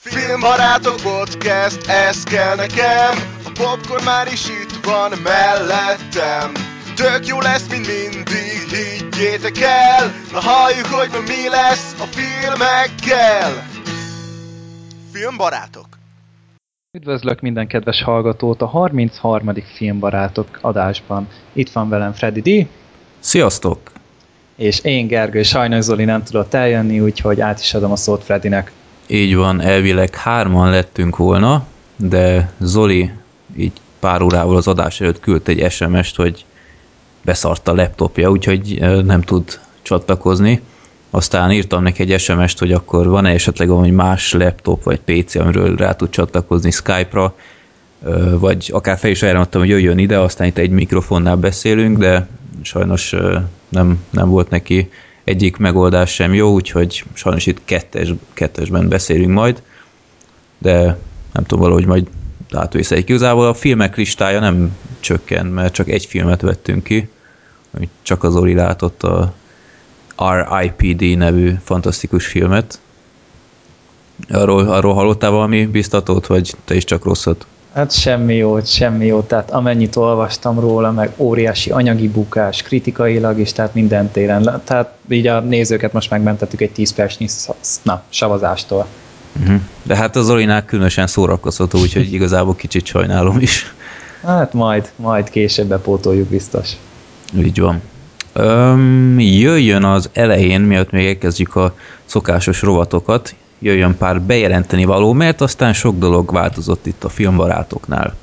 Filmbarátok podcast, ez kell nekem A popcorn már is itt van mellettem Tök jó lesz, mint mindig, higgyétek el Na halljuk, hogy ma mi lesz a filmekkel Filmbarátok Üdvözlök minden kedves hallgatót a 33. Filmbarátok adásban. Itt van velem Freddy D. Sziasztok! És én Gergő, sajnos Zoli nem tudott eljönni, úgyhogy át is adom a szót Freddynek. Így van, elvileg hárman lettünk volna, de Zoli így pár órával az adás előtt küldt egy SMS-t, hogy beszart a laptopja, úgyhogy nem tud csatlakozni. Aztán írtam neki egy SMS-t, hogy akkor van-e esetleg valami más laptop vagy PC, amiről rá tud csatlakozni Skype-ra, vagy akár fel is ajánlottam, hogy jöjjön ide, aztán itt egy mikrofonnál beszélünk, de sajnos nem, nem volt neki egyik megoldás sem jó, úgyhogy sajnos itt kettes, kettesben beszélünk majd, de nem tudom, valahogy majd átvészeljük. Igazából a filmek listája nem csökken, mert csak egy filmet vettünk ki, amit csak az Ori látott a R.I.P.D. nevű fantasztikus filmet. Arról, arról hallottál valami biztatót, vagy te is csak rosszat? Hát semmi jót, semmi jót, tehát amennyit olvastam róla, meg óriási anyagi bukás, kritikailag is, tehát minden téren. Tehát így a nézőket most megmentettük egy 10 percnyi na, savazástól. Uh-huh. De hát az Olinál különösen szórakoztató, úgyhogy igazából kicsit sajnálom is. Hát majd, majd később bepótoljuk biztos. Így van. Öm, jöjjön az elején, miatt még elkezdjük a szokásos rovatokat, jöjjön pár bejelenteni való, mert aztán sok dolog változott itt a filmbarátoknál.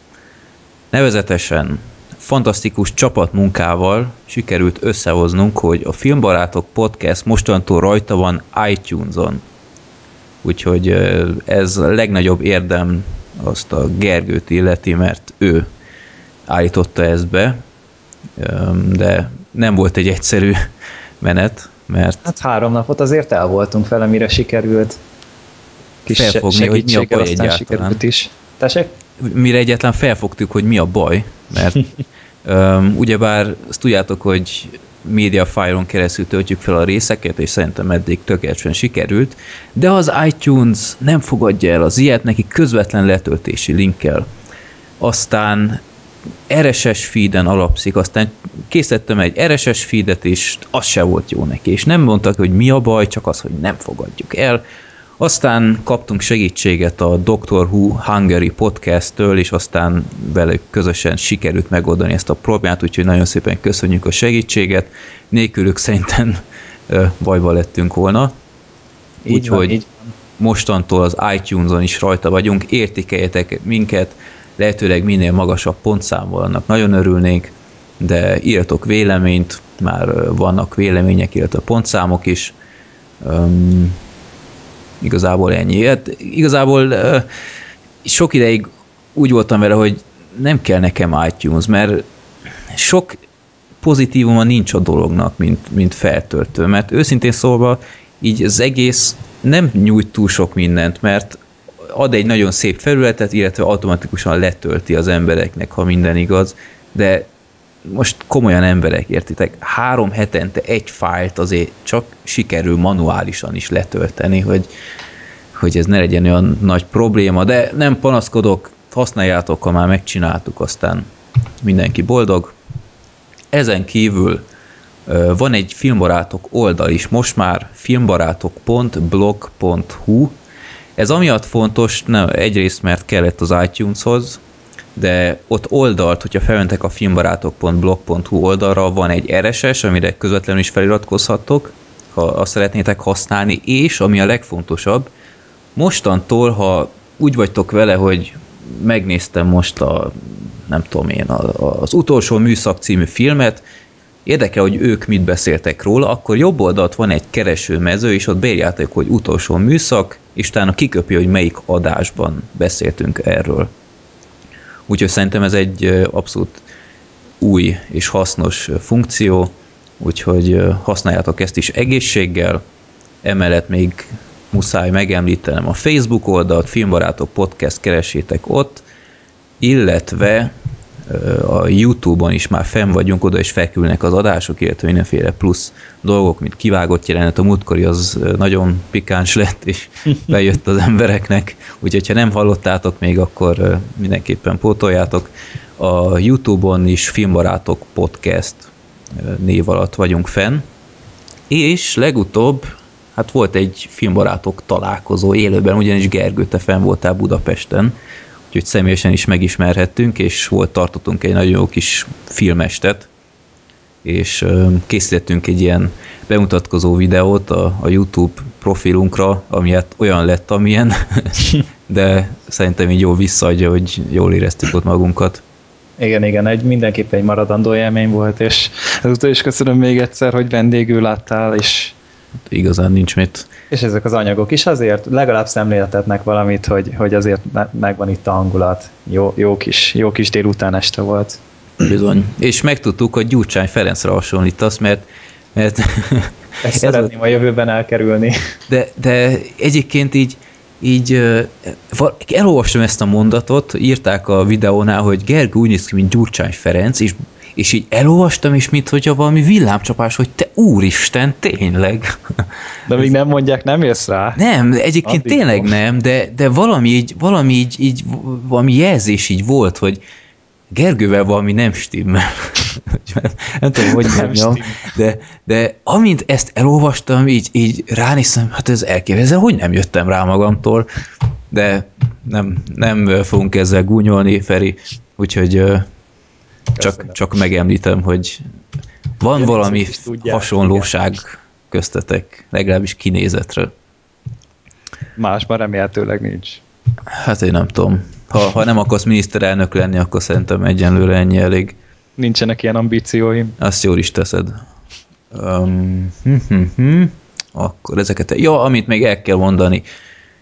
Nevezetesen fantasztikus csapatmunkával sikerült összehoznunk, hogy a Filmbarátok Podcast mostantól rajta van iTunes-on. Úgyhogy ez a legnagyobb érdem azt a Gergőt illeti, mert ő állította ezt be, de nem volt egy egyszerű menet, mert... Hát három napot azért el voltunk vele, mire sikerült kis felfogni, hogy mi a baj egyáltalán. Is. Tessék? Mire egyáltalán felfogtuk, hogy mi a baj, mert um, ugyebár azt tudjátok, hogy Mediafire-on keresztül töltjük fel a részeket, és szerintem eddig tökéletesen sikerült, de az iTunes nem fogadja el az ilyet, neki közvetlen letöltési linkkel. Aztán RSS feeden alapszik, aztán készítettem egy RSS feedet, és az se volt jó neki, és nem mondtak, hogy mi a baj, csak az, hogy nem fogadjuk el, aztán kaptunk segítséget a Doctor Who Hungary podcast-től, és aztán velük közösen sikerült megoldani ezt a problémát, úgyhogy nagyon szépen köszönjük a segítséget. Nélkülük szerintem bajba lettünk volna. Úgyhogy mostantól az iTunes-on is rajta vagyunk, értékeljetek minket, lehetőleg minél magasabb pontszámmal, annak nagyon örülnénk, de írjatok véleményt, már vannak vélemények, illetve pontszámok is. Um, Igazából ennyi. Hát, igazából sok ideig úgy voltam vele, hogy nem kell nekem iTunes, mert sok pozitívuma nincs a dolognak, mint, mint feltöltő, mert őszintén szólva így az egész nem nyújt túl sok mindent, mert ad egy nagyon szép felületet, illetve automatikusan letölti az embereknek, ha minden igaz, de most komolyan emberek, értitek? Három hetente egy fájlt azért csak sikerül manuálisan is letölteni, hogy, hogy ez ne legyen olyan nagy probléma, de nem panaszkodok, használjátok, ha már megcsináltuk, aztán mindenki boldog. Ezen kívül van egy filmbarátok oldal is, most már filmbarátok.blog.hu. Ez amiatt fontos, nem, egyrészt mert kellett az iTuneshoz, de ott oldalt, hogyha felmentek a filmbarátok.blog.hu oldalra, van egy RSS, amire közvetlenül is feliratkozhattok, ha azt szeretnétek használni, és ami a legfontosabb, mostantól, ha úgy vagytok vele, hogy megnéztem most a, nem tudom én, a, az utolsó műszak című filmet, érdekel, hogy ők mit beszéltek róla, akkor jobb oldalt van egy keresőmező, és ott beírjátok, hogy utolsó műszak, és utána kiköpi, hogy melyik adásban beszéltünk erről. Úgyhogy szerintem ez egy abszolút új és hasznos funkció, úgyhogy használjátok ezt is egészséggel, emellett még muszáj megemlítenem a Facebook oldalt, Filmbarátok Podcast keresétek ott, illetve a Youtube-on is már fenn vagyunk, oda is felkülnek az adások, illetve mindenféle plusz dolgok, mint kivágott jelenet, a múltkori az nagyon pikáns lett, és bejött az embereknek, úgyhogy ha nem hallottátok még, akkor mindenképpen pótoljátok. A Youtube-on is Filmbarátok Podcast név alatt vagyunk fenn, és legutóbb hát volt egy filmbarátok találkozó élőben, ugyanis Gergő, te fenn voltál Budapesten, úgyhogy személyesen is megismerhettünk, és volt tartottunk egy nagyon jó kis filmestet, és készítettünk egy ilyen bemutatkozó videót a, a YouTube profilunkra, ami hát olyan lett, amilyen, de szerintem így jól visszaadja, hogy jól éreztük ott magunkat. Igen, igen, egy mindenképpen egy maradandó élmény volt, és ezúttal is köszönöm még egyszer, hogy vendégül láttál, és igazán nincs mit. És ezek az anyagok is azért legalább szemléltetnek valamit, hogy, hogy azért megvan itt a hangulat. Jó, jó, kis, jó kis délután este volt. Bizony. És megtudtuk, hogy Gyurcsány Ferencre hasonlítasz, mert, mert ezt szeretném a jövőben elkerülni. De, de egyébként így, így elolvastam ezt a mondatot, írták a videónál, hogy Gergő úgy néz ki, mint Gyurcsány Ferenc, és és így elolvastam, és mint hogyha valami villámcsapás, hogy te úristen, tényleg. De még nem mondják, nem jössz rá? Nem, egyébként Addig tényleg van. nem, de, de valami, így, valami így, így, valami jelzés így volt, hogy Gergővel valami nem stimmel. nem tudom, hogy nem mondjam, de, de amint ezt elolvastam, így, így ránéztem, hát ez elképzelhető, hogy nem jöttem rá magamtól, de nem, nem fogunk ezzel gúnyolni, Feri, úgyhogy csak, csak megemlítem, hogy van Én valami hasonlóság igen. köztetek, legalábbis kinézetre. Másban remélhetőleg nincs. Hát én nem tudom. Ha, ha nem akarsz miniszterelnök lenni, akkor szerintem egyenlőre ennyi elég. Nincsenek ilyen ambícióim. Azt jól is teszed. Um, hm, hm, hm. Akkor ezeket... Ja, amit még el kell mondani.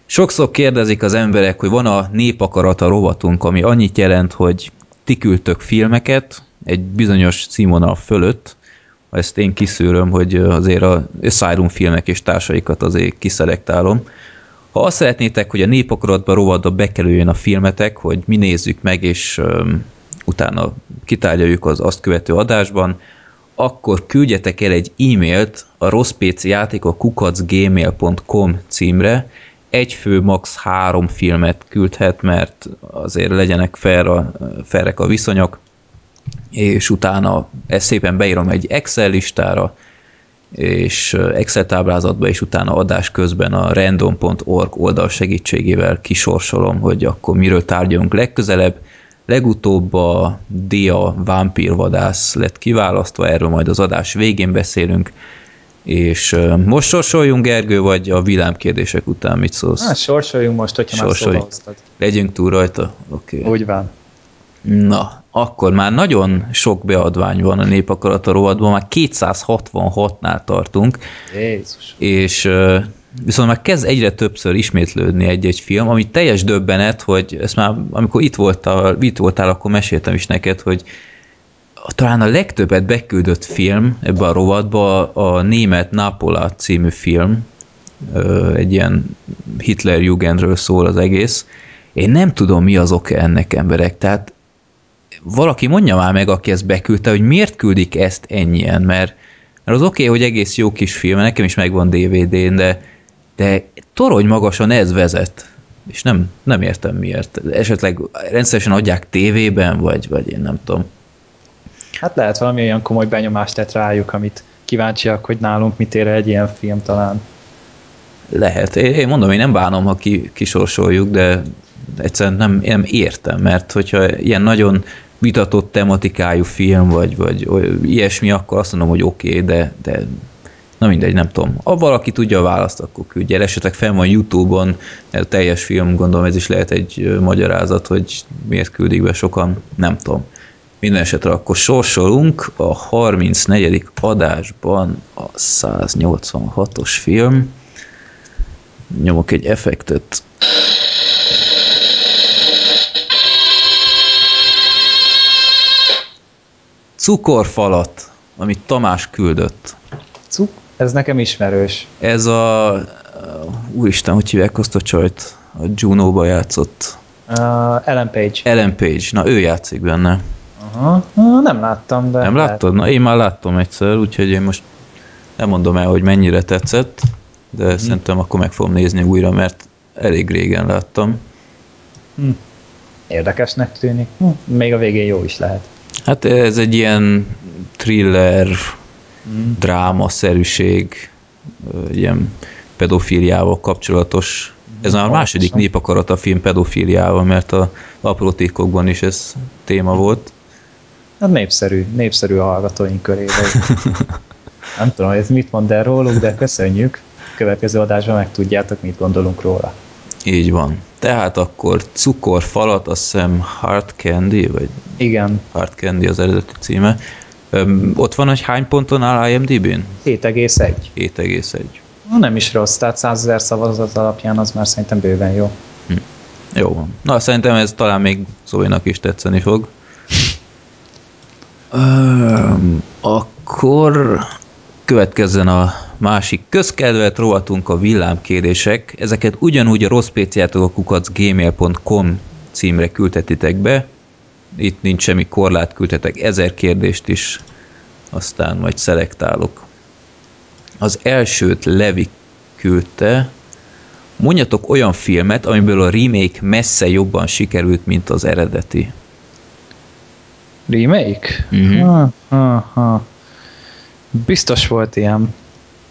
Sokszor kérdezik az emberek, hogy van a népakarata rovatunk, ami annyit jelent, hogy ti küldtök filmeket egy bizonyos címvonal fölött, ezt én kiszűröm, hogy azért a Asylum filmek és társaikat azért kiszelektálom. Ha azt szeretnétek, hogy a népakaratba rovadba bekerüljön a filmetek, hogy mi nézzük meg, és um, utána kitárgyaljuk az azt követő adásban, akkor küldjetek el egy e-mailt a rosszpcjátékok kukacgmail.com címre, egy fő max. három filmet küldhet, mert azért legyenek fair a, fairek a viszonyok, és utána ezt szépen beírom egy Excel listára, és Excel táblázatba, és utána adás közben a random.org oldal segítségével kisorsolom, hogy akkor miről tárgyalunk legközelebb. Legutóbb a Dia vámpírvadász lett kiválasztva, erről majd az adás végén beszélünk, és most sorsoljunk, Gergő, vagy a villámkérdések után mit szólsz? Hát sorsoljunk most, hogyha Sorsolj. már szóba Legyünk túl rajta? Oké. Okay. Úgy van. Na, akkor már nagyon sok beadvány van a népakarata rovadban, már 266-nál tartunk. Jézus. És viszont már kezd egyre többször ismétlődni egy-egy film, ami teljes döbbenet, hogy ezt már, amikor itt voltál, itt voltál, akkor meséltem is neked, hogy talán a legtöbbet beküldött film ebbe a rovatba a német Napola című film, egy ilyen Hitler Jugendről szól az egész. Én nem tudom, mi az oka ennek emberek, tehát valaki mondja már meg, aki ezt beküldte, hogy miért küldik ezt ennyien, mert, mert az oké, okay, hogy egész jó kis film, nekem is megvan DVD-n, de, de torony magasan ez vezet, és nem, nem értem miért. Esetleg rendszeresen adják tévében, vagy, vagy én nem tudom. Hát lehet valami olyan komoly benyomást tett rájuk, amit kíváncsiak, hogy nálunk mit ér egy ilyen film talán. Lehet. Én mondom, én nem bánom, ha ki, kisorsoljuk, de egyszerűen nem, nem értem, mert hogyha ilyen nagyon vitatott tematikájú film, vagy, vagy, ilyesmi, akkor azt mondom, hogy oké, okay, de, de na mindegy, nem tudom. Ha valaki tudja a választ, akkor küldje Esetleg fel van Youtube-on, teljes film, gondolom ez is lehet egy magyarázat, hogy miért küldik be sokan, nem tudom. Minden esetre akkor sorsolunk a 34. adásban a 186-os film. Nyomok egy effektet. Cukorfalat, amit Tamás küldött. Cuk? Ez nekem ismerős. Ez a... Úristen, hogy hívják azt a csajt? A Juno-ba játszott. Uh, Ellen Page. Ellen Page. Na, ő játszik benne. Aha, Ah, nem láttam, de... Nem láttad? Na, én már láttam egyszer, úgyhogy én most nem mondom el, hogy mennyire tetszett, de Mhm. szerintem akkor meg fogom nézni újra, mert elég régen láttam. Érdekesnek tűnik. Hm, Még a végén jó is lehet. Hát ez egy ilyen thriller, Mm. drámaszerűség, ilyen pedofiliával kapcsolatos. Ez már a második népakarat a film pedofiliával, mert a apró titkokban is ez téma volt. Hát népszerű, népszerű a hallgatóink körében. Nem tudom, ez mit mond el róluk, de köszönjük. Következő adásban megtudjátok, mit gondolunk róla. Így van. Tehát akkor cukorfalat, azt hiszem Hard Candy, vagy Igen, Hard Candy az eredeti címe. Öm, ott van, hogy hány ponton áll IMDb-n? 7,1. 7,1. Nem is rossz, tehát 100 ezer szavazat alapján az már szerintem bőven jó. Jó van. Na, szerintem ez talán még Zoe-nak is tetszeni fog. Akkor következzen a másik közkedvelt rovatunk a villámkérések. Ezeket ugyanúgy a rosszpéciátokakukacgmail.com címre küldhetitek be. Itt nincs semmi korlát, küldhetek ezer kérdést is, aztán majd szelektálok. Az elsőt Levi küldte, Mondjatok olyan filmet, amiből a remake messze jobban sikerült, mint az eredeti. Remake? Mhm. Ha, ha, ha. Biztos volt ilyen.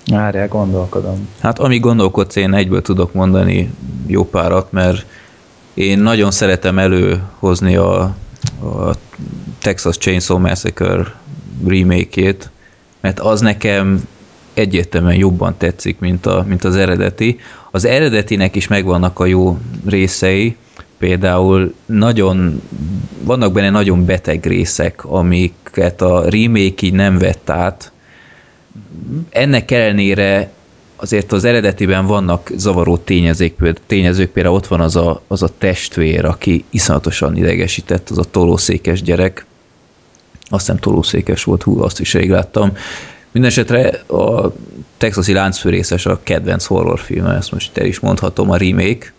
Várjál, gondolkodom. Hát amíg gondolkodsz, én egyből tudok mondani jó párat, mert én nagyon szeretem előhozni a, a Texas Chainsaw Massacre remake-ét, mert az nekem egyértelműen jobban tetszik, mint, a, mint az eredeti. Az eredetinek is megvannak a jó részei, például nagyon, vannak benne nagyon beteg részek, amiket a remake így nem vett át. Ennek ellenére azért az eredetiben vannak zavaró tényezők, tényezők például ott van az a, az a testvér, aki iszonyatosan idegesített, az a tolószékes gyerek. Azt hiszem tolószékes volt, hú, azt is rég láttam. Mindenesetre a texasi láncfőrészes a kedvenc horrorfilm, ezt most el is mondhatom, a remake.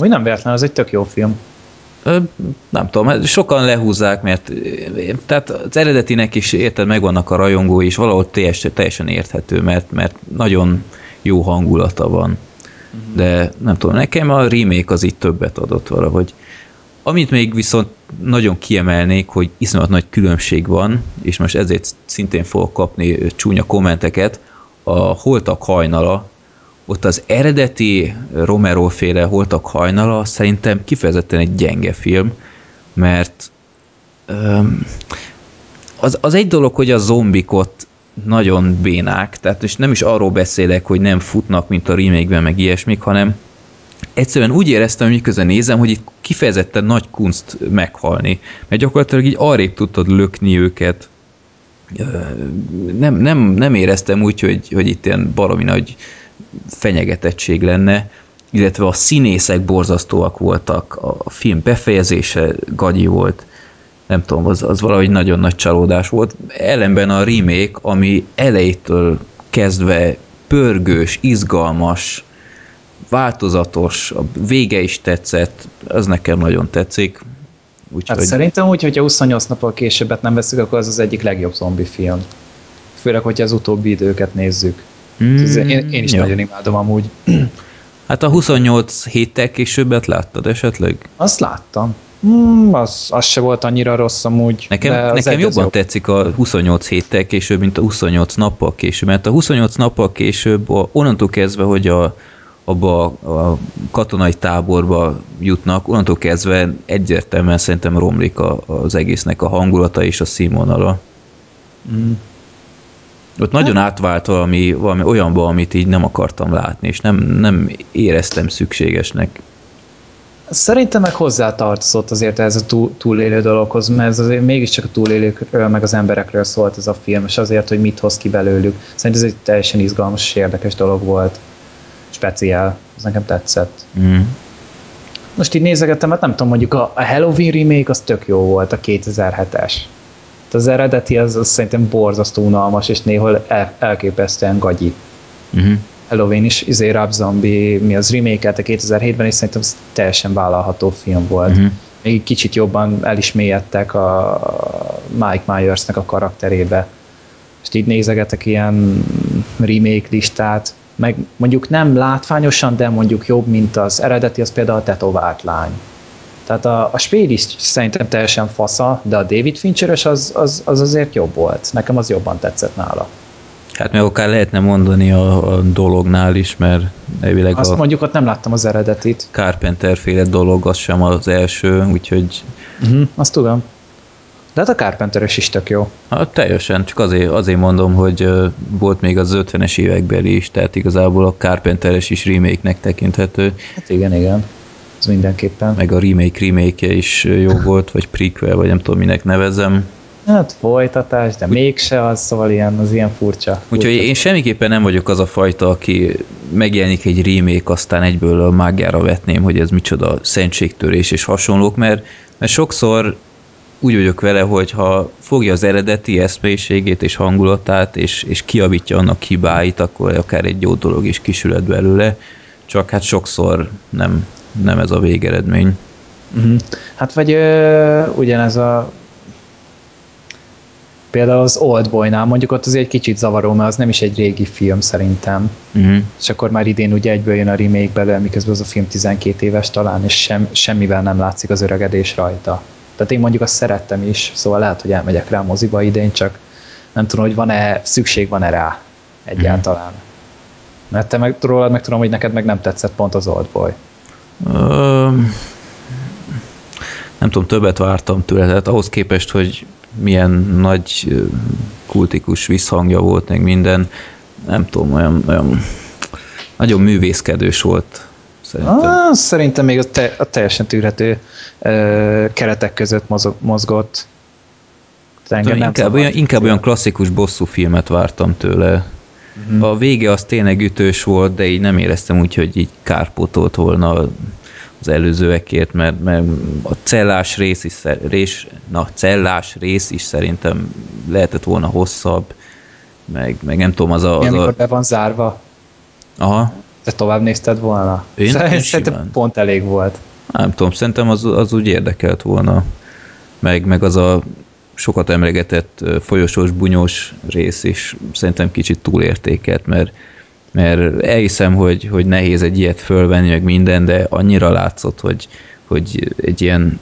Úgy nem véletlen, az egy tök jó film. Ö, Nem tudom, hát sokan lehúzzák, mert tehát az eredetinek is érted, megvannak a rajongói, és valahol teljesen, teljesen érthető, mert, mert nagyon jó hangulata van. De nem tudom, nekem a remake az itt többet adott valahogy. Amit még viszont nagyon kiemelnék, hogy iszonyat nagy különbség van, és most ezért szintén fogok kapni csúnya kommenteket, a Holtak hajnala, ott az eredeti Romero féle Holtak hajnala szerintem kifejezetten egy gyenge film, mert öm, az, az egy dolog, hogy a zombik ott nagyon bénák, tehát és nem is arról beszélek, hogy nem futnak, mint a remake meg ilyesmik, hanem egyszerűen úgy éreztem, hogy miközben nézem, hogy itt kifejezetten nagy kunst meghalni, mert gyakorlatilag így arrébb tudtad lökni őket, nem, nem, nem éreztem úgy, hogy, hogy itt ilyen baromi nagy fenyegetettség lenne, illetve a színészek borzasztóak voltak, a film befejezése gagyi volt, nem tudom, az, az valahogy nagyon nagy csalódás volt. Ellenben a remake, ami elejétől kezdve pörgős, izgalmas, változatos, a vége is tetszett, az nekem nagyon tetszik. Úgyhogy Hát szerintem úgy, hogyha 28 nappal későbbet nem veszük, akkor az az egyik legjobb zombi film. Főleg, hogyha az utóbbi időket nézzük. Mm, Ez- Én, én is jó. nagyon imádom amúgy. Hát a 28 héttel későbbet láttad esetleg? Azt láttam. Mm, az, az se volt annyira rossz amúgy. Nekem, nekem jobban jobb. tetszik a 28 héttel később, mint a 28 nappal később, mert a 28 nappal később a, onnantól kezdve, hogy a, abba a, a katonai táborba jutnak, onnantól kezdve egyértelműen szerintem romlik a, az egésznek a hangulata és a színvonala. Mm. Ott nagyon átvált valami, valami olyanba, amit így nem akartam látni, és nem, nem éreztem szükségesnek. Szerintem meg hozzátartozott azért ez a túl, túlélő dologhoz, mert ez azért mégiscsak a túlélőkről, meg az emberekről szólt ez a film, és azért, hogy mit hoz ki belőlük. Szerintem ez egy teljesen izgalmas és érdekes dolog volt. Speciál. Ez nekem tetszett. Mm. Most így nézegettem, hát nem tudom, mondjuk a, Halloween remake az tök jó volt, a 2007-es. Az eredeti az, az szerintem borzasztó unalmas, és néhol el, elképesztően gagyi. Mm-hmm. Halloween is, izé Rob Zombie, mi az remake a 2007-ben, és szerintem ez teljesen vállalható film volt. Mhm. még kicsit jobban el is mélyedtek a Mike Myersnek a karakterébe. És így nézegetek ilyen remake listát, meg mondjuk nem látványosan, de mondjuk jobb, mint az eredeti, az például a tetovált lány. Tehát a, a spél is szerintem teljesen fasza, de a David Fincheres az, az, az azért jobb volt. Nekem az jobban tetszett nála. Hát meg akár lehetne mondani a, a dolognál is, mert elvileg Azt a mondjuk, ott nem láttam az eredetit. Carpenter féle dolog az sem az első, úgyhogy Uh-huh, azt tudom. De hát a Carpenteres is tök jó. hát teljesen, csak azért, azért mondom, hogy volt még az 50-es évekbeli is, tehát igazából a Carpenteres is remake-nek tekinthető, Hát igen, igen. Ez mindenképpen. meg a remake remake is jó volt, vagy prequel, vagy nem tudom minek nevezem. Hát folytatás, de mégse az, szóval ilyen, az ilyen furcsa. Úgyhogy furcsa. én semmiképpen nem vagyok az a fajta, aki megjelenik egy remake, aztán egyből a mágiára vetném, hogy ez micsoda szentségtörés és hasonlók, mert, mert sokszor úgy vagyok vele, hogy ha fogja az eredeti eszmélyiségét és hangulatát, és, és kiavítja annak hibáit, akkor akár egy jó dolog is kisület belőle, csak hát sokszor nem, nem ez a végeredmény. Uh-huh. Hát vagy ö, ugyanez a például az Oldboy-nál mondjuk ott azért egy kicsit zavaró, mert az nem is egy régi film szerintem. Uh-huh. És akkor már idén ugye egyből jön a remake belőle, miközben az a film 12 éves talán, és sem, semmivel nem látszik az öregedés rajta. Tehát én mondjuk azt szerettem is, szóval lehet, hogy elmegyek rá a moziba idén, csak nem tudom, hogy van-e, szükség van-e rá egyáltalán. Mert te meg rólad meg tudom, hogy neked meg nem tetszett pont az Oldboy. Ö, nem tudom, többet vártam tőle, tehát ahhoz képest, hogy milyen nagy kultikus visszhangja volt, meg minden, nem tudom, olyan, olyan nagyon művészkedős volt szerintem. Ah, szerintem még a, te, a teljesen tűrhető ö, keretek között mozog, mozgott. Engem nem inkább, olyan, inkább olyan klasszikus bosszú filmet vártam tőle. A vége az tényleg ütős volt, de így nem éreztem úgy, hogy így kárpótolt volna az előzőekért, mert, mert a cellás rész is, rész, na, cellás rész is szerintem lehetett volna hosszabb, meg, meg nem tudom, az a... Az Mi, amikor a be van zárva, aha, te tovább nézted volna? Én Szerintem simán. pont elég volt. nem tudom, szerintem az, az úgy érdekelt volna. Meg, meg az a sokat emlegetett folyosós, bunyós rész is szerintem kicsit túlértékelt, mert, mert elhiszem, hogy, hogy nehéz egy ilyet fölvenni, meg minden, de annyira látszott, hogy, hogy egy ilyen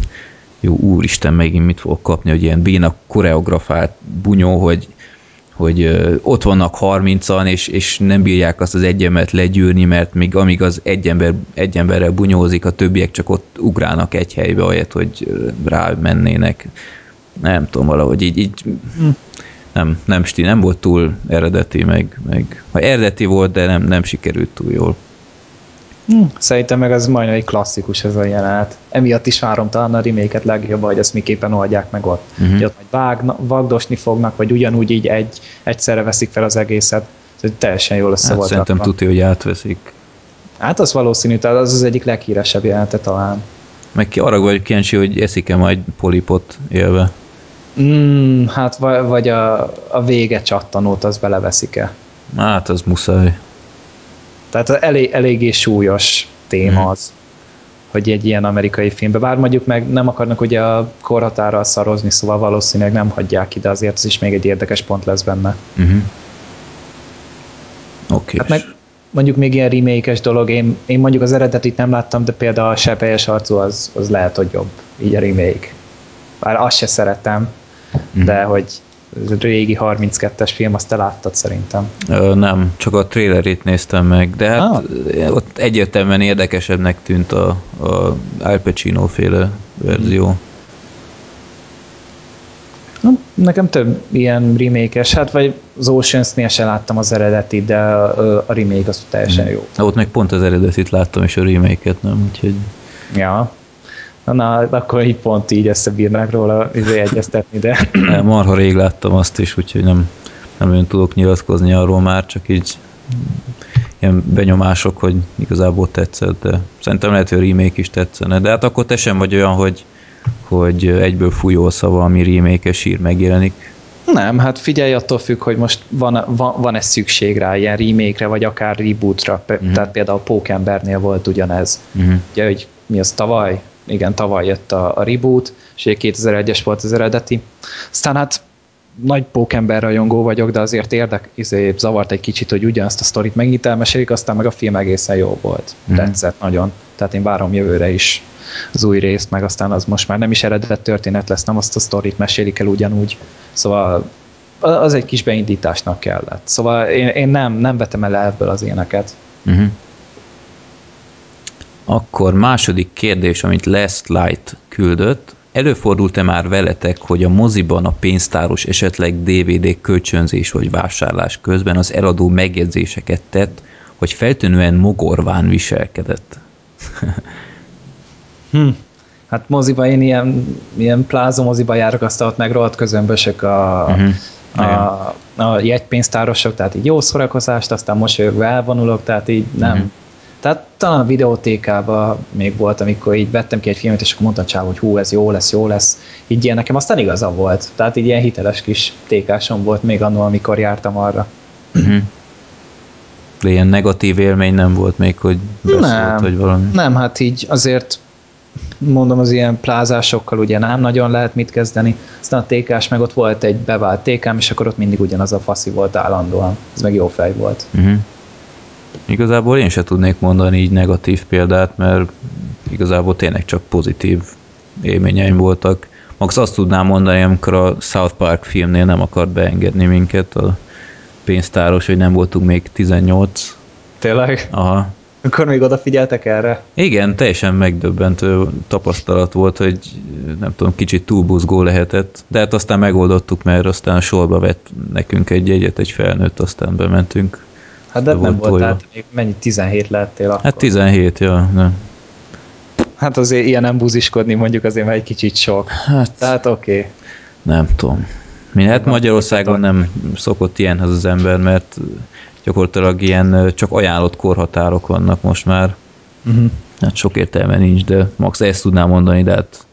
jó úristen, megint mit fogok kapni, hogy ilyen béna koreografált bunyó, hogy, hogy ott vannak 30-an, és, és nem bírják azt az egy legyűrni, mert még amíg az egy, ember, egy emberrel bunyózik, a többiek csak ott ugrálnak egy helybe, ahelyett, hogy rámennének. Nem tudom, valahogy így, így nem, nem, sti, nem volt túl eredeti, meg, meg ha eredeti volt, de nem, nem sikerült túl jól. Hm. Szerintem meg az majdnem egy klasszikus ez a jelenet. Emiatt is várom talán a remake-et legjobban, hogy ezt miképpen oldják meg ott. Uh-huh. Hogy ott majd vágna, vagdosni fognak, vagy ugyanúgy így egy, egyszerre veszik fel az egészet. Ez teljesen jól össze Hát volt szerintem tudja, hogy átveszik. Hát az valószínű, tehát az az egyik leghíresebb jelenete talán. Meg ki arra vagyok kíváncsi, hogy eszik-e majd polipot élve. Mm, hát vagy, a, a vége csattanót, az beleveszik-e. Hát az muszáj. Tehát elég, eléggé súlyos téma Mhm. az, hogy egy ilyen amerikai filmbe, bár mondjuk meg nem akarnak ugye a korhatárral szarozni, szóval valószínűleg nem hagyják ide, azért ez is még egy érdekes pont lesz benne. Uh-huh. Oké. Hát meg mondjuk még ilyen remake dolog, én, én mondjuk az eredetit nem láttam, de például a Sepelyes arcú az, az lehet, hogy jobb, így a remake. Bár azt se szeretem, Mhm. de hogy ez régi 32-es film, azt te láttad szerintem. Ö, nem, csak a trailerét néztem meg, de hát Ah. ott egyértelműen érdekesebbnek tűnt a, a Al Pacino féle verzió. Na, Nekem több ilyen remake hát vagy az Oceans-nél se láttam az eredetit, de a, a remake az teljesen jó. Na, ott meg pont az eredetit láttam, és a remake-et nem, úgyhogy Ja. Na, na, akkor így pont így összebírnák róla izé egyeztetni, de marha rég láttam azt is, úgyhogy nem, nem olyan tudok nyilatkozni arról már, csak így ilyen benyomások, hogy igazából tetszett, de szerintem lehet, hogy a remake is tetszene. De hát akkor te sem vagy olyan, hogy, hogy egyből fújolsz, ha valami remake-es ír megjelenik. nem, hát figyelj, attól függ, hogy most van, van, van-e szükség rá ilyen remake-re, vagy akár rebootra, Mhm. tehát például Pókembernél volt ugyanez. Uh-huh. Ugye, hogy mi az tavaly? Igen, tavaly jött a, a reboot, és 2001-es volt az eredeti. Aztán hát nagy pókember rajongó vagyok, de azért érdek, izé, zavart egy kicsit, hogy ugyanazt a sztorit megint elmesélik, aztán meg a film egészen jó volt. Mm. Tetszett nagyon. Tehát én várom jövőre is az új részt, meg aztán az most már nem is eredet történet lesz, nem azt a sztorit mesélik el ugyanúgy. Szóval az egy kis beindításnak kellett. Szóval én, én nem, nem vetem el ebből az éneket. Uh-huh. Akkor második kérdés, amit Last Light küldött, Előfordult-e már veletek, hogy a moziban a pénztáros esetleg DVD kölcsönzés vagy vásárlás közben az eladó megjegyzéseket tett, hogy feltűnően mogorván viselkedett? hm. Hát moziba én ilyen, ilyen plázó moziba járok, aztán ott meg rohadt közömbösök a, uh-huh. a, a jegypénztárosok, tehát így jó szórakozást, aztán mosolyogva elvonulok, tehát így nem, uh-huh. Tehát talán a videótékában még volt, amikor így vettem ki egy filmet, és akkor mondta csáv, hogy hú, ez jó lesz, jó lesz. Így ilyen nekem aztán igaza volt. Tehát így ilyen hiteles kis tékásom volt még annól, amikor jártam arra. Uh-huh. De ilyen negatív élmény nem volt még, hogy nem, vagy valami? Nem, hát így azért mondom, az ilyen plázásokkal ugye nem nagyon lehet mit kezdeni. Aztán a tékás meg ott volt egy bevált tékám, és akkor ott mindig ugyanaz a faszi volt állandóan. Ez meg jó fej volt. Uh-huh. Igazából én se tudnék mondani így negatív példát, mert igazából tényleg csak pozitív élményeim voltak. Max azt tudnám mondani, amikor a South Park filmnél nem akart beengedni minket a pénztáros, hogy nem voltunk még 18. Tényleg? Aha. Akkor még odafigyeltek erre? Igen, teljesen megdöbbentő tapasztalat volt, hogy nem tudom, kicsit túlbuzgó lehetett, de hát aztán megoldottuk, mert aztán sorba vett nekünk egy jegyet, egy felnőtt, aztán bementünk Hát de nem volt, tehát még mennyi, 17 lettél akkor? Hát 17, ja. Nem. Hát azért ilyen nem buziskodni mondjuk azért már egy kicsit sok. Hát, tehát oké. Okay. Nem tudom. Mi, hát Magyarországon nem szokott ilyenhez az ember, mert gyakorlatilag ilyen csak ajánlott korhatárok vannak most már. Uh-huh. Hát sok értelme nincs, de max ezt tudnám mondani, de hát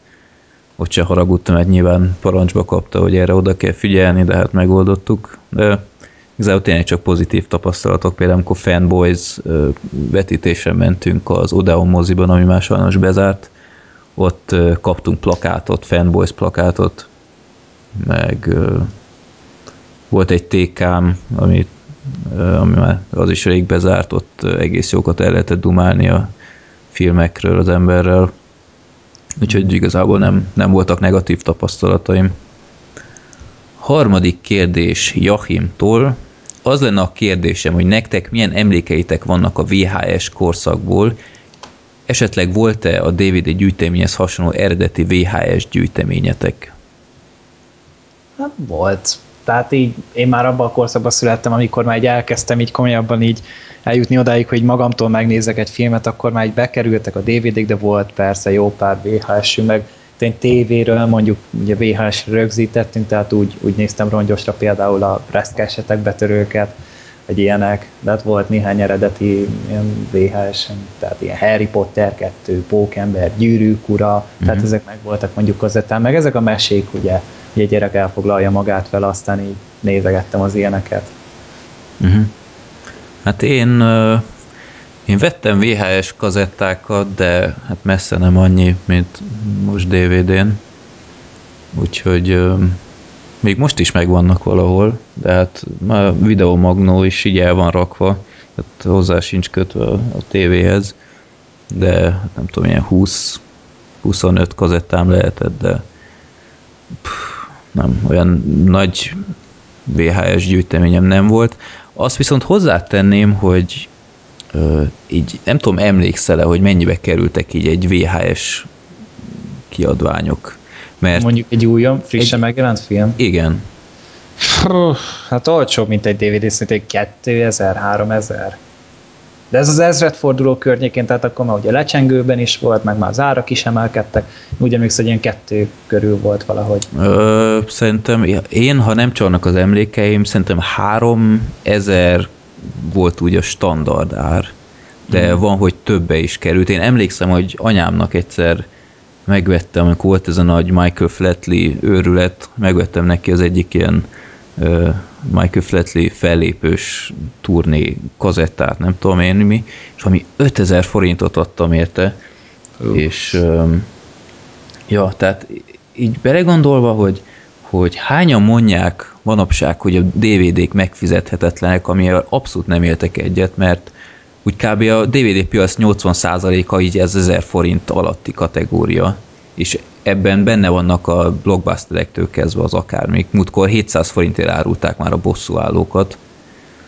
ott se haragudtam, mert nyilván parancsba kapta, hogy erre oda kell figyelni, de hát megoldottuk. De Igazából tényleg csak pozitív tapasztalatok, például amikor Fanboys vetítésre mentünk az Odeon moziban, ami már sajnos bezárt, ott kaptunk plakátot, Fanboys plakátot, meg volt egy tékám, ami, ami már az is rég bezárt, ott egész jókat el lehetett dumálni a filmekről az emberrel, úgyhogy igazából nem, nem voltak negatív tapasztalataim. Harmadik kérdés Jachimtól az lenne a kérdésem, hogy nektek milyen emlékeitek vannak a VHS korszakból, esetleg volt-e a DVD gyűjteményhez hasonló eredeti VHS gyűjteményetek? Hát volt. Tehát így én már abban a korszakban születtem, amikor már így elkezdtem így komolyabban így eljutni odáig, hogy magamtól megnézek egy filmet, akkor már így bekerültek a DVD-k, de volt persze jó pár vhs meg én tévéről mondjuk ugye VHS rögzítettünk, tehát úgy, úgy néztem rongyosra például a preszkesetek betörőket, vagy ilyenek, de hát volt néhány eredeti ilyen VHS, tehát ilyen Harry Potter 2, Pókember, Gyűrűk ura, uh-huh. tehát ezek meg voltak mondjuk kazettán, meg ezek a mesék, ugye, hogy egy gyerek elfoglalja magát fel, aztán így nézegettem az ilyeneket. Uh-huh. Hát én én vettem VHS kazettákat, de hát messze nem annyi, mint most DVD-n. Úgyhogy még most is megvannak valahol, de hát már videomagnó is így el van rakva, tehát hozzá sincs kötve a, a tévéhez, de hát nem tudom, ilyen 20 25 kazettám lehetett, de pff, nem, olyan nagy VHS gyűjteményem nem volt. Azt viszont hozzátenném, hogy így nem tudom, emlékszel-e, hogy mennyibe kerültek így egy VHS kiadványok? Mert Mondjuk egy újabb, frissen egy, megjelent film? Igen. Hát olcsóbb, mint egy DVD, szinte 2000, 3000. De ez az ezredforduló környékén, tehát akkor már ugye lecsengőben is volt, meg már az árak is emelkedtek. Úgy emlékszem, hogy ilyen kettő körül volt valahogy. Ö, szerintem én, ha nem csalnak az emlékeim, szerintem 3000 volt úgy a standard ár, de mm. van, hogy többe is került. Én emlékszem, hogy anyámnak egyszer megvettem, amikor volt ez a nagy Michael Flatley őrület, megvettem neki az egyik ilyen uh, Michael Flatley fellépős turné kazettát, nem tudom én mi, és ami 5000 forintot adtam érte, Uh. És öm, ja, tehát így belegondolva, hogy, hogy hányan mondják manapság, hogy a DVD-k megfizethetetlenek, amivel abszolút nem éltek egyet, mert úgy kb. a DVD piac 80%-a így ez 1000 forint alatti kategória, és ebben benne vannak a blockbusterektől kezdve az akármik. Múltkor 700 forintért árulták már a bosszúállókat.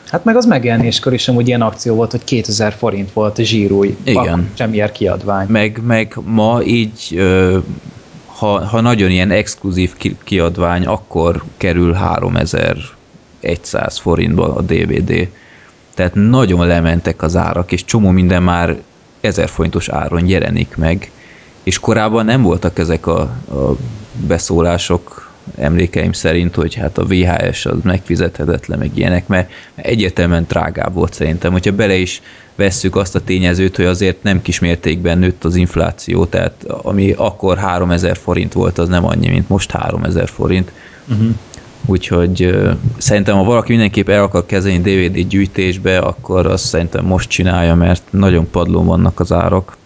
Hát meg az megjelenéskor is amúgy ilyen akció volt, hogy 2000 forint volt a zsírúj Igen. premier kiadvány. Meg, meg ma így, ha, ha nagyon ilyen exkluzív kiadvány, akkor kerül 3100 forintba a DVD. Tehát nagyon lementek az árak, és csomó minden már 1000 forintos áron jelenik meg és korábban nem voltak ezek a, a beszólások emlékeim szerint, hogy hát a VHS az megfizethetetlen, meg ilyenek, mert egyértelműen drágább volt szerintem. Hogyha bele is vesszük azt a tényezőt, hogy azért nem kismértékben nőtt az infláció, tehát ami akkor 3000 forint volt, az nem annyi, mint most 3000 forint. Uh-huh. Úgyhogy uh, szerintem, ha valaki mindenképp el akar kezdeni DVD gyűjtésbe, akkor azt szerintem most csinálja, mert nagyon padlón vannak az árak.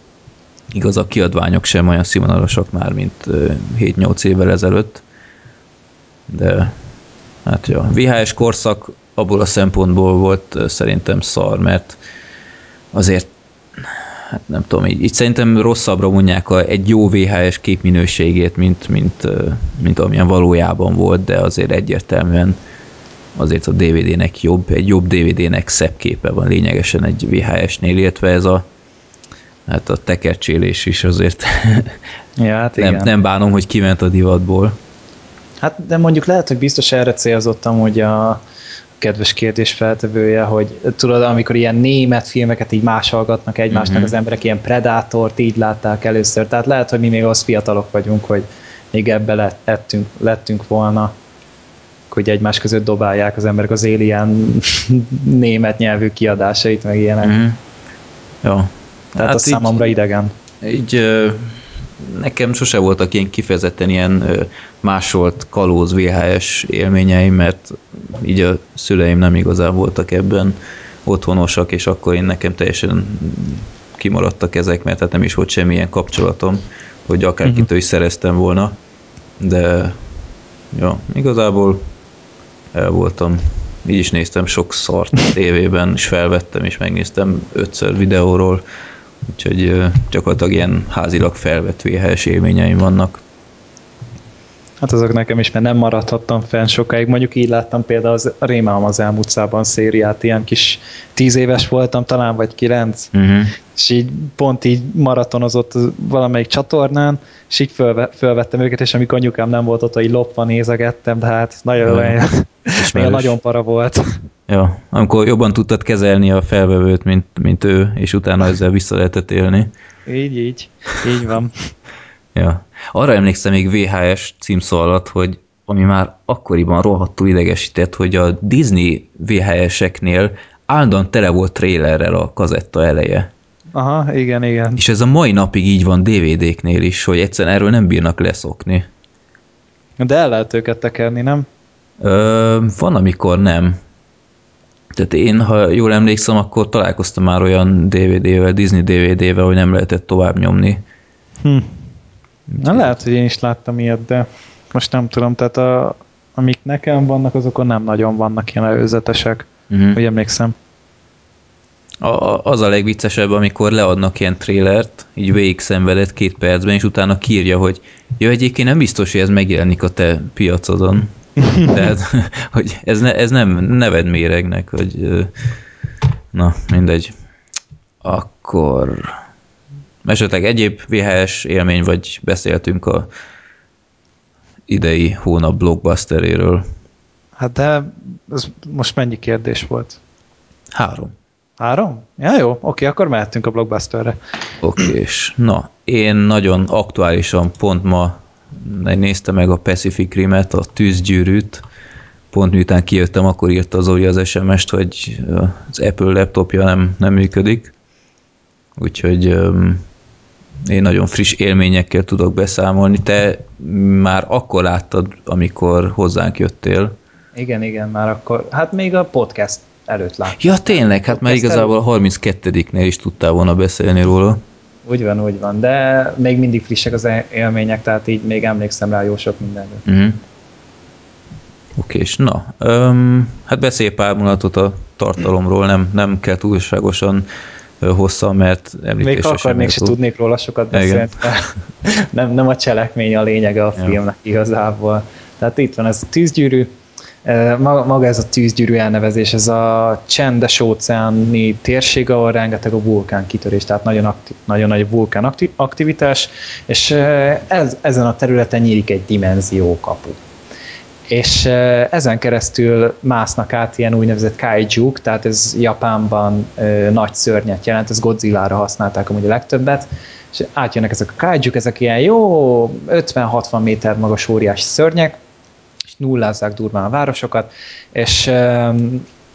Igaz, a kiadványok sem olyan színvonalasak már, mint 7-8 évvel ezelőtt, de hát jó. VHS korszak abból a szempontból volt szerintem szar, mert azért hát nem tudom, így, így szerintem rosszabbra mondják a, egy jó VHS képminőségét, mint, mint, mint amilyen valójában volt, de azért egyértelműen azért a DVD-nek jobb, egy jobb DVD-nek szebb képe van lényegesen egy VHS-nél, illetve ez a hát a tekercsélés is azért ja, hát nem, nem bánom, hogy kiment a divatból. Hát de mondjuk lehet, hogy biztos erre célzottam, hogy a kedves kérdés feltevője, hogy tudod, amikor ilyen német filmeket így másolgatnak egymásnak uh-huh. az emberek, ilyen Predátort így látták először, tehát lehet, hogy mi még az fiatalok vagyunk, hogy még ebbe lettünk, lettünk volna, hogy egymás között dobálják az emberek az Alien német nyelvű kiadásait, meg ilyenek. Uh-huh. Jó, tehát hát az így, számomra idegen. Így nekem sose voltak ilyen kifejezetten ilyen másolt kalóz VHS élményeim, mert így a szüleim nem igazán voltak ebben otthonosak, és akkor én nekem teljesen kimaradtak ezek, mert hát nem is volt semmilyen kapcsolatom, hogy akárkitől uh-huh. is szereztem volna, de ja, igazából el voltam. Így is néztem sok szart tévében, és felvettem, és megnéztem ötször videóról, úgyhogy gyakorlatilag ilyen házilag felvett VHS élményeim vannak. Hát azok nekem is, mert nem maradhattam fenn sokáig. Mondjuk így láttam például az a Rémálom az elmúlt szériát, ilyen kis tíz éves voltam talán, vagy kilenc, uh-huh. és így pont így maratonozott valamelyik csatornán, és így fölve, fölvettem őket, és amikor anyukám nem volt ott, így lopva nézegettem, de hát nagyon, uh, nagyon para volt. Ja, amikor jobban tudtad kezelni a felvevőt, mint, mint ő, és utána ezzel vissza lehetett élni. Így, így. Így van. ja. Arra emlékszem még VHS címszó alatt, hogy ami már akkoriban rohadtul idegesített, hogy a Disney VHS-eknél állandóan tele volt trailerrel a kazetta eleje. Aha, igen, igen. És ez a mai napig így van DVD-knél is, hogy egyszerűen erről nem bírnak leszokni. De el lehet őket tekerni, nem? Ö, van, amikor nem. Tehát én, ha jól emlékszem, akkor találkoztam már olyan DVD-vel, Disney DVD-vel, hogy nem lehetett tovább nyomni. Hm. Na lehet, hogy én is láttam ilyet, de most nem tudom, tehát a, amik nekem vannak, azokon nem nagyon vannak ilyen előzetesek, uh-huh. hogy emlékszem. A, az a legviccesebb, amikor leadnak ilyen trélert, így végig szenvedett két percben, és utána kírja, hogy jó, egyébként nem biztos, hogy ez megjelenik a te piacodon. Tehát, hogy ez, ne, ez nem neved méregnek, hogy na, mindegy. Akkor esetleg egyéb VHS élmény, vagy beszéltünk a idei hónap blockbusteréről. Hát de ez most mennyi kérdés volt? Három. Három? Ja, jó, oké, akkor mehetünk a blockbusterre. Oké, és na, én nagyon aktuálisan pont ma nézte meg a Pacific Rim-et, a tűzgyűrűt, pont miután kijöttem, akkor írta az Zoli az SMS-t, hogy az Apple laptopja nem, nem működik, úgyhogy um, én nagyon friss élményekkel tudok beszámolni. Te már akkor láttad, amikor hozzánk jöttél. Igen, igen, már akkor, hát még a podcast előtt láttam. Ja, tényleg, hát már igazából a 32-nél is tudtál volna beszélni róla. Úgy van, úgy van, de még mindig frissek az élmények, tehát így még emlékszem rá jó sok mindenre. Uh-huh. Oké, és na, um, hát beszélj pár mondatot a tartalomról, nem, nem kell túlságosan hosszan, mert említése Még akarnék se tudnék róla sokat beszélni, nem, nem a cselekmény a lényege a filmnek ja. igazából. Tehát itt van ez a tűzgyűrű, maga ez a tűzgyűrű elnevezés, ez a csendes óceáni térség, ahol rengeteg a vulkán kitörés, tehát nagyon, aktív, nagyon nagy vulkán aktivitás, és ez, ezen a területen nyílik egy dimenzió kapu. És ezen keresztül másznak át ilyen úgynevezett kaijuk, tehát ez Japánban nagy szörnyet jelent, ez Godzilla-ra használták amúgy a legtöbbet, és átjönnek ezek a kaijuk, ezek ilyen jó 50-60 méter magas óriás szörnyek, nullázzák durván a városokat, és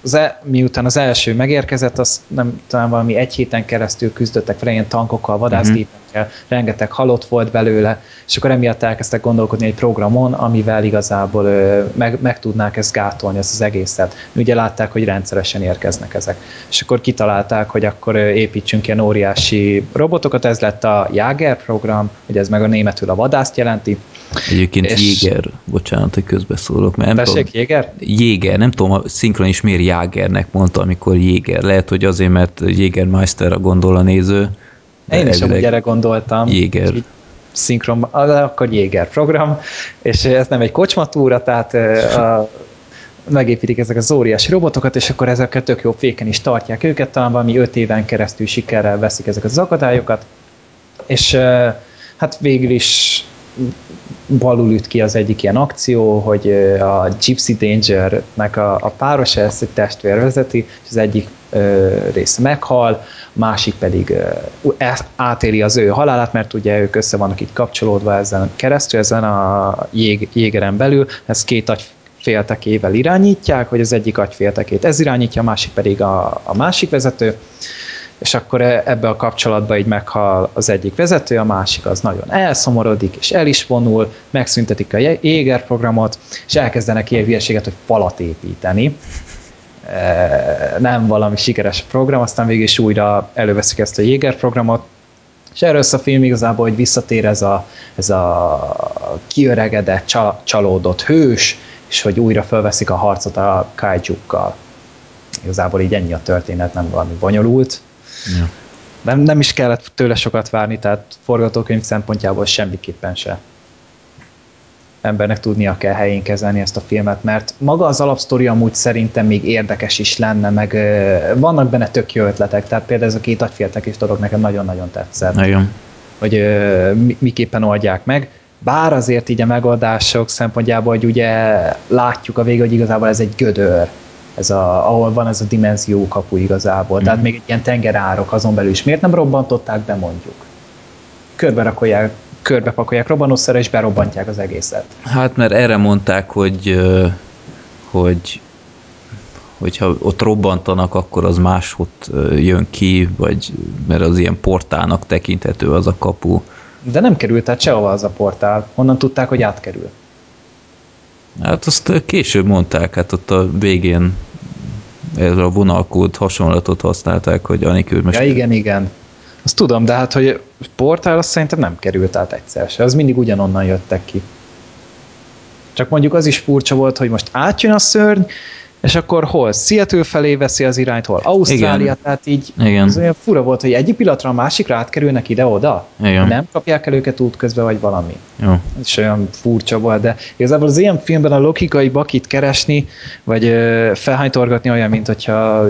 az e, miután az első megérkezett, az nem talán valami egy héten keresztül küzdöttek fel ilyen tankokkal, vadászgépekkel, uh-huh. rengeteg halott volt belőle, és akkor emiatt elkezdtek gondolkodni egy programon, amivel igazából ö, meg, meg tudnák ezt gátolni, ezt az egészet. Ugye látták, hogy rendszeresen érkeznek ezek. És akkor kitalálták, hogy akkor építsünk ilyen óriási robotokat, ez lett a Jager program, hogy ez meg a németül a vadászt jelenti, Egyébként és... Jéger, bocsánat, hogy közbeszólok. Mert nem Tessék, tudom, Jéger? Jéger, nem tudom, a szinkron is miért Jágernek mondta, amikor Jéger. Lehet, hogy azért, mert Jégermeisterra gondol a néző. Én is amúgy erre gondoltam. Jéger. Szinkron, akkor Jéger program, és ez nem egy kocsmatúra, tehát a, megépítik ezek az óriási robotokat, és akkor ezeket tök jó féken is tartják őket, talán valami öt éven keresztül sikerrel veszik ezeket az akadályokat, és hát végül is balul üt ki az egyik ilyen akció, hogy a Gypsy Danger-nek a, a páros ezt egy testvér vezeti, és az egyik ö, része meghal, másik pedig ö, átéli az ő halálát, mert ugye ők össze vannak így kapcsolódva ezen keresztül, ezen a jég, jégeren belül, ez két agy féltekével irányítják, hogy az egyik agyféltekét ez irányítja, a másik pedig a, a másik vezető, és akkor e, ebbe a kapcsolatba így meghal az egyik vezető, a másik az nagyon elszomorodik, és el is vonul, megszüntetik a Jéger programot, és elkezdenek ilyen hülyeséget, hogy falat építeni. E, nem valami sikeres program, aztán végig is újra előveszik ezt a Jéger programot, és erről a film igazából, hogy visszatér ez a, ez a kiöregedett, csalódott hős, és hogy újra felveszik a harcot a kaijukkal. Igazából így ennyi a történet, nem valami bonyolult. Ja. Nem, nem is kellett tőle sokat várni, tehát forgatókönyv szempontjából semmiképpen se. Embernek tudnia kell helyén kezelni ezt a filmet, mert maga az alapsztori amúgy szerintem még érdekes is lenne, meg ö, vannak benne tök jó ötletek, tehát például ez a két agyféltek is dolog nekem nagyon-nagyon tetszett. Igen. Hogy ö, miképpen oldják meg. Bár azért így a megoldások szempontjából, hogy ugye látjuk a vége, hogy igazából ez egy gödör ez a, ahol van ez a dimenzió kapu igazából. Mm. Tehát mhm. még egy ilyen tengerárok azon belül is. Miért nem robbantották be mondjuk? Körbe rakolják, körbe pakolják robbanószerre, és berobbantják az egészet. Hát mert erre mondták, hogy hogy hogyha ott robbantanak, akkor az máshogy jön ki, vagy mert az ilyen portálnak tekinthető az a kapu. De nem került át sehova az a portál. Honnan tudták, hogy átkerül? Hát azt később mondták, hát ott a végén ez a vonalkód hasonlatot használták, hogy Anikőr most... Ja, igen, igen. Azt tudom, de hát, hogy portál azt szerintem nem került át egyszer se. Az mindig ugyanonnan jöttek ki. Csak mondjuk az is furcsa volt, hogy most átjön a szörny, és akkor hol Seattle felé veszi az irányt, hol Ausztrália, Igen. tehát így Igen. az olyan fura volt, hogy egyik pillanatra a másikra átkerülnek ide-oda, Igen. nem kapják el őket útközben, vagy valami. Jó. Ez is olyan furcsa volt, de igazából az ilyen filmben a logikai bakit keresni, vagy ö, felhánytorgatni olyan, mint hogyha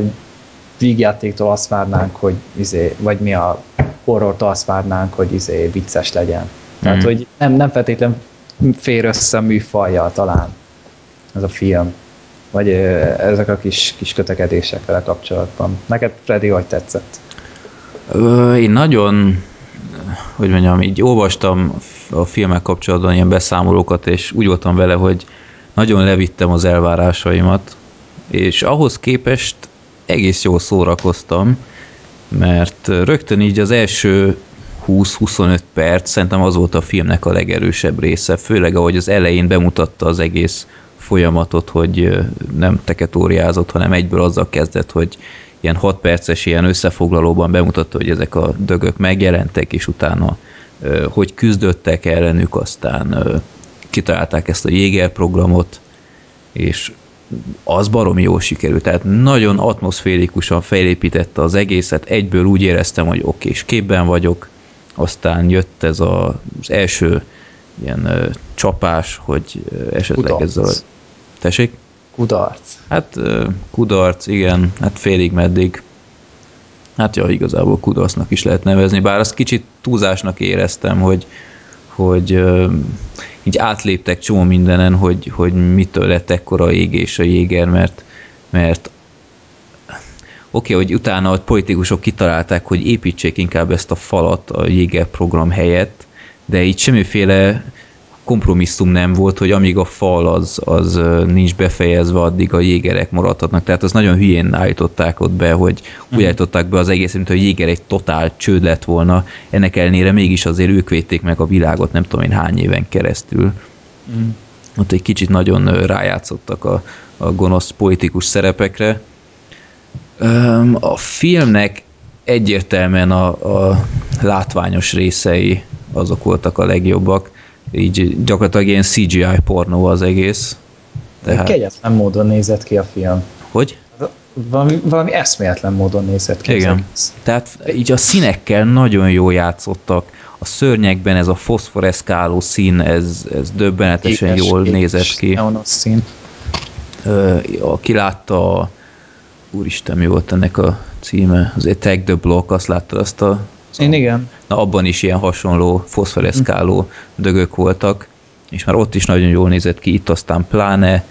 vígjátéktól azt várnánk, hogy izé, vagy mi a horrortól azt várnánk, hogy izé vicces legyen. Tehát, mm. hogy nem, nem feltétlenül fér össze a műfajjal talán ez a film. Vagy ezek a kis, kis kötekedések vele kapcsolatban. Neked, Freddy, hogy tetszett? Én nagyon, hogy mondjam, így olvastam a filmek kapcsolatban ilyen beszámolókat, és úgy voltam vele, hogy nagyon levittem az elvárásaimat, és ahhoz képest egész jól szórakoztam, mert rögtön így az első 20-25 perc szerintem az volt a filmnek a legerősebb része, főleg ahogy az elején bemutatta az egész folyamatot, hogy nem teketóriázott, hanem egyből azzal kezdett, hogy ilyen 6 perces ilyen összefoglalóban bemutatta, hogy ezek a dögök megjelentek, és utána hogy küzdöttek ellenük, aztán kitalálták ezt a Jéger programot, és az baromi jól sikerült. Tehát nagyon atmoszférikusan felépítette az egészet, egyből úgy éreztem, hogy oké, és képben vagyok, aztán jött ez a, az első ilyen ö, csapás, hogy esetleg Kudarc. ezzel... Tessék? Kudarc. Hát kudarc, igen, hát félig meddig. Hát ja, igazából kudarcnak is lehet nevezni, bár azt kicsit túlzásnak éreztem, hogy, hogy így átléptek csomó mindenen, hogy, hogy mitől lett ekkora égés a jéger, mert, mert oké, okay, hogy utána a politikusok kitalálták, hogy építsék inkább ezt a falat a jéger program helyett, de így semmiféle kompromisszum nem volt, hogy amíg a fal az, az nincs befejezve, addig a jégerek maradhatnak. Tehát az nagyon hülyén állították ott be, hogy úgy állították be az egész, mint hogy a jéger egy totál csőd lett volna. Ennek ellenére mégis azért ők védték meg a világot, nem tudom én hány éven keresztül. Mm. Ott egy kicsit nagyon rájátszottak a, a gonosz politikus szerepekre. A filmnek egyértelműen a, a látványos részei azok voltak a legjobbak. Így gyakorlatilag ilyen CGI pornó az egész. Tehát... Kegyetlen módon nézett ki a film. Hogy? Valami, valami eszméletlen módon nézett ki. Igen. Tehát így a színekkel nagyon jól játszottak. A szörnyekben ez a foszforeszkáló szín, ez, ez döbbenetesen Éges, jól éges, nézett ki. neonos szín. Ö, aki látta a, úristen, mi volt ennek a címe? Az Attack the Block, azt látta azt a Én igen. Na, abban is ilyen hasonló foszforeszkáló dögök voltak, és már ott is nagyon jól nézett ki, itt aztán pláne.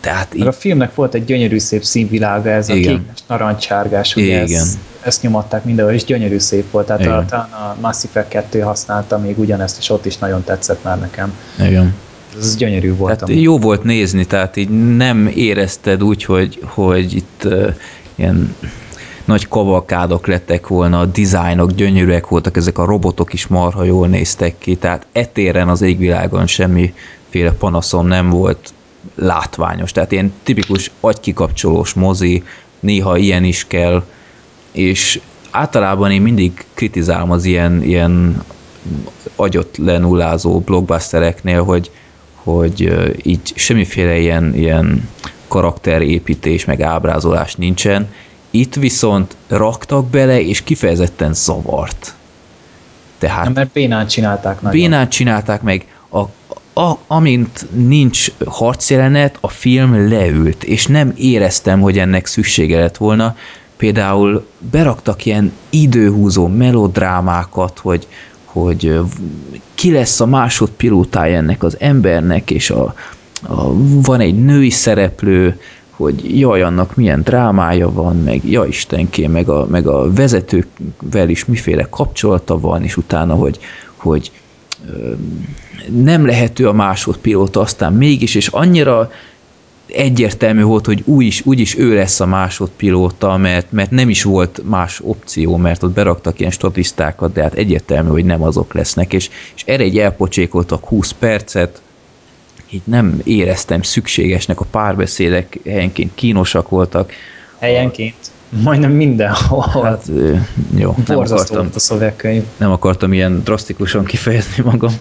Tehát így, a filmnek volt egy gyönyörű szép színvilága, ez a Igen. kékes narancsárgás, ugye Igen. ezt, ezt nyomatták mindenhol, és gyönyörű szép volt. Tehát Igen. a, talán a Mass Effect 2 használta még ugyanezt, és ott is nagyon tetszett már nekem. igen. Ez gyönyörű volt. Tehát jó volt nézni, tehát így nem érezted úgy, hogy, hogy itt uh, ilyen nagy kavalkádok lettek volna, a dizájnok gyönyörűek voltak, ezek a robotok is marha jól néztek ki, tehát etéren az égvilágon semmiféle panaszom nem volt látványos, tehát ilyen tipikus agykikapcsolós mozi, néha ilyen is kell, és általában én mindig kritizálom az ilyen, ilyen agyot lenullázó blockbustereknél, hogy, hogy így semmiféle ilyen, ilyen karakterépítés, meg ábrázolás nincsen. Itt viszont raktak bele, és kifejezetten zavart. Tehát Nem, mert bénán csinálták nagyon. bénát csinálták meg, a, a, amint nincs harcjelenet, a film leült, és nem éreztem, hogy ennek szüksége lett volna. Például beraktak ilyen időhúzó melodrámákat, hogy, hogy ki lesz a másodpilótája ennek az embernek, és a, a, van egy női szereplő, hogy jaj, annak milyen drámája van, meg ja Istenkém, meg a, meg a vezetőkvel is miféle kapcsolata van, és utána, hogy, hogy nem lehető a másodpilóta, aztán mégis, és annyira egyértelmű volt, hogy úgyis, úgyis ő lesz a másodpilóta, mert, mert nem is volt más opció, mert ott beraktak ilyen statisztákat, de hát egyértelmű, hogy nem azok lesznek, és, és erre egy elpocsékoltak 20 percet, így nem éreztem szükségesnek, a párbeszédek helyenként kínosak voltak. Helyenként. Majdnem mindenhol. Hát, jó, nem akartam, a szövegkönyv. nem akartam ilyen drasztikusan kifejezni magam,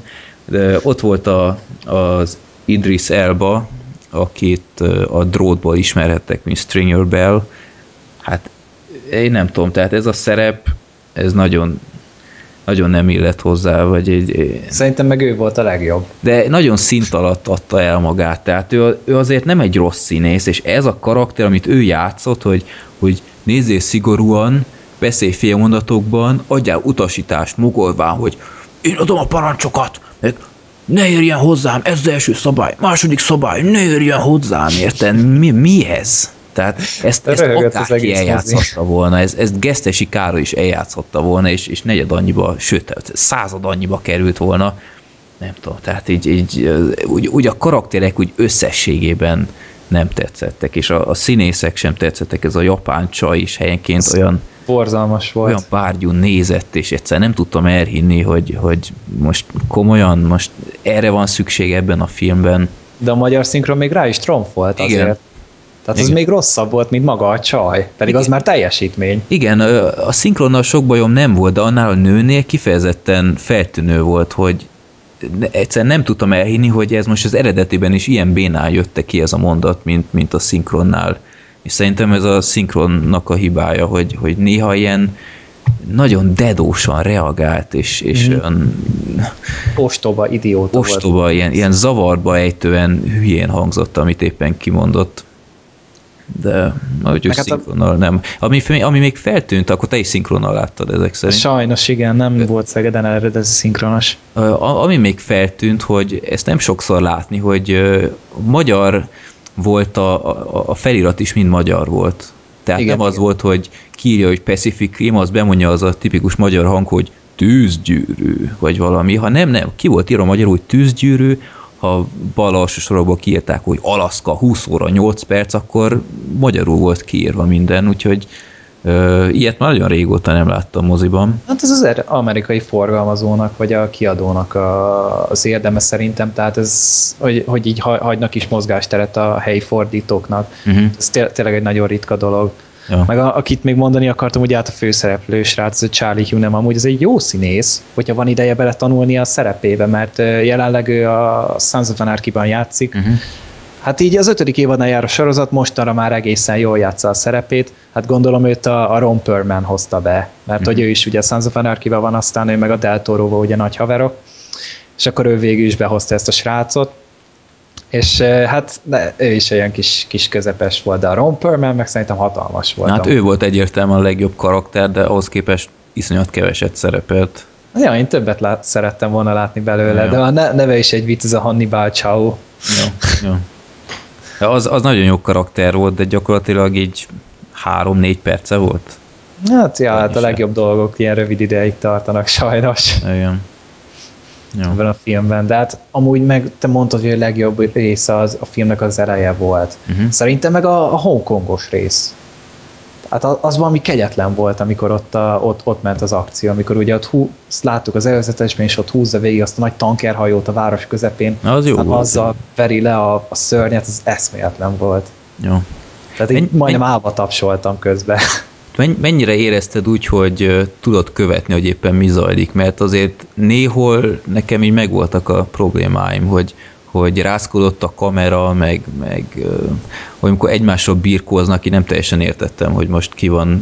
de ott volt a, az Idris Elba, akit a drótból ismerhettek, mint Stringer Bell. Hát én nem tudom, tehát ez a szerep, ez nagyon, nagyon nem illett hozzá, vagy egy, Szerintem meg ő volt a legjobb. de nagyon szint alatt adta el magát, tehát ő, ő azért nem egy rossz színész, és ez a karakter, amit ő játszott, hogy, hogy nézzél szigorúan, beszélj félmondatokban, adjál utasítást mogolván, hogy én adom a parancsokat, meg ne érjen hozzám, ez az első szabály, második szabály, ne érjen hozzám, érted? Mi, mi ez? Tehát ezt, ezt akárki eljátszhatta volna, ez, ezt Gesztesi Károly is eljátszhatta volna, és, és negyed annyiba, sőt, század annyiba került volna, nem tudom, tehát így, így úgy, úgy a karakterek úgy összességében nem tetszettek, és a, a színészek sem tetszettek, ez a japán csaj is helyenként Ez olyan, Borzalmas volt. olyan párgyú nézett, és egyszer nem tudtam elhinni, hogy, hogy most komolyan, most erre van szükség ebben a filmben. De a magyar szinkron még rá is tromfolt Igen. Tehát Igen. az még rosszabb volt, mint maga a csaj, pedig Igen. az már teljesítmény. Igen, a szinkronnal sok bajom nem volt, de annál a nőnél kifejezetten feltűnő volt, hogy egyszerűen nem tudtam elhinni, hogy ez most az eredetiben is ilyen bénál jötte ki ez a mondat, mint, mint a szinkronnál. És szerintem ez a szinkronnak a hibája, hogy, hogy néha ilyen nagyon dedósan reagált, és, és mm. olyan... Ostoba, idióta Ostoba, volt. ilyen, ilyen zavarba ejtően hülyén hangzott, amit éppen kimondott. De ahogy ő szinkronnal hát a... nem. Ami, ami még feltűnt, akkor te is szinkronnal láttad ezek szerint. Sajnos igen, nem Ö... volt Szegeden eredeti szinkronos. Ami még feltűnt, hogy ezt nem sokszor látni, hogy magyar volt a, a, a felirat is mind magyar volt. Tehát igen, nem az igen. volt, hogy kiírja, hogy Pacific Rim, az bemondja az a tipikus magyar hang, hogy tűzgyűrű, vagy valami. Ha nem, nem, ki volt írva magyarul, hogy tűzgyűrű, ha bal alsó sorokból kiírták, hogy Alaszka 20 óra 8 perc, akkor magyarul volt kiírva minden, úgyhogy ö, ilyet már nagyon régóta nem láttam moziban. Hát ez az er- amerikai forgalmazónak, vagy a kiadónak a, az érdeme szerintem, tehát ez, hogy, hogy így hagynak is mozgásteret a helyi fordítóknak. Uh-huh. Ez tényleg egy nagyon ritka dolog. Ja. Meg a, akit még mondani akartam, ugye át a főszereplő srác, Charlie Hunnam, amúgy ez egy jó színész, hogyha van ideje bele tanulni a szerepébe, mert jelenleg ő a Sons of Anarchy-ban játszik. Uh-huh. Hát így az ötödik évadnál jár a sorozat, mostanra már egészen jól játsza a szerepét. Hát gondolom őt a, a Ron Perlman hozta be, mert uh-huh. hogy ő is ugye a Sons of anarchy van, aztán ő meg a Del Toro-val ugye nagy haverok, és akkor ő végül is behozta ezt a srácot és hát de, ő is olyan kis, kis közepes volt, de a Ron Perlman meg szerintem hatalmas volt. Hát ő volt egyértelműen a legjobb karakter, de ahhoz képest iszonyat keveset szerepelt. Ja, én többet lát, szerettem volna látni belőle, ja. de a neve is egy vicc, ez a Hannibal Ciao. Ja, ja. Az, az nagyon jó karakter volt, de gyakorlatilag így három-négy perce volt. Hát, ja, hát a legjobb dolgok ilyen rövid ideig tartanak sajnos. Igen ja. ebben a filmben, de hát amúgy meg te mondtad, hogy a legjobb része az, a filmnek az ereje volt. Uh-huh. Szerintem meg a, a hongkongos rész. Hát az valami kegyetlen volt, amikor ott, a, ott, ott ment az akció, amikor ugye ott hú, láttuk az előzetesben, és ott húzza végig azt a nagy tankerhajót a város közepén. Na, az jó hát volt. Azzal veri le a, a szörnyet, az eszméletlen volt. Jó. Tehát én majdnem állva tapsoltam közben. Mennyire érezted úgy, hogy tudod követni, hogy éppen mi zajlik? Mert azért néhol nekem így megvoltak a problémáim, hogy, hogy rázkodott a kamera, meg, meg hogy amikor egymásról birkóznak, én nem teljesen értettem, hogy most ki van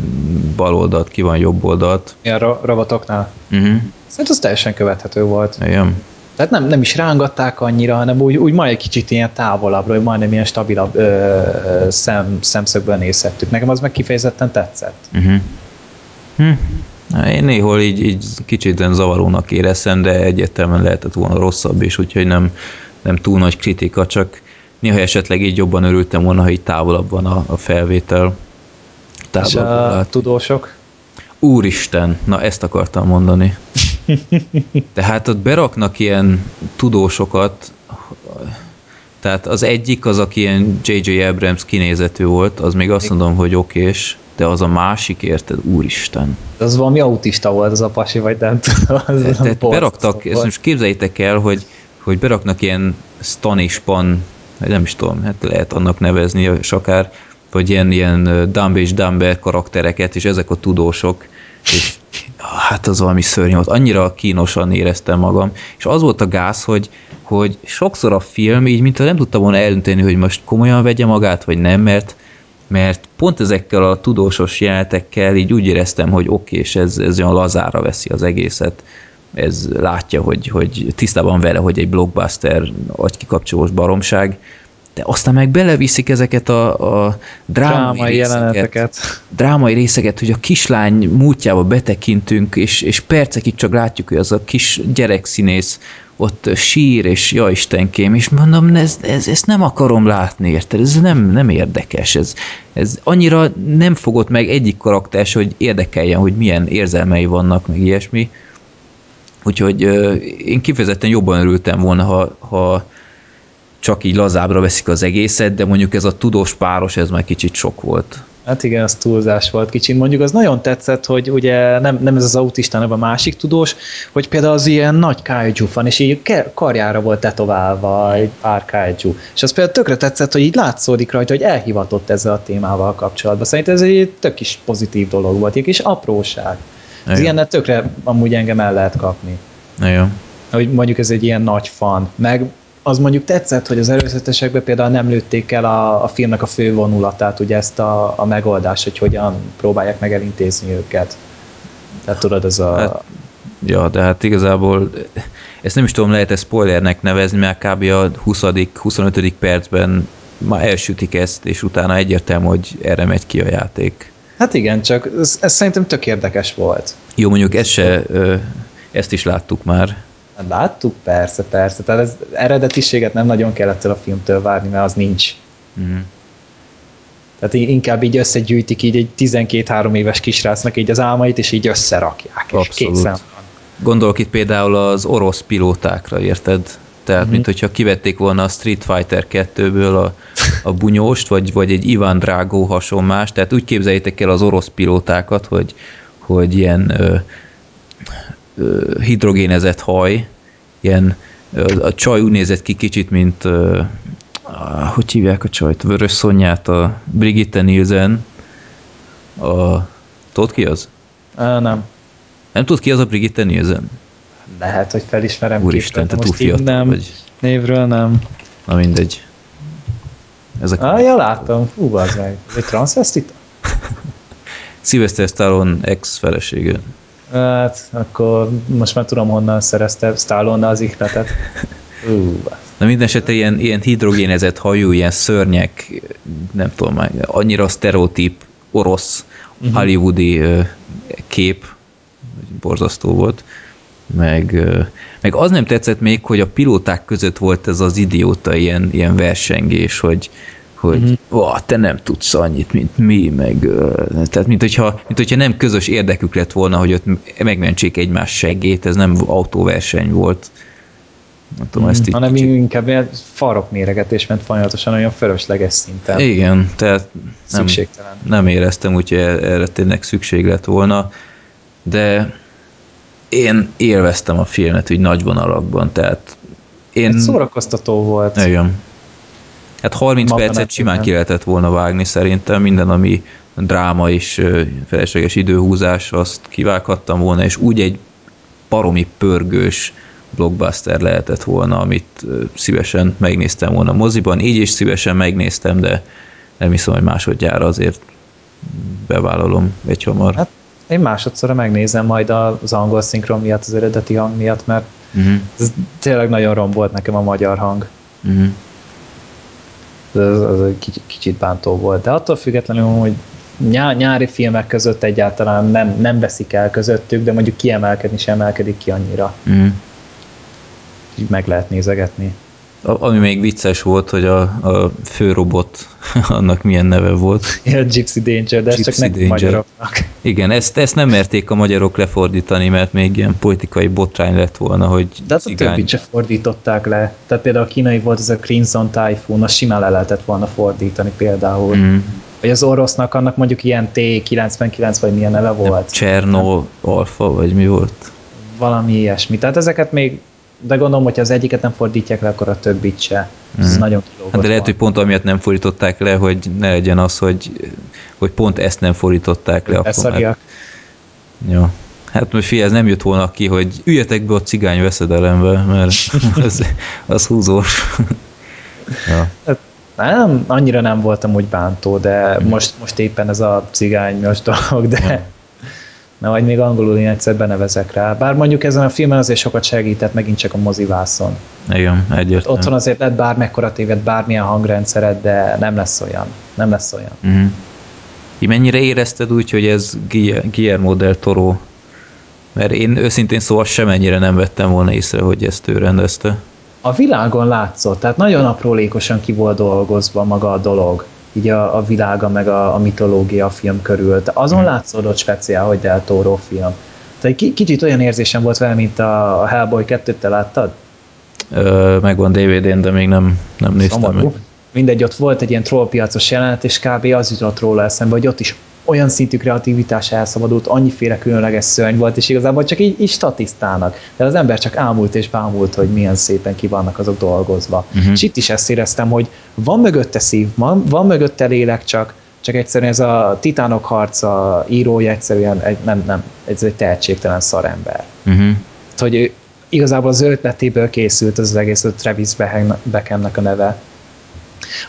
bal oldalt, ki van jobb oldalt. Ilyen robotoknál? Uh-huh. Szerintem az teljesen követhető volt. Igen. Tehát nem, nem is rángatták annyira, hanem úgy, úgy majd egy kicsit ilyen távolabbra, hogy majdnem ilyen stabilabb ö, szem, szemszögből nézhettük. Nekem az meg kifejezetten tetszett. Uh-huh. Hm. Én néhol így, így kicsit zavarónak éreztem, de egyértelműen lehetett volna rosszabb is, úgyhogy nem, nem túl nagy kritika, csak néha esetleg így jobban örültem volna, ha így távolabb van a, a felvétel. Távolabb És a tudósok? Úristen, na ezt akartam mondani. Tehát ott beraknak ilyen tudósokat, tehát az egyik az, aki ilyen J.J. Abrams kinézetű volt, az még azt mondom, hogy okés, de az a másik, érted, úristen. Az valami autista volt az a pasi, vagy nem tudom. Az tehát beraktak, ezt most képzeljétek el, hogy, hogy beraknak ilyen stanispan, nem is tudom, hát lehet annak nevezni, és akár, vagy ilyen, ilyen Dumb és Dumber karaktereket, és ezek a tudósok, és hát az valami szörnyű volt, annyira kínosan éreztem magam, és az volt a gáz, hogy, hogy sokszor a film így, mint nem tudta volna eldönteni, hogy most komolyan vegye magát, vagy nem, mert, mert pont ezekkel a tudósos jelenetekkel így úgy éreztem, hogy oké, és ez, ez olyan lazára veszi az egészet, ez látja, hogy, hogy tisztában vele, hogy egy blockbuster agykikapcsolós baromság, de aztán meg beleviszik ezeket a, a drámai, drámai részeket, jeleneteket. Drámai részeket, hogy a kislány múltjába betekintünk, és, és percekig csak látjuk, hogy az a kis gyerekszínész ott sír, és ja Istenkém, és mondom, ez, ez, ezt nem akarom látni, érted? Ez nem, nem érdekes, ez, ez annyira nem fogott meg egyik karakter, hogy érdekeljen, hogy milyen érzelmei vannak, meg ilyesmi. Úgyhogy én kifejezetten jobban örültem volna, ha, ha csak így lazábra veszik az egészet, de mondjuk ez a tudós páros, ez már kicsit sok volt. Hát igen, az túlzás volt kicsit. Mondjuk az nagyon tetszett, hogy ugye nem, nem ez az autista, hanem a másik tudós, hogy például az ilyen nagy kaiju van, és így karjára volt tetoválva egy pár kaiju. És az például tökre tetszett, hogy így látszódik rajta, hogy elhivatott ezzel a témával kapcsolatban. Szerintem ez egy tök is pozitív dolog volt, egy kis apróság. Ez ilyennel tökre amúgy engem el lehet kapni. Igen. Hogy mondjuk ez egy ilyen nagy fan. Meg az mondjuk tetszett, hogy az előzetesekben például nem lőtték el a, a filmnek a fő vonulatát, ugye ezt a, a megoldást, hogy hogyan próbálják meg elintézni őket. Tehát tudod, ez a... Hát, ja, de hát igazából ezt nem is tudom, lehet-e spoilernek nevezni, mert kb. a 20.-25. percben már elsütik ezt, és utána egyértelmű, hogy erre megy ki a játék. Hát igen, csak ez, ez szerintem tök érdekes volt. Jó, mondjuk ezt, se, ezt is láttuk már. Láttuk, persze, persze. Tehát ez eredetiséget nem nagyon kellett el a filmtől várni, mert az nincs. Mm. Tehát inkább így összegyűjtik így egy 12-3 éves kisrácnak így az álmait, és így összerakják, és Abszolút. készen van. Gondolok itt például az orosz pilótákra, érted? Tehát, mm-hmm. mint hogyha kivették volna a Street Fighter 2-ből a, a bunyóst, vagy, vagy egy Ivan Drago hasonlás. Tehát úgy képzeljétek el az orosz pilótákat, hogy, hogy ilyen ö, hidrogénezett haj, ilyen a csaj úgy nézett ki kicsit, mint hogy hívják a csajt? Vörös Szonyát, a Brigitte Nielsen. A, tudod ki az? Uh, nem. Nem tudod ki az a Brigitte Nielsen? Lehet, hogy felismerem. Úristen, te túl fiatal nem, vagy. Névről nem. Na mindegy. Ez a... Ah, ja, láttam. Fú, az meg. Ez egy transvestita? Sylvester Stallone ex-felesége. Hát, akkor most már tudom, honnan szerezte Stallone az ihletet. Uh. Na minden esetre ilyen, ilyen hidrogénezett hajú, ilyen szörnyek, nem tudom már, annyira sztereotíp orosz uh-huh. hollywoodi kép, borzasztó volt, meg, meg az nem tetszett még, hogy a pilóták között volt ez az idióta ilyen, ilyen versengés, hogy, hogy uh-huh. te nem tudsz annyit, mint mi, meg tehát mint hogyha, mint hogyha nem közös érdekük lett volna, hogy ott megmentsék egymás seggét, ez nem autóverseny volt. Nem tudom, mm, ezt így hanem kicsit... inkább farok méregetés ment folyamatosan olyan fölösleges szinten. Igen, tehát nem, nem éreztem, úgyhogy erre tényleg szükség lett volna, de én élveztem a filmet úgy nagy vonalakban, tehát én... Ez szórakoztató volt. Igen. Hát 30 percet simán ki lehetett volna vágni szerintem, minden, ami dráma és felesleges időhúzás, azt kivághattam volna, és úgy egy paromi pörgős blockbuster lehetett volna, amit szívesen megnéztem volna moziban, így is szívesen megnéztem, de nem hiszem, hogy másodjára azért bevállalom egy hamar. Hát én másodszorra megnézem majd az angol szinkron miatt, az eredeti hang miatt, mert uh-huh. ez tényleg nagyon rombolt nekem a magyar hang. Uh-huh az, az egy kicsit, kicsit bántó volt. De attól függetlenül, hogy nyár, nyári filmek között egyáltalán nem, nem veszik el közöttük, de mondjuk kiemelkedni sem emelkedik ki annyira. Mm. Így meg lehet nézegetni. Ami még vicces volt, hogy a, a főrobot, annak milyen neve volt. Ja, Gypsy Danger, de ez csak nekünk magyaroknak. Igen, ezt, ezt nem merték a magyarok lefordítani, mert még ilyen politikai botrány lett volna, hogy De hát a többit se fordították le. Tehát például a kínai volt ez a Crimson Typhoon, azt simán le lehetett volna fordítani például. Mm. Vagy az orosznak annak mondjuk ilyen T99 vagy milyen neve volt. Cserno Alpha, vagy mi volt? Valami ilyesmi. Tehát ezeket még de gondolom, hogy az egyiket nem fordítják le, akkor a többit se. Ez mm. nagyon kilógott hát De lehet, van. hogy pont amiatt nem fordították le, hogy ne legyen az, hogy, hogy pont ezt nem fordították le. Akkor, hát, jó. Hát most figyelj, ez nem jött volna ki, hogy üljetek be a cigány veszedelembe, mert az, az húzós. ja. hát, nem, annyira nem voltam úgy bántó, de most, most éppen ez a cigány dolog, de ja mert majd még angolul én egyszer benevezek rá. Bár mondjuk ezen a filmen azért sokat segített megint csak a mozivászon. Igen, egyértelmű. Otthon azért lett bármekkora téved, bármilyen hangrendszered, de nem lesz olyan. Nem lesz olyan. Uh-huh. mennyire érezted úgy, hogy ez Guillermo del Toro? Mert én őszintén szóval semennyire nem vettem volna észre, hogy ezt ő rendezte. A világon látszott, tehát nagyon aprólékosan ki volt dolgozva maga a dolog így a, a világa, meg a, a mitológia a film körül. De azon hmm. látszódott speciál, hogy Del Toro film. Tehát egy kicsit olyan érzésem volt vele, mint a, a Hellboy 2-t, te láttad? Ö, megvan DVD-n, de még nem, nem néztem Szomorú. meg. mindegy, ott volt egy ilyen trollpiacos jelenet, és kb. az jutott róla eszembe, hogy ott is olyan szintű kreativitás elszabadult, annyiféle különleges szörny volt, és igazából csak így, így statisztálnak. De az ember csak ámult és bámult, hogy milyen szépen ki vannak azok dolgozva. Uh-huh. És itt is ezt éreztem, hogy van mögötte szív, van, van mögötte lélek, csak, csak egyszerűen ez a titánok harca írója egyszerűen egy, nem, nem, ez egy tehetségtelen szarember. Uh-huh. Hogy igazából az ötletéből készült az, az egész, a Travis Beckhamnek a neve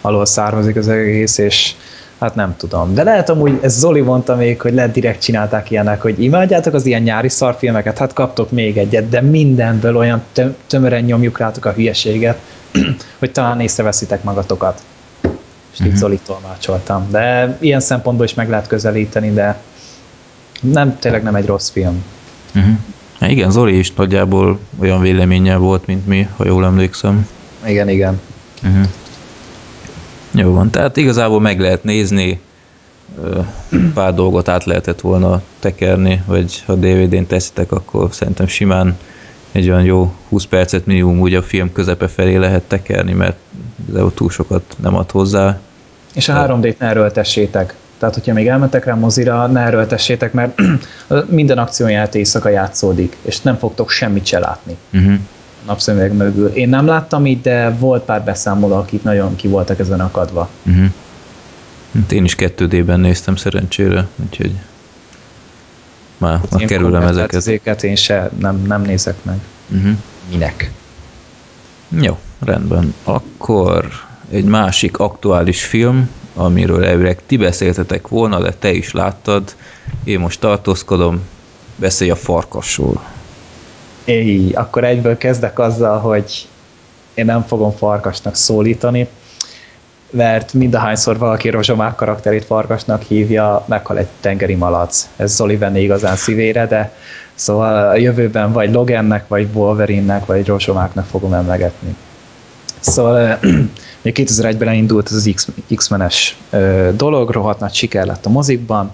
alól származik az egész, és Hát nem tudom. De lehet amúgy, ez Zoli mondta még, hogy lehet direkt csinálták ilyenek, hogy imádjátok az ilyen nyári szarfilmeket, hát kaptok még egyet, de mindenből olyan tömören nyomjuk rátok a hülyeséget, hogy talán észreveszitek magatokat. És itt mhm. Zolit tolmácsoltam. De ilyen szempontból is meg lehet közelíteni, de nem, tényleg nem egy rossz film. Uh-huh. Hát igen, Zoli is nagyjából olyan véleménnyel volt, mint mi, ha jól emlékszem. Igen, igen. Uh-huh. Jó van, tehát igazából meg lehet nézni, pár dolgot át lehetett volna tekerni, vagy ha DVD-n teszitek, akkor szerintem simán egy olyan jó 20 percet minimum úgy a film közepe felé lehet tekerni, mert igazából túl sokat nem ad hozzá. És a 3D-t ne erőltessétek. Tehát, hogyha még elmentek rá mozira, ne erőltessétek, mert minden akcióját éjszaka játszódik, és nem fogtok semmit se látni. Uh-huh napszemüveg mögül. Én nem láttam így, de volt pár beszámoló, akik nagyon ki voltak ezen akadva. Uh-huh. Én is 2D-ben néztem szerencsére, úgyhogy már, már kerülem ezeket. Ezeket én se nem, nem nézek meg. Uh-huh. Minek? Jó, rendben. Akkor egy másik aktuális film, amiről elvileg ti beszéltetek volna, de te is láttad. Én most tartózkodom, beszélj a farkasról. Éj, akkor egyből kezdek azzal, hogy én nem fogom farkasnak szólítani, mert mindahányszor valaki rozsomák karakterét farkasnak hívja, meghal egy tengeri malac. Ez Zoli venné igazán szívére, de szóval a jövőben vagy Logannek, vagy Wolverine-nek, vagy rozsomáknak fogom emlegetni. Szóval még 2001-ben indult ez az X-menes dolog, rohadt nagy siker lett a mozikban,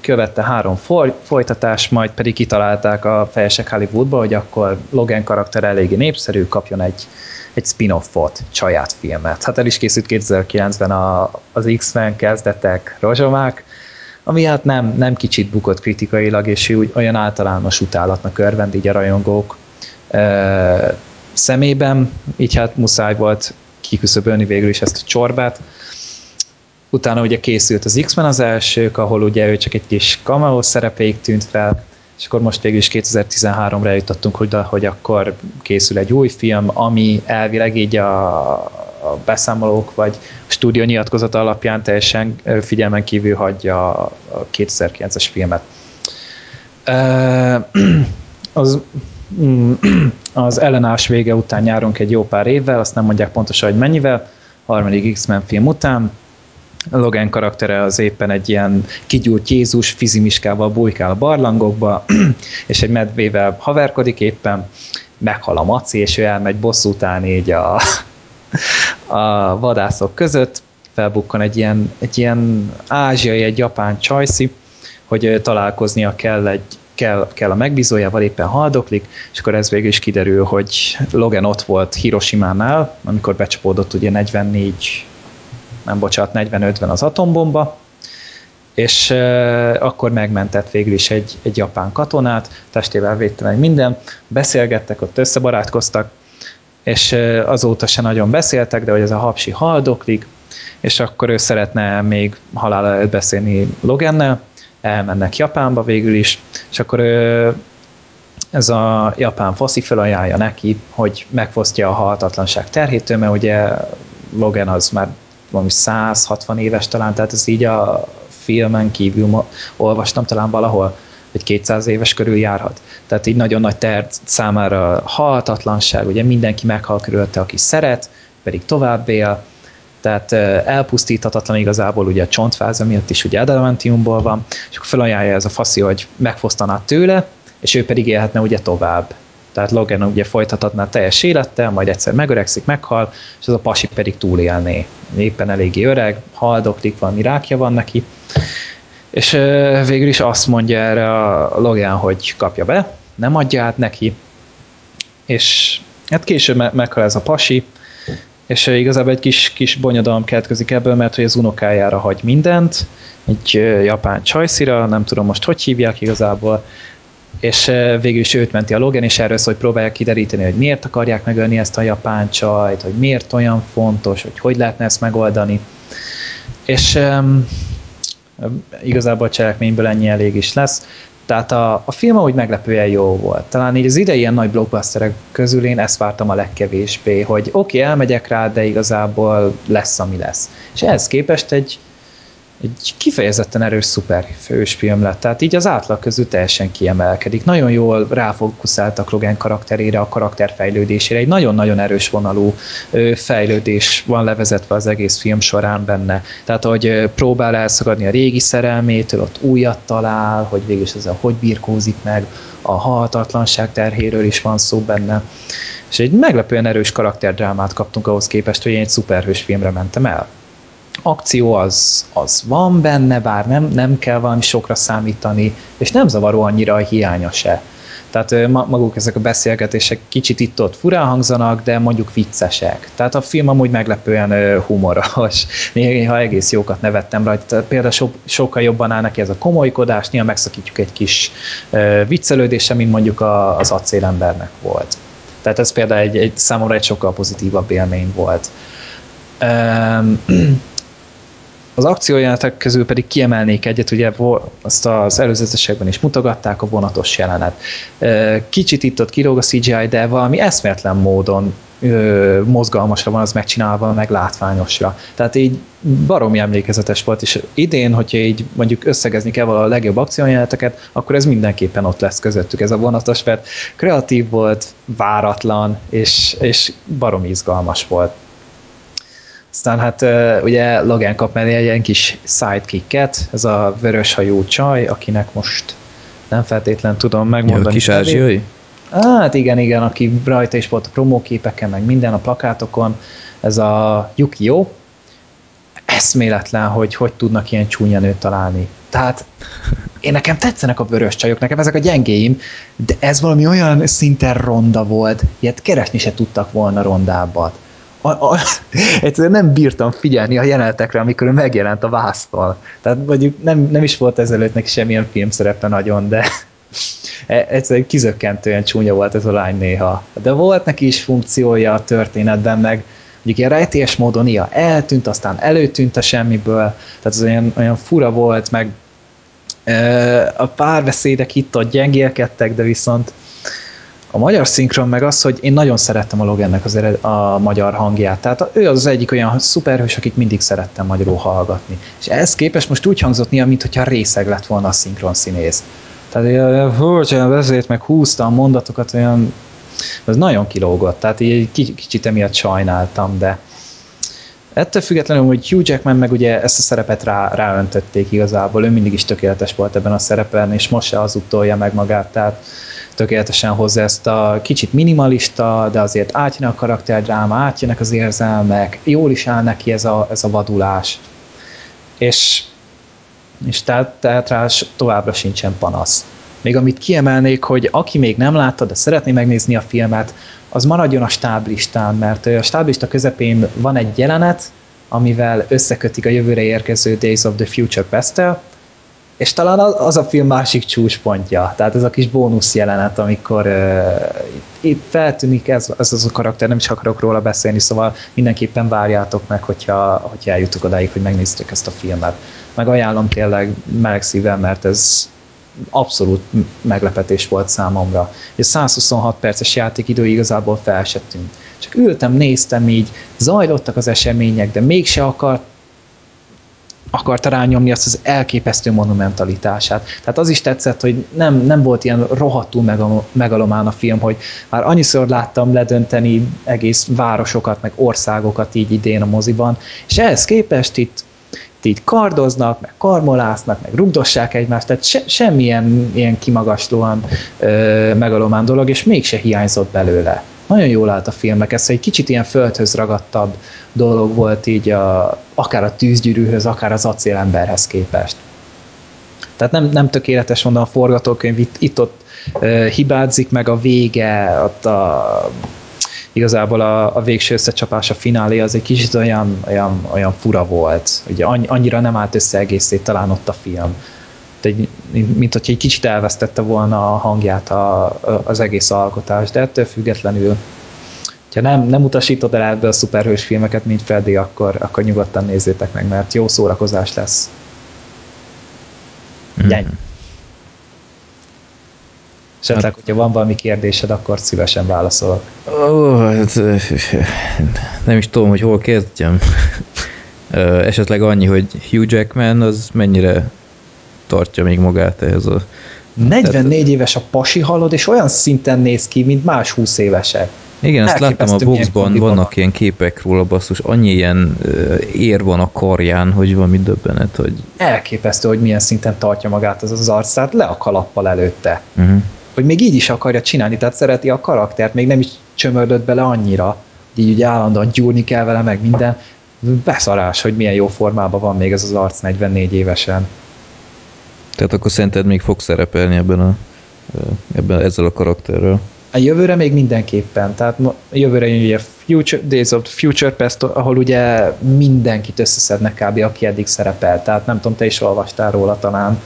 követte három folytatás, majd pedig kitalálták a fejesek Hollywoodba, hogy akkor Logan karakter eléggé népszerű, kapjon egy, egy spin-offot, saját filmet. Hát el is készült 2009-ben a, az X-Men kezdetek rozsomák, ami hát nem, nem kicsit bukott kritikailag, és úgy olyan általános utálatnak örvend így a rajongók e, szemében, így hát muszáj volt kiküszöbölni végül is ezt a csorbát. Utána ugye készült az X-Men az elsők, ahol ugye ő csak egy kis cameo szerepéig tűnt fel, és akkor most végül is 2013-ra jutottunk, hogy, hogy akkor készül egy új film, ami elvileg így a, a beszámolók vagy a stúdió nyilatkozata alapján teljesen figyelmen kívül hagyja a 2009-es filmet. Az az ellenállás vége után járunk egy jó pár évvel, azt nem mondják pontosan, hogy mennyivel, harmadik X-Men film után, Logan karaktere az éppen egy ilyen kigyúrt Jézus fizimiskával bujkál a barlangokba, és egy medvével haverkodik éppen, meghal a maci, és ő elmegy bosszút állni így a, a vadászok között, felbukkan egy ilyen, egy ilyen ázsiai, egy japán csajszi, hogy találkoznia kell egy kell, kell a megbízójával, éppen haldoklik, és akkor ez végül is kiderül, hogy Logan ott volt Hiroshima-nál, amikor becsapódott ugye 44, nem bocsánat, 45-ben az atombomba, és uh, akkor megmentett végül is egy, egy japán katonát, testével védte meg minden, beszélgettek, ott összebarátkoztak, és uh, azóta se nagyon beszéltek, de hogy ez a hapsi haldoklik, és akkor ő szeretne még halál előtt beszélni Logannel, elmennek Japánba végül is, és akkor ez a japán faszi felajánlja neki, hogy megfosztja a halhatatlanság terhétől, mert ugye Logan az már valami 160 éves talán, tehát ez így a filmen kívül olvastam talán valahol, hogy 200 éves körül járhat. Tehát így nagyon nagy teher számára halhatatlanság, ugye mindenki meghal körülte, aki szeret, pedig tovább él, tehát elpusztíthatatlan igazából ugye a csontfáza miatt is ugye adamantiumból van, és akkor felajánlja ez a faszi, hogy megfosztaná tőle, és ő pedig élhetne ugye tovább. Tehát Logan ugye folytathatná teljes élettel, majd egyszer megöregszik, meghal, és az a pasi pedig túlélné. Éppen eléggé öreg, haldoklik, valami rákja van neki, és végül is azt mondja erre a Logan, hogy kapja be, nem adja át neki, és hát később meghal ez a pasi, és igazából egy kis, kis bonyodalom keletkezik ebből, mert hogy az unokájára hagy mindent, egy japán csajszira, nem tudom most hogy hívják igazából, és végül is őt menti a Logan, és erről szól, hogy próbálják kideríteni, hogy miért akarják megölni ezt a japán csajt, hogy miért olyan fontos, hogy hogy lehetne ezt megoldani. És um, igazából a cselekményből ennyi elég is lesz. Tehát a, a film ahogy meglepően jó volt. Talán így az idei ilyen nagy blockbusterek közül én ezt vártam a legkevésbé, hogy oké, okay, elmegyek rá, de igazából lesz, ami lesz. És ehhez képest egy, egy kifejezetten erős szuperfős film lett, tehát így az átlag közül teljesen kiemelkedik. Nagyon jól ráfókuszáltak Logan karakterére, a karakter fejlődésére, egy nagyon-nagyon erős vonalú fejlődés van levezetve az egész film során benne. Tehát, hogy próbál elszakadni a régi szerelmétől, ott újat talál, hogy végül is ezzel hogy birkózik meg, a halhatatlanság terhéről is van szó benne. És egy meglepően erős karakterdrámát kaptunk ahhoz képest, hogy én egy szuperhős filmre mentem el akció az, az van benne, bár nem, nem kell valami sokra számítani, és nem zavaró annyira a hiánya se. Tehát maguk ezek a beszélgetések kicsit itt-ott furán hangzanak, de mondjuk viccesek. Tehát a film amúgy meglepően humoros. Néha egész jókat nevettem rajta. Például so, sokkal jobban áll neki ez a komolykodás, néha megszakítjuk egy kis viccelődése, mint mondjuk a, az acélembernek volt. Tehát ez például egy, egy számomra egy sokkal pozitívabb élmény volt. Az akciójelenetek közül pedig kiemelnék egyet, ugye azt az előzetesekben is mutogatták, a vonatos jelenet. Kicsit itt-ott kilóg a CGI, de valami eszméletlen módon mozgalmasra van az megcsinálva, meg látványosra. Tehát így baromi emlékezetes volt, és idén, hogyha így mondjuk összegezni kell a legjobb akciójeleneteket, akkor ez mindenképpen ott lesz közöttük ez a vonatos, mert kreatív volt, váratlan, és, és baromi izgalmas volt. Aztán hát ugye Logan kap mellé egy ilyen kis sidekicket, ez a vöröshajú csaj, akinek most nem feltétlen tudom megmondani. Ja, kis ázsiai? Hát igen, igen, aki rajta is volt a promóképeken, meg minden a plakátokon, ez a Yukio, eszméletlen, hogy hogy tudnak ilyen csúnya nőt találni. Tehát én nekem tetszenek a vörös csajok, nekem ezek a gyengéim, de ez valami olyan szinten ronda volt, ilyet keresni se tudtak volna rondábbat a, a, egyszerűen nem bírtam figyelni a jelenetekre, amikor ő megjelent a vásztal. Tehát mondjuk nem, nem is volt ezelőtt neki semmilyen filmszerepe nagyon, de e, egyszerűen kizökkentően csúnya volt ez a lány néha. De volt neki is funkciója a történetben, meg mondjuk ilyen rejtélyes módon ia eltűnt, aztán előtűnt a semmiből, tehát az olyan, olyan fura volt, meg a párbeszédek itt ott gyengélkedtek, de viszont a magyar szinkron meg az, hogy én nagyon szerettem a Logannek az ered, a magyar hangját. Tehát ő az, az egyik olyan szuperhős, akit mindig szerettem magyarul hallgatni. És ehhez képest most úgy hangzott néha, mintha részeg lett volna a szinkron színész. Tehát furcsa, ezért meg húzta a mondatokat, olyan, ez nagyon kilógott, tehát így kicsit emiatt sajnáltam, de ettől függetlenül, hogy Hugh Jackman meg ugye ezt a szerepet rá, ráöntötték igazából, ő mindig is tökéletes volt ebben a szerepen, és most se az utolja meg magát, tehát tökéletesen hozza ezt a kicsit minimalista, de azért átjön a karakterdráma, átjönnek az érzelmek, jól is áll neki ez a, ez a vadulás. És, és tehát, rá továbbra sincsen panasz. Még amit kiemelnék, hogy aki még nem látta, de szeretné megnézni a filmet, az maradjon a stáblistán, mert a stáblista közepén van egy jelenet, amivel összekötik a jövőre érkező Days of the Future past és talán az a film másik csúcspontja, tehát ez a kis bónusz jelenet, amikor uh, itt feltűnik ez, ez az a karakter, nem is akarok róla beszélni, szóval mindenképpen várjátok meg, hogyha, hogyha eljutok odáig, hogy megnéztek ezt a filmet. Meg ajánlom tényleg meleg szívvel, mert ez abszolút meglepetés volt számomra. És 126 perces játékidő igazából fel se tűnt. Csak ültem, néztem így, zajlottak az események, de mégse akart akarta rányomni azt az elképesztő monumentalitását. Tehát az is tetszett, hogy nem, nem volt ilyen rohadtul megalomán a film, hogy már annyiszor láttam ledönteni egész városokat, meg országokat így idén a moziban, és ehhez képest itt így kardoznak, meg karmolásznak, meg rugdossák egymást, tehát se, semmilyen ilyen kimagaslóan ö, megalomán dolog, és mégse hiányzott belőle. Nagyon jól állt a filmek, ez egy kicsit ilyen földhöz ragadtabb dolog volt így a, akár a tűzgyűrűhöz, akár az acélemberhez képest. Tehát nem, nem tökéletes mondom a forgatókönyv, itt, itt ott uh, hibázik meg a vége, ott a igazából a, a végső összecsapás, a finálé az egy kicsit olyan, olyan, olyan fura volt. Ugye annyira nem állt össze egészé talán ott a film. Egy, mint hogy egy kicsit elvesztette volna a hangját a, az egész alkotás, de ettől függetlenül ha nem, nem utasítod el ebből a szuperhős filmeket, mint Freddy, akkor, akkor nyugodtan nézzétek meg, mert jó szórakozás lesz. Mm. Gyeny. Esetleg, hogyha van valami kérdésed, akkor szívesen válaszolok. Ó, hát, nem is tudom, hogy hol kezdjem. Esetleg annyi, hogy Hugh Jackman az mennyire tartja még magát ehhez a... 44 Tehát, éves a pasi halod, és olyan szinten néz ki, mint más 20 évesek. Igen, ezt láttam a boxban, vannak ilyen képek róla, basszus, annyi ilyen ér van a karján, hogy valami döbbenet, hogy... Elképesztő, hogy milyen szinten tartja magát az az arcát, le a kalappal előtte. Uh-huh hogy még így is akarja csinálni, tehát szereti a karaktert, még nem is csömördött bele annyira, így ugye állandóan gyúrni kell vele, meg minden. Beszarás, hogy milyen jó formában van még ez az arc 44 évesen. Tehát akkor szerinted még fog szerepelni ebben a, ebben, ezzel a karakterrel? A jövőre még mindenképpen, tehát jövőre jön ugye Future, Days of Future Past, ahol ugye mindenkit összeszednek kb. aki eddig szerepel, tehát nem tudom, te is olvastál róla talán,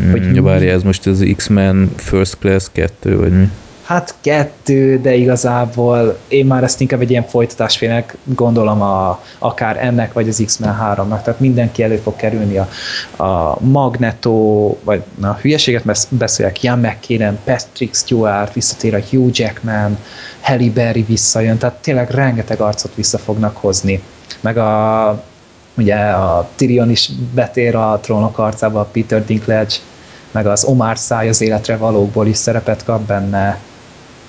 Mm, hogy várja, ez most az X-Men First Class 2, vagy mi? Hát kettő, de igazából én már ezt inkább egy ilyen folytatásfének gondolom a, akár ennek, vagy az X-Men 3-nak, tehát mindenki elő fog kerülni a, a Magneto, vagy na, hülyeséget beszéljek, Ian McKinnon, Patrick Stewart, visszatér a Hugh Jackman, Halle Berry visszajön, tehát tényleg rengeteg arcot vissza fognak hozni. Meg a ugye a Tyrion is betér a trónok arcába, a Peter Dinklage, meg az Omar Száj az életre valókból is szerepet kap benne,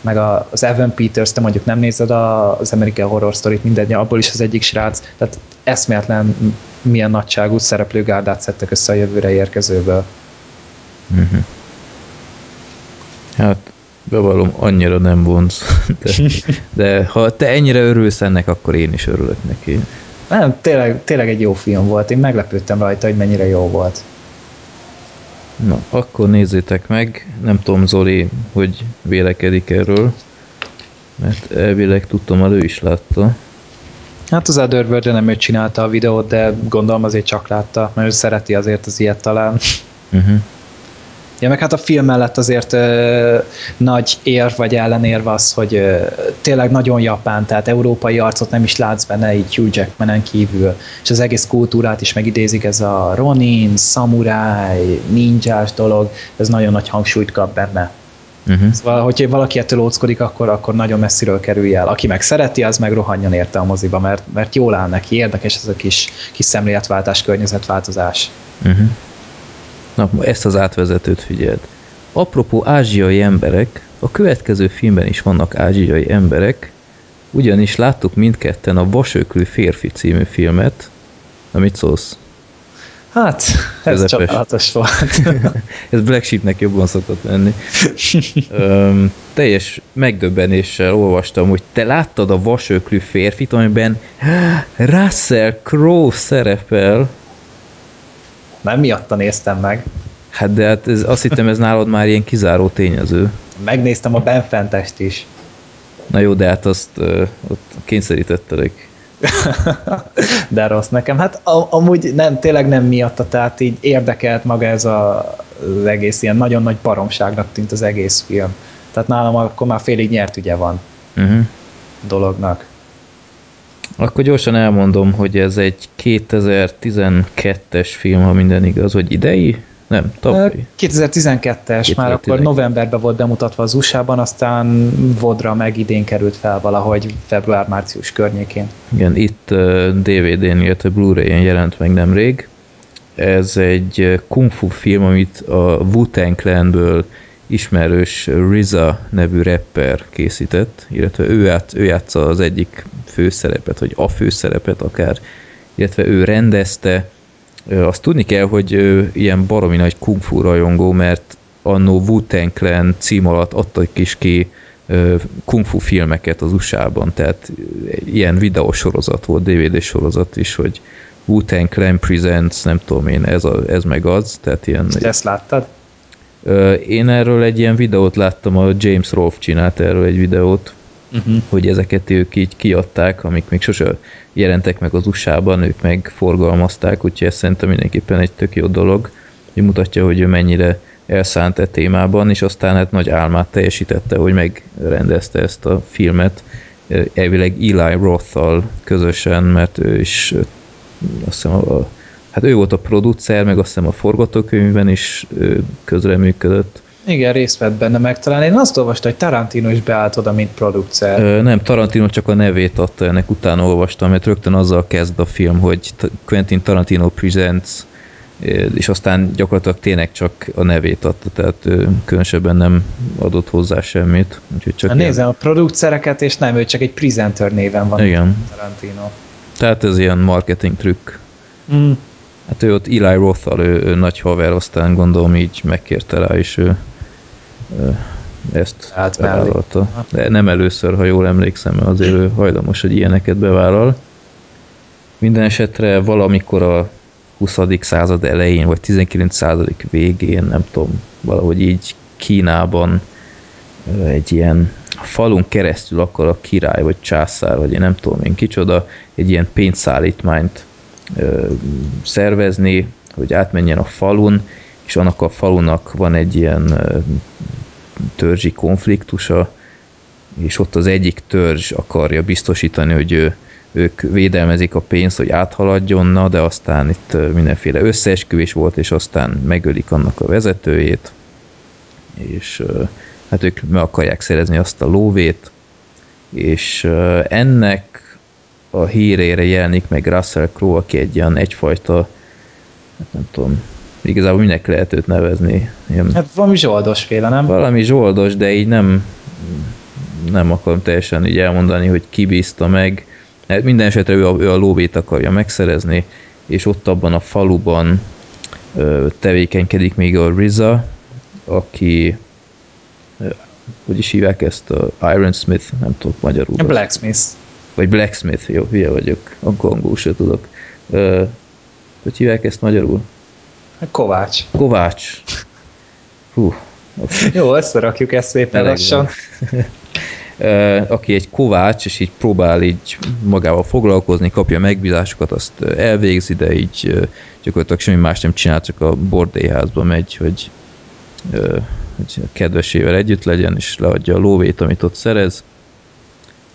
meg az Evan Peters, te mondjuk nem nézed az American Horror Story-t, mindegy, abból is az egyik srác, tehát eszméletlen milyen nagyságú szereplőgárdát szedtek össze a jövőre érkezőből. Uh-huh. Hát, bevallom, annyira nem vonz. De, de ha te ennyire örülsz ennek, akkor én is örülök neki. Nem, tényleg, tényleg egy jó film volt. Én meglepődtem rajta, hogy mennyire jó volt. Na, akkor nézzétek meg. Nem tudom, Zoli, hogy vélekedik erről. Mert elvileg tudtam, ő is látta. Hát az Otherworld nem ő csinálta a videót, de gondolom azért csak látta, mert ő szereti azért az ilyet talán. Uh-huh. Ja, meg hát a film mellett azért ö, nagy ér vagy ellenérve az, hogy ö, tényleg nagyon japán, tehát európai arcot nem is látsz benne így Hugh Jackmanen kívül, és az egész kultúrát is megidézik, ez a Ronin, samurai, ninjás dolog, ez nagyon nagy hangsúlyt kap benne. Uh-huh. Szóval, hogyha valaki ettől óckodik, akkor, akkor nagyon messziről kerülj el. Aki meg szereti, az meg rohanjon érte a moziba, mert, mert jól áll neki, érdekes ez a kis, kis szemléletváltás, környezetváltozás. Uh-huh. Na, ezt az átvezetőt figyeld. Apropó ázsiai emberek, a következő filmben is vannak ázsiai emberek, ugyanis láttuk mindketten a Vasöklő férfi című filmet. Na, mit szólsz? Hát, ez csodálatos volt. ez Black Sheepnek jobban szokott lenni. Öm, teljes megdöbbenéssel olvastam, hogy te láttad a vasöklű férfit, amiben Russell Crowe szerepel. Nem miatta néztem meg. Hát de hát ez, azt hittem ez nálad már ilyen kizáró tényező. Megnéztem a Benfentest is. Na jó, de hát azt uh, ott kényszerítettelek. de rossz nekem. Hát amúgy nem, tényleg nem miatta, tehát így érdekelt maga ez a, az egész ilyen nagyon nagy baromságnak tűnt az egész film. Tehát nálam akkor már félig nyert ugye van uh-huh. dolognak. Akkor gyorsan elmondom, hogy ez egy 2012-es film, ha minden igaz, hogy idei? Nem, tavaly. 2012-es, már akkor novemberben volt bemutatva az USA-ban, aztán Vodra meg idén került fel valahogy február-március környékén. Igen, itt DVD-n, illetve Blu-ray-en jelent meg nemrég. Ez egy kung fu film, amit a Wu-Tang Clanből ismerős RZA nevű rapper készített, illetve ő, játsz, ő játsza az egyik főszerepet, vagy a főszerepet akár, illetve ő rendezte. Azt tudni kell, hogy ilyen baromi nagy kung fu rajongó, mert annó wu Clan cím alatt adtak is ki kung fu filmeket az USA-ban, tehát ilyen videósorozat volt, DVD sorozat is, hogy Wu-Tang Clan Presents, nem tudom én, ez, a, ez meg az, tehát ilyen... Ezt láttad? Én erről egy ilyen videót láttam, a James Rolfe csinált erről egy videót. uh-huh. hogy ezeket ők így kiadták, amik még sose jelentek meg az USA-ban, ők meg forgalmazták, úgyhogy ez szerintem mindenképpen egy tök jó dolog, hogy mutatja, hogy ő mennyire elszánt e témában, és aztán hát nagy álmát teljesítette, hogy megrendezte ezt a filmet, elvileg Eli roth közösen, mert ő is azt hiszem a, hát ő volt a producer, meg azt hiszem a forgatókönyvben is közreműködött. Igen, részt vett benne meg. Talán én azt olvastam, hogy Tarantino is beállt oda, mint producer. Ö, nem, Tarantino csak a nevét adta ennek, utána olvastam, mert rögtön azzal kezd a film, hogy Quentin Tarantino Presents, és aztán gyakorlatilag tényleg csak a nevét adta, tehát különösebben nem adott hozzá semmit. Úgyhogy csak Na, nézem a producereket, és nem, ő csak egy presenter néven van. Igen. Tarantino. Tehát ez ilyen marketing trükk. Mm. Hát ő ott Eli roth ő, ő nagy haver, aztán gondolom így megkérte rá, és ő, ő ezt hát bevállalta. De nem először, ha jól emlékszem, mert azért ő hajlamos, hogy ilyeneket bevállal. Minden esetre valamikor a 20. század elején, vagy 19. század végén, nem tudom, valahogy így Kínában egy ilyen falun keresztül akar a király, vagy császár, vagy én nem tudom én kicsoda, egy ilyen pénzszállítmányt szervezni, hogy átmenjen a falun, és annak a falunak van egy ilyen törzsi konfliktusa, és ott az egyik törzs akarja biztosítani, hogy ő ők védelmezik a pénzt, hogy áthaladjon, na, de aztán itt mindenféle összeesküvés volt, és aztán megölik annak a vezetőjét, és hát ők meg akarják szerezni azt a lóvét, és ennek a hírére jelenik meg Russell Crowe, aki egy ilyen egyfajta, nem tudom, igazából minek lehet őt nevezni. Ilyen, hát valami zsoldos féle, nem? Valami zsoldos, de így nem nem akarom teljesen így elmondani, hogy kibízta meg, Hát minden esetre ő a, ő a lóvét akarja megszerezni, és ott abban a faluban ö, tevékenykedik még a Riza, aki ö, hogy is hívják ezt a Iron Smith, nem tudok magyarul. A Blacksmith. Vagy Blacksmith, jó, hülye vagyok, a se tudok. Ö, hogy hívják ezt magyarul? Kovács. Kovács. Hú. Jó, összerakjuk ezt szépen lassan. aki egy kovács, és így próbál így magával foglalkozni, kapja megbízásokat, azt elvégzi, de így gyakorlatilag semmi más nem csinál, csak a bordélyházba megy, hogy, hogy a kedvesével együtt legyen, és leadja a lóvét, amit ott szerez.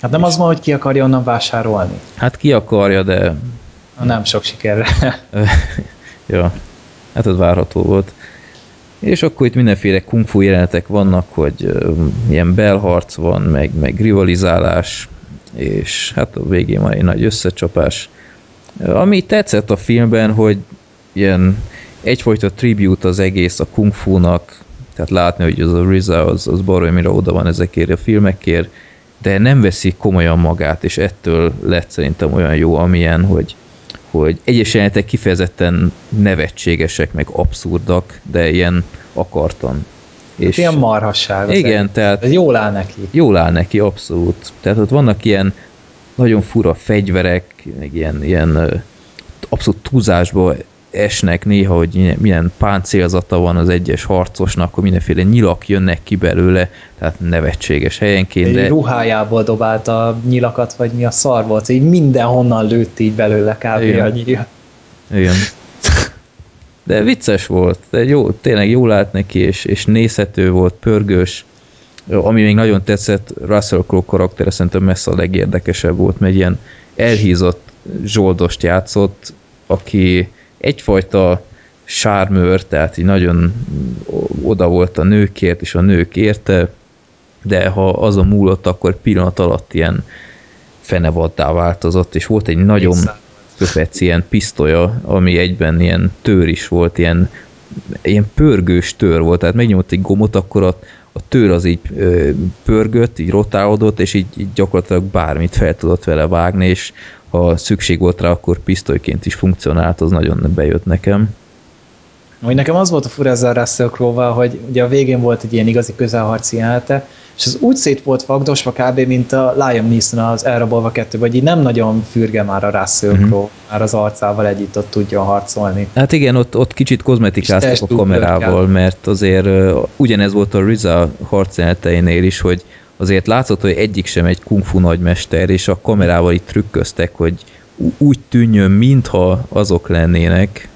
Hát nem az van, hogy ki akarja onnan vásárolni? Hát ki akarja, de... Nem sok sikerre. ja, hát ez várható volt. És akkor itt mindenféle kung fu jelenetek vannak, hogy ilyen belharc van, meg, meg rivalizálás, és hát a végén van egy nagy összecsapás. Ami tetszett a filmben, hogy ilyen egyfajta tribute az egész a kung fu-nak, tehát látni, hogy az a Riza az, az baromira oda van ezekért a filmekért, de nem veszi komolyan magát, és ettől lett szerintem olyan jó, amilyen, hogy hogy egyes jelenetek kifejezetten nevetségesek, meg abszurdak, de ilyen akartan. Hát és ilyen marhasság. Igen, egy. tehát... Ez jól áll neki. Jól áll neki, abszolút. Tehát ott vannak ilyen nagyon fura fegyverek, meg ilyen, ilyen abszolút túlzásba esnek néha, hogy milyen páncélzata van az egyes harcosnak, akkor mindenféle nyilak jönnek ki belőle, tehát nevetséges helyenként. De... Ruhájából dobálta nyilakat, vagy mi a szar volt, így mindenhonnan lőtt így belőle kb. Igen. a nyíl. Igen. De vicces volt, de jó, tényleg jól állt neki, és, és nézhető volt, pörgős. Ami még nagyon tetszett, Russell Crowe karaktere szerintem messze a legérdekesebb volt, mert ilyen elhízott zsoldost játszott, aki egyfajta sármőr, tehát így nagyon oda volt a nőkért, és a nők érte, de ha az a múlott, akkor pillanat alatt ilyen fenevaddá változott, és volt egy nagyon köpec ilyen pisztolya, ami egyben ilyen tör is volt, ilyen, ilyen pörgős tör volt, tehát megnyomott egy gomot, akkor a, a tör az így ö, pörgött, így rotálódott, és így, így gyakorlatilag bármit fel tudott vele vágni, és ha szükség volt rá, akkor pisztolyként is funkcionált, az nagyon bejött nekem. Hogy nekem az volt a fura ezzel Russell crowe hogy ugye a végén volt egy ilyen igazi közelharci jelenete, és az úgy szét volt fagdosva kb. mint a Liam Neeson az Elrabolva 2 vagy így nem nagyon fürge már a Russell mm-hmm. Crowe, már az arcával együtt ott tudjon harcolni. Hát igen, ott, ott kicsit kozmetikáztak a kamerával, mert azért uh, ugyanez volt a Riza harcjeleneteinél is, hogy azért látszott, hogy egyik sem egy kung fu nagymester, és a kamerával itt trükköztek, hogy úgy tűnjön, mintha azok lennének,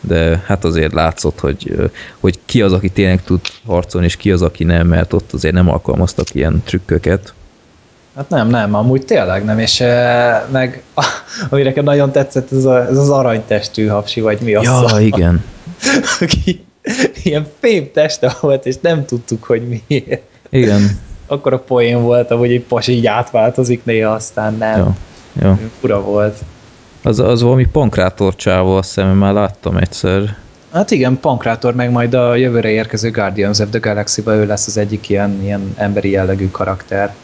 de hát azért látszott, hogy, hogy ki az, aki tényleg tud harcolni, és ki az, aki nem, mert ott azért nem alkalmaztak ilyen trükköket. Hát nem, nem, amúgy tényleg nem, és e, meg ami nekem nagyon tetszett, ez, a, ez az aranytestű hapsi, vagy mi az Ja, a, igen. aki ilyen fém teste volt, és nem tudtuk, hogy miért. Igen. Akkor a poén volt, hogy egy pasi így átváltozik néha, aztán nem. Ja, ja. Fura volt. Az, az valami pankrátor csávó, azt hiszem, már láttam egyszer. Hát igen, Pankrátor, meg majd a jövőre érkező Guardians of the galaxy ő lesz az egyik ilyen, ilyen emberi jellegű karakter.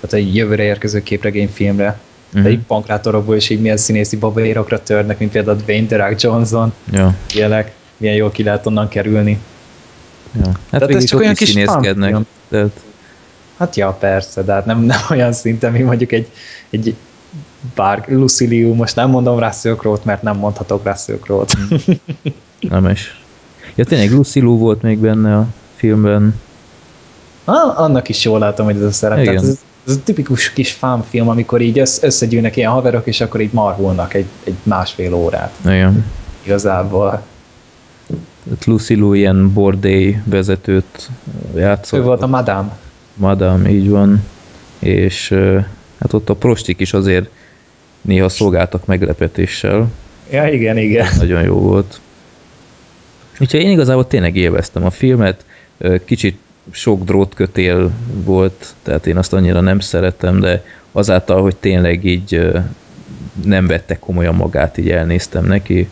Tehát egy jövőre érkező képregényfilmre. Mhm. Uh-huh. Egy pankrátorokból is így milyen színészi babérokra törnek, mint például Dwayne The Rock Johnson, Ja, ilyenek, milyen jól ki lehet onnan kerülni. ja. Hát Tehát ez csak olyan is kis színészkednek. Tehát, Hát ja, persze, de hát nem, nem olyan szinten, mint mondjuk egy, egy bár Lucy Liu, most nem mondom Crowe-t, mert nem mondhatok Russell Crowe-t. nem is. Ja, tényleg Lucy Liu volt még benne a filmben. Ah, annak is jól látom, hogy ez a szerep. Igen. Tehát ez, ez a tipikus kis film, amikor így össz, összegyűlnek ilyen haverok, és akkor így marhulnak egy, egy másfél órát. Igen. Igazából. Tehát Lucy Liu ilyen bordély vezetőt játszott. Ő volt a Madame. Madame, így van. És hát ott a prostik is azért néha szolgáltak meglepetéssel. Ja, igen, igen. Nagyon jó volt. Úgyhogy én igazából tényleg élveztem a filmet. Kicsit sok drótkötél volt, tehát én azt annyira nem szeretem, de azáltal, hogy tényleg így nem vette komolyan magát, így elnéztem neki.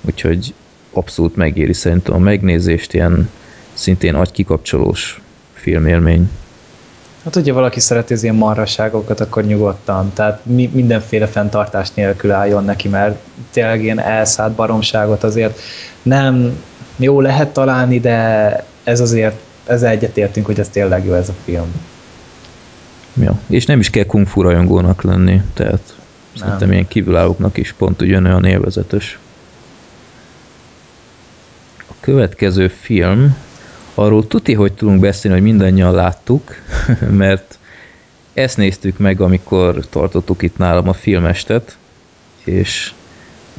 Úgyhogy abszolút megéri szerintem a megnézést, ilyen szintén agykikapcsolós filmélmény. Hát ugye valaki szereti az ilyen marhaságokat, akkor nyugodtan. Tehát mi, mindenféle fenntartás nélkül álljon neki, mert tényleg ilyen elszállt baromságot azért nem jó lehet találni, de ez azért, ezzel egyetértünk, hogy ez tényleg jó ez a film. Ja. És nem is kell kung fu rajongónak lenni, tehát szerintem ilyen kívülállóknak is pont ugyanolyan élvezetes. A következő film, arról tuti, hogy tudunk beszélni, hogy mindannyian láttuk, mert ezt néztük meg, amikor tartottuk itt nálam a filmestet, és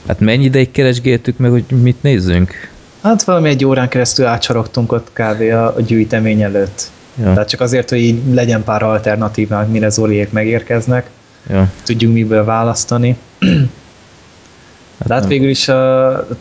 hát mennyi ideig keresgéltük meg, hogy mit nézzünk? Hát valami egy órán keresztül átsorogtunk ott kb. a, a gyűjtemény előtt. Ja, Tehát csak azért, hogy így legyen pár alternatívánk, mire Zoliék megérkeznek, ja. tudjunk miből választani. De hát végül is uh,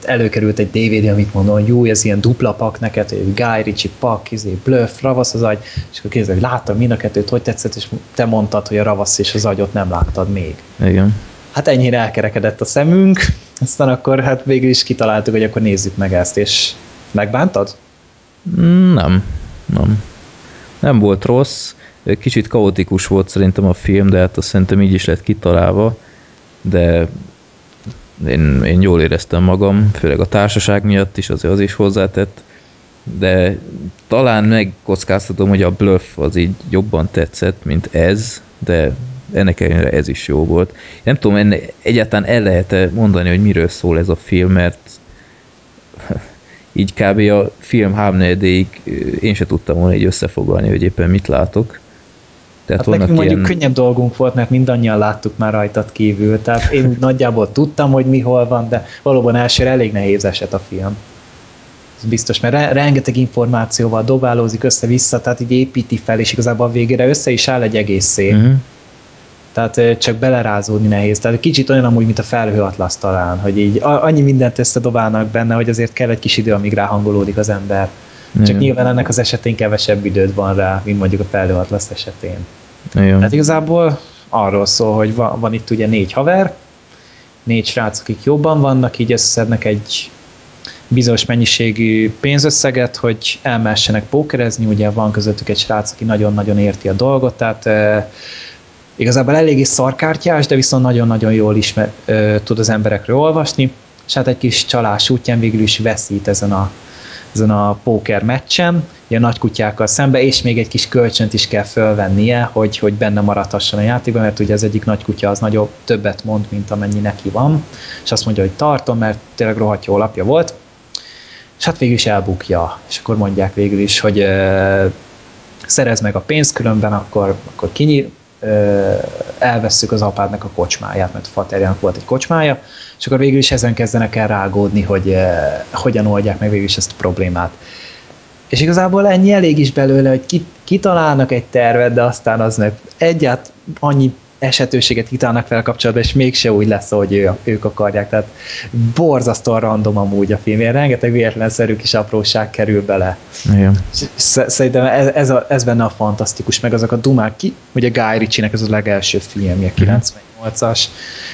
előkerült egy DVD, amit mondom, hogy jó, ez ilyen dupla pak neked, hogy Guy Ritchie pak, izé, bluff, ravasz az agy, és akkor kérdez, hogy láttam mind a kettőt, hogy tetszett, és te mondtad, hogy a ravasz és az agyot nem láttad még. Igen. Hát ennyire elkerekedett a szemünk, aztán akkor hát végül is kitaláltuk, hogy akkor nézzük meg ezt, és megbántad? Mm, Nem, nem. Nem volt rossz, kicsit kaotikus volt szerintem a film, de hát azt szerintem így is lett kitalálva, de én, én jól éreztem magam, főleg a társaság miatt is, azért az is hozzátett, de talán megkockáztatom, hogy a bluff az így jobban tetszett, mint ez, de ennek ellenére ez is jó volt. Nem tudom, enne, egyáltalán el lehet -e mondani, hogy miről szól ez a film, mert így kb. a film háromnegyedéig én se tudtam volna így összefoglalni, hogy éppen mit látok. Tehát Hát nekünk mondjuk könnyebb dolgunk volt, mert mindannyian láttuk már rajtad kívül, tehát én nagyjából tudtam, hogy mi hol van, de valóban elsőre elég nehéz eset a film. Ez biztos, mert re- rengeteg információval dobálózik össze-vissza, tehát így építi fel, és igazából a végére össze is áll egy egészé. Uh-huh. Tehát ö, csak belerázódni nehéz. Tehát kicsit olyan amúgy, mint a felhőatlasz talán, hogy így annyi mindent összedobálnak benne, hogy azért kell egy kis idő, amíg ráhangolódik az ember. Csak Igen. nyilván ennek az esetén kevesebb időd van rá, mint mondjuk a felhőatlasz esetén. Igen. Hát igazából arról szól, hogy van, van itt ugye négy haver, négy srác, akik jobban vannak, így összeszednek egy bizonyos mennyiségű pénzösszeget, hogy elmessenek pókerezni, ugye van közöttük egy srác, aki nagyon-nagyon érti a dolgot, tehát e, igazából eléggé szarkártyás, de viszont nagyon-nagyon jól ismer, e, tud az emberekről olvasni, és hát egy kis csalás útján végül is veszít ezen a, ezen a póker meccsen, ilyen nagy kutyákkal szembe, és még egy kis kölcsönt is kell fölvennie, hogy, hogy benne maradhasson a játékban, mert ugye az egyik nagy kutya az nagyobb, többet mond, mint amennyi neki van, és azt mondja, hogy tartom, mert tényleg rohadt jó lapja volt, és hát végül is elbukja, és akkor mondják végül is, hogy ö, szerez meg a pénzt, különben akkor, akkor kinyír, elvesszük az apádnak a kocsmáját, mert a faterjának volt egy kocsmája, és akkor végül is ezen kezdenek el rágódni, hogy hogyan oldják meg végül is ezt a problémát. És igazából ennyi elég is belőle, hogy kitalálnak egy tervet, de aztán az meg egyáltalán annyi esetőséget kitálnak fel kapcsolatban, és mégse úgy lesz, hogy ő, ők akarják. Tehát borzasztóan random amúgy a film. Ilyen rengeteg véletlenszerű kis apróság kerül bele. Igen. Szerintem ez, ez, a, ez benne a fantasztikus, meg azok a dumák ki, ugye Guy Ritchie-nek ez a legelső filmje, 98-as,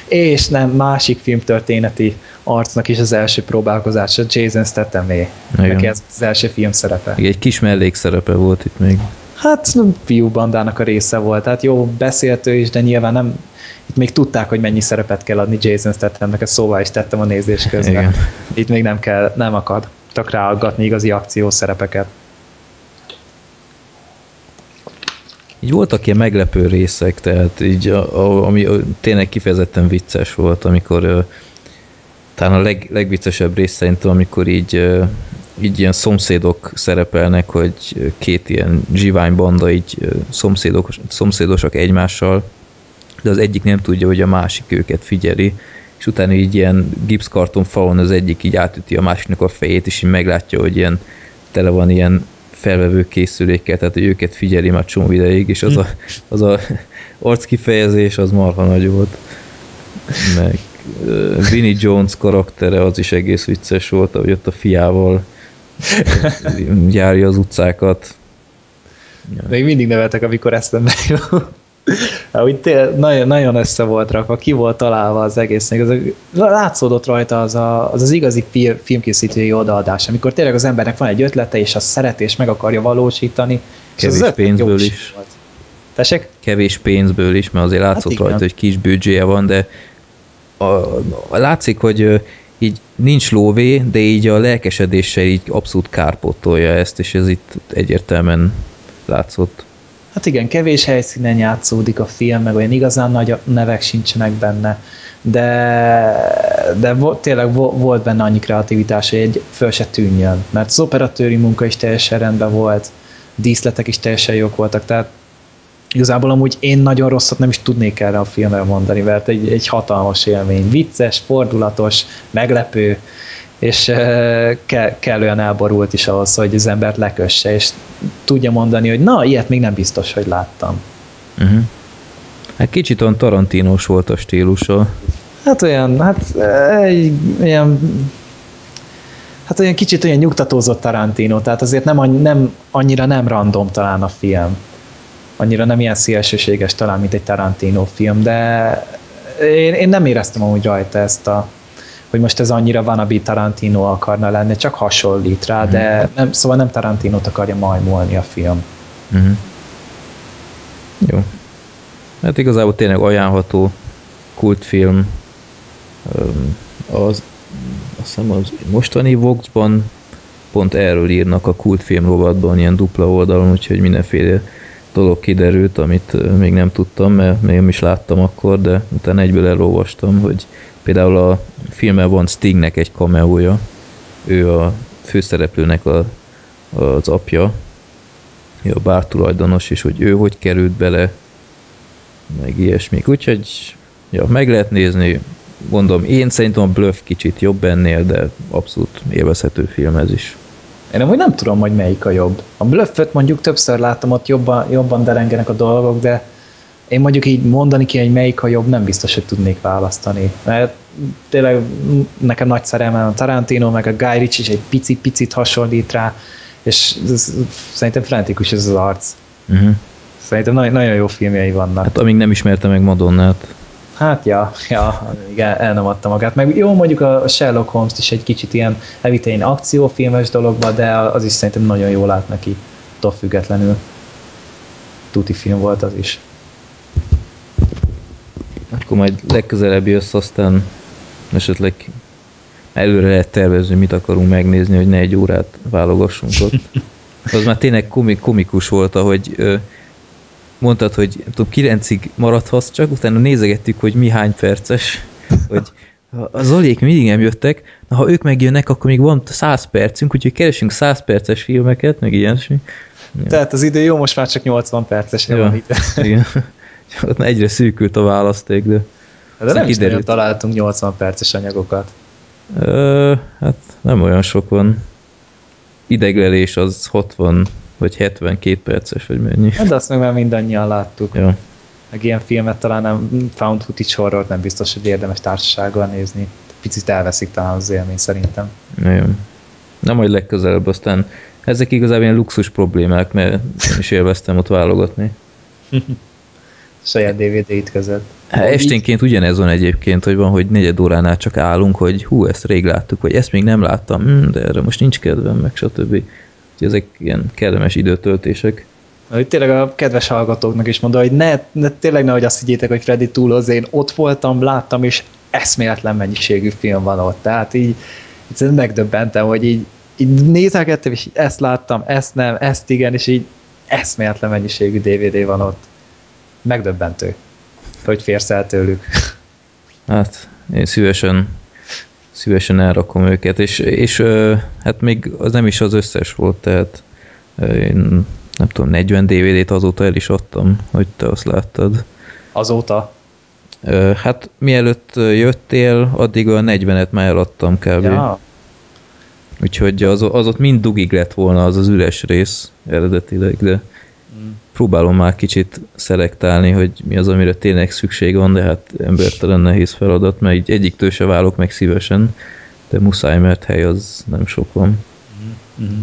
és nem másik filmtörténeti arcnak is az első próbálkozása, Jason Stathamé. Neki ez az első film szerepe. Egy kis mellékszerepe volt itt még. Hát fiú bandának a része volt, tehát jó beszélt ő is, de nyilván nem, itt még tudták, hogy mennyi szerepet kell adni Jason Stathamnek, ezt szóval is tettem a nézés közben. Igen. Itt még nem kell, nem akadtak ráaggatni igazi akciószerepeket. Így voltak ilyen meglepő részek, tehát így, a, a, ami tényleg kifejezetten vicces volt, amikor talán a leg, legviccesebb rész szerintem, amikor így így ilyen szomszédok szerepelnek, hogy két ilyen zsivány banda így szomszédok, szomszédosak egymással, de az egyik nem tudja, hogy a másik őket figyeli, és utána így ilyen gipszkarton falon az egyik így átüti a másiknak a fejét, és így meglátja, hogy ilyen tele van ilyen felvevő készülékkel, tehát hogy őket figyeli már csomó ideig, és az a, az a arckifejezés az marha nagy volt. Meg Vinnie Jones karaktere az is egész vicces volt, ahogy ott a fiával járja az utcákat. Még mindig nevetek, amikor eszembe jut. Úgy tél, nagyon, nagyon össze volt rakva, ki volt találva az egész. Az, látszódott rajta az, a, az az igazi filmkészítői odaadás, amikor tényleg az embernek van egy ötlete, és azt szeret, és meg akarja valósítani. Kevés és pénzből is. Volt. Tessék? Kevés pénzből is, mert azért látszott hát rajta, hogy kis büdzséje van, de a, a, látszik, hogy így nincs lóvé, de így a lelkesedéssel így abszolút kárpótolja ezt, és ez itt egyértelműen látszott. Hát igen, kevés helyszínen játszódik a film, meg olyan igazán nagy nevek sincsenek benne, de, de vo, tényleg vo, volt benne annyi kreativitás, hogy egy föl se tűnjön, mert az operatőri munka is teljesen rendben volt, díszletek is teljesen jók voltak, tehát igazából amúgy én nagyon rosszat nem is tudnék erre a filmre mondani, mert egy, egy hatalmas élmény, vicces, fordulatos, meglepő, és ke- kellően elborult is ahhoz, hogy az embert lekösse, és tudja mondani, hogy na, ilyet még nem biztos, hogy láttam. Uh-huh. Hát kicsit olyan tarantínos volt a stílusa. Hát olyan, hát egy, olyan hát olyan kicsit olyan nyugtatózott Tarantino, tehát azért nem, nem annyira nem random talán a film annyira nem ilyen szélsőséges talán, mint egy Tarantino film, de én, én nem éreztem amúgy rajta ezt a hogy most ez annyira van, a Tarantino akarna lenni, csak hasonlít rá, de mhm. nem, szóval nem Tarantinót akarja majmolni a film. Mm. Jó. Hát igazából tényleg ajánlható kultfilm. Az, azt hiszem az mostani Voxban pont erről írnak a kultfilm rovatban, ilyen dupla oldalon, úgyhogy mindenféle dolog kiderült, amit még nem tudtam, mert még nem is láttam akkor, de utána egyből elolvastam, hogy például a filmben van Stingnek egy kameója, ő a főszereplőnek a, az apja, a bár tulajdonos, és hogy ő hogy került bele, meg ilyesmik. Úgyhogy ja, meg lehet nézni, mondom, én szerintem a Bluff kicsit jobb ennél, de abszolút élvezhető film ez is. Én amúgy nem tudom, hogy melyik a jobb. A bluffet mondjuk többször láttam, ott jobban, jobban derengenek a dolgok, de én mondjuk így mondani ki, hogy melyik a jobb, nem biztos, hogy tudnék választani. Mert tényleg nekem nagy szerelmem a Tarantino, meg a Guy Ritchie is egy pici-picit hasonlít rá, és ez, szerintem frenetikus ez az arc. Uh-huh. Szerintem nagyon, nagyon jó filmjei vannak. Hát amíg nem ismerte meg Madonnát. Hát ja, ja, igen, el nem adta magát. Meg jó, mondjuk a Sherlock holmes is egy kicsit ilyen evitein akciófilmes dologba, de az is szerintem nagyon jól lát neki, top függetlenül. Tuti film volt az is. Akkor majd legközelebb jössz, aztán esetleg előre lehet tervezni, mit akarunk megnézni, hogy ne egy órát válogassunk ott. Az már tényleg komikus volt, ahogy mondtad, hogy tudom, kilencig maradhatsz csak, utána nézegettük, hogy mi hány perces, hogy a Zolék mindig nem jöttek, na ha ők megjönnek, akkor még van 100 percünk, úgyhogy keresünk 100 perces filmeket, meg ilyesmi. Tehát az idő jó, most már csak 80 perces Ja. van itt. Igen. Ott egyre szűkült a választék, de De nem is nagyon találtunk 80 perces anyagokat. Ö, hát nem olyan sok van. Ideglelés az 60 vagy 72 perces, vagy mennyi. Hát De azt meg már mindannyian láttuk. Ja. Meg ilyen filmet talán nem, found footage horror nem biztos, hogy érdemes társasággal nézni. Picit elveszik talán az élmény szerintem. Nagyon. Na majd legközelebb, aztán ezek igazából ilyen luxus problémák, mert én is élveztem ott válogatni. Saját DVD-it között. Hát esténként ugyanez van egyébként, hogy van, hogy negyed óránál csak állunk, hogy hú, ezt rég láttuk, vagy ezt még nem láttam, hm, de erre most nincs kedvem, meg stb. Úgyhogy ezek ilyen kellemes időtöltések. Hogy tényleg a kedves hallgatóknak is mondom, hogy ne, ne tényleg nehogy azt higgyétek, hogy Freddy túloz, én ott voltam, láttam, és eszméletlen mennyiségű film van ott. Tehát így, így megdöbbentem, hogy így, így nézelgettem, és így ezt láttam, ezt nem, ezt igen, és így eszméletlen mennyiségű DVD van ott. Megdöbbentő, hogy férsz el tőlük. Hát én szívesen szívesen elrakom őket, és, és hát még az nem is az összes volt, tehát én nem tudom, 40 DVD-t azóta el is adtam, hogy te azt láttad. Azóta. Hát mielőtt jöttél, addig a 40-et már eladtam kb. Ja, Úgyhogy az, az ott mind dugig lett volna az az üres rész eredetileg, de. Próbálom már kicsit szelektálni, hogy mi az, amire tényleg szükség van, de hát embertelen nehéz feladat, mert így egyiktől se válok meg szívesen, de muszáj, mert hely az nem sok van. Mhm.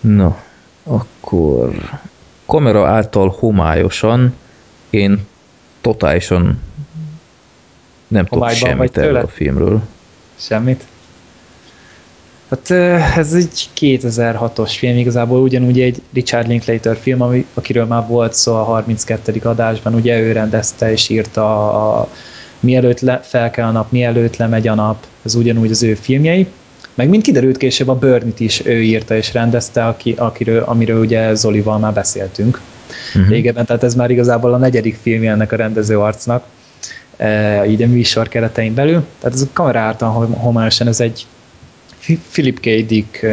Na, akkor kamera által homályosan én totálisan nem tudok semmit erről tőle? a filmről. Semmit? Hát ez egy 2006-os film, igazából ugyanúgy egy Richard Linklater film, ami, akiről már volt szó a 32. adásban, ugye ő rendezte és írta a, a Mielőtt le, fel kell a nap, mielőtt lemegy a nap, ez ugyanúgy az ő filmjei. Meg mint kiderült később a Burnit is ő írta és rendezte, aki, akiről, amiről ugye Zolival már beszéltünk Mhm. régebben, tehát ez már igazából a negyedik filmje ennek a rendező arcnak, e, így a műsor keretein belül. Tehát ez a kamera által hom- homályosan ez egy Philip K. Dick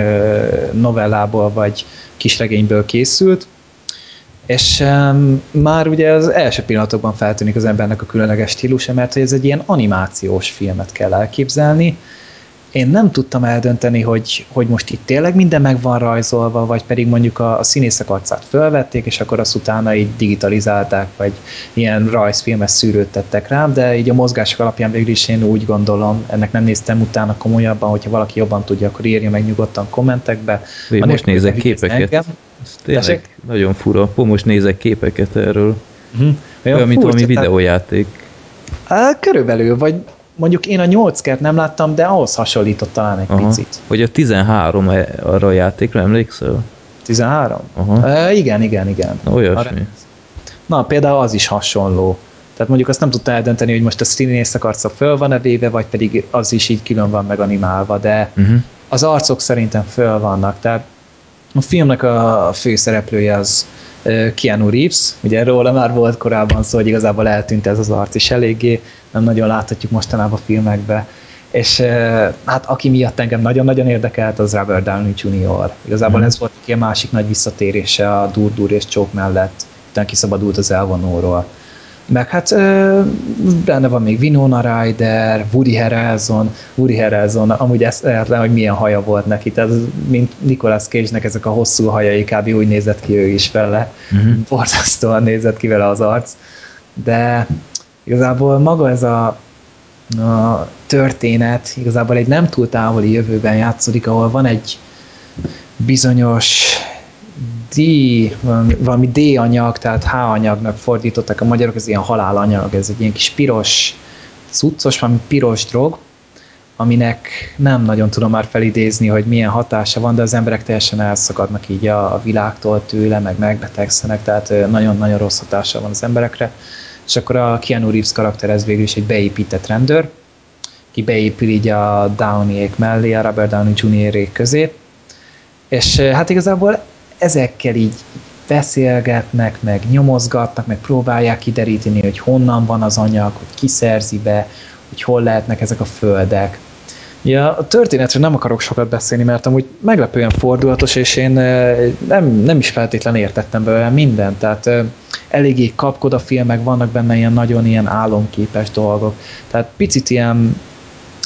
novellából vagy kisregényből készült, és már ugye az első pillanatokban feltűnik az embernek a különleges stílusa, mert hogy ez egy ilyen animációs filmet kell elképzelni. Én nem tudtam eldönteni, hogy, hogy most itt tényleg minden meg van rajzolva, vagy pedig mondjuk a, a színészek arcát fölvették, és akkor azt utána így digitalizálták, vagy ilyen rajzfilmes szűrőt tettek rám, de így a mozgások alapján végül is én úgy gondolom, ennek nem néztem utána komolyabban, hogyha valaki jobban tudja, akkor írja meg nyugodtan kommentekbe. Én Anélkül, most nézek képeket. engem. Ez tényleg Tessék? nagyon fura. Most nézek képeket erről. Mhm. Olyan, mint furcsa, valami videójáték. Á, körülbelül, vagy mondjuk én a 8 kert nem láttam, de ahhoz hasonlított talán egy Aha. picit. Hogy a 13 e- arra a játékra emlékszel? 13? Aha. E, igen, igen, igen. Na, olyasmi. Arra- Na, például az is hasonló. Tehát mondjuk azt nem tudta eldönteni, hogy most a színészek arca föl van-e véve, vagy pedig az is így külön van meganimálva, de Uh-huh. az arcok szerintem föl vannak. Tehát a filmnek a főszereplője az Keanu Reeves, ugye róla már volt korábban szó, hogy igazából eltűnt ez az arc is eléggé, nem nagyon láthatjuk mostanában a filmekbe. És hát aki miatt engem nagyon-nagyon érdekelt, az Robert Downey Jr. Igazából Mhm. ez volt neki a másik nagy visszatérése a Dur-Dur és Csók mellett, utána kiszabadult az elvonóról. Meg hát ö, benne van még Winona Ryder, Woody Harrelson, Woody Harrelson, amúgy ezt lehetlen, hogy milyen haja volt neki, tehát mint Nicolas Cage-nek ezek a hosszú hajai, kb. úgy nézett ki ő is vele, Mhm. borzasztóan nézett ki vele az arc, de igazából maga ez a, a történet igazából egy nem túl távoli jövőben játszódik, ahol van egy bizonyos D, valami, valami D anyag, tehát H anyagnak fordítottak a magyarok, ez ilyen halálanyag, ez egy ilyen kis piros, cuccos, valami piros drog, aminek nem nagyon tudom már felidézni, hogy milyen hatása van, de az emberek teljesen elszakadnak így a, a világtól tőle, meg megbetegszenek, tehát nagyon-nagyon rossz hatása van az emberekre. És akkor a Keanu Reeves karakter ez végül is egy beépített rendőr, ki beépül így a Downey-ék mellé, a Robert Downey Jr. közé, és hát igazából ezekkel így beszélgetnek, meg nyomozgatnak, meg próbálják kideríteni, hogy honnan van az anyag, hogy ki szerzi be, hogy hol lehetnek ezek a földek. Ja, a történetről nem akarok sokat beszélni, mert amúgy meglepően fordulatos, és én nem, nem is feltétlenül értettem belőle mindent, tehát eléggé kapkod a filmek, vannak benne ilyen nagyon ilyen álomképes dolgok, tehát picit ilyen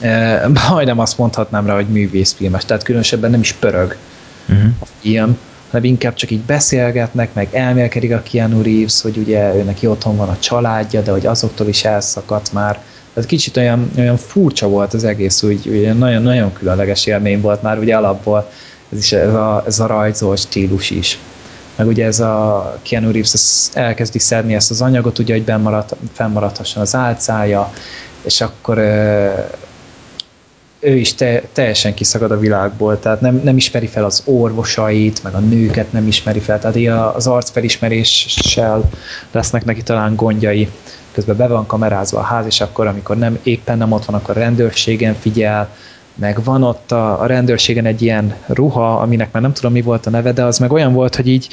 majdnem azt mondhatnám rá, hogy művészfilmes, tehát különösebben nem is pörög uh-huh. a film, hanem inkább csak így beszélgetnek, meg elmélkedik a Keanu Reeves, hogy ugye ő neki otthon van a családja, de hogy azoktól is elszakadt már. Ez kicsit olyan, olyan furcsa volt az egész, úgy, úgy nagyon, nagyon különleges élmény volt már ugye alapból ez, is, ez, a, ez a rajzolt stílus is. Meg ugye ez a Keanu Reeves elkezdi szedni ezt az anyagot, ugye, hogy bennmarad, fennmaradhasson az álcája, és akkor ő is te, teljesen kiszagad a világból, tehát nem, nem ismeri fel az orvosait, meg a nőket nem ismeri fel, tehát az arcfelismeréssel lesznek neki talán gondjai. Közben be van kamerázva a ház, és akkor, amikor nem éppen nem ott van, akkor rendőrségen figyel, meg van ott a, a rendőrségen egy ilyen ruha, aminek már nem tudom mi volt a neve, de az meg olyan volt, hogy így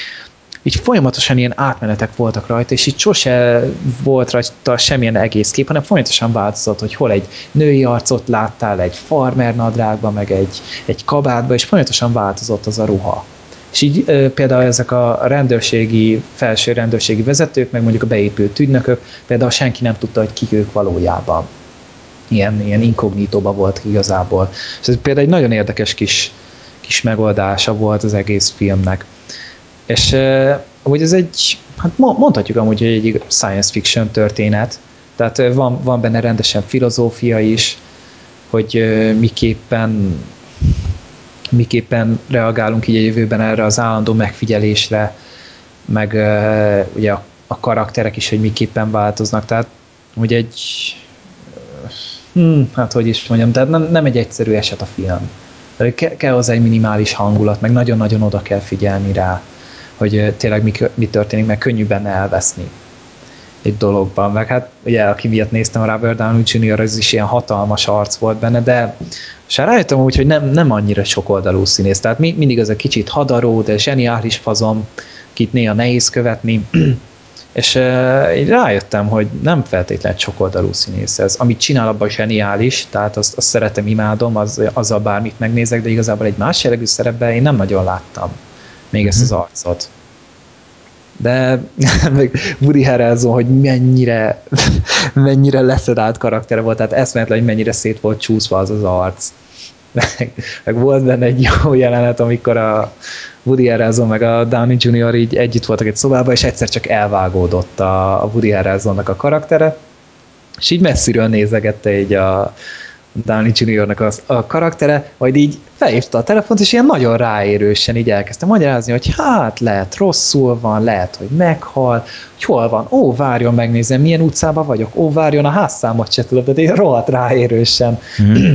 így folyamatosan ilyen átmenetek voltak rajta, és így sose volt rajta semmilyen egész kép, hanem folyamatosan változott, hogy hol egy női arcot láttál, egy farmer nadrágba, meg egy, egy kabátba, és folyamatosan változott az a ruha. És így e, például ezek a rendőrségi, felső rendőrségi vezetők, meg mondjuk a beépült ügynökök, például senki nem tudta, hogy kik ők valójában. Ilyen, ilyen inkognitóba volt igazából. És ez például egy nagyon érdekes kis, kis megoldása volt az egész filmnek. És hogy ez egy, hát mondhatjuk amúgy, hogy egy science fiction történet, tehát van, van benne rendesen filozófia is, hogy miképpen miképpen reagálunk így a jövőben erre az állandó megfigyelésre, meg ugye a, a karakterek is, hogy miképpen változnak, tehát ugye egy hmm, hát hogy is mondjam, tehát nem, nem egy egyszerű eset a film. Ke, kell hozzá egy minimális hangulat, meg nagyon-nagyon oda kell figyelni rá hogy tényleg mi, mi történik, mert könnyű benne elveszni egy dologban. Meg hát ugye, aki miatt néztem Robert Downey Jr., az is ilyen hatalmas arc volt benne, de se rájöttem úgy, hogy nem, nem annyira sokoldalú színész. Tehát mi, mindig az a kicsit hadaró, de zseniális fazom, kit néha nehéz követni, és így rájöttem, hogy nem feltétlenül sokoldalú színész ez. Amit csinál, abban zseniális, tehát azt, azt szeretem, imádom, az, azzal bármit megnézek, de igazából egy más jellegű szerepben én nem nagyon láttam még ezt az mhm. arcot. De még Woody Harrelson, hogy mennyire, mennyire leszedált karaktere volt, tehát eszméletlen, hogy mennyire szét volt csúszva az az arc. Meg, meg volt benne egy jó jelenet, amikor a Woody Harrelson meg a Downey Jr. így együtt voltak egy szobában, és egyszer csak elvágódott a, a Woody Harrelsonnak a karaktere, és így messziről nézegette így a, Downey Jr.-nak a, a karaktere, majd így felhívta a telefont, és ilyen nagyon ráérősen így elkezdte magyarázni, hogy hát lehet rosszul van, lehet, hogy meghal, hogy hol van, ó, várjon, megnézem, milyen utcában vagyok, ó, várjon, a házszámot se tudod, de én rohadt ráérősen. Mm.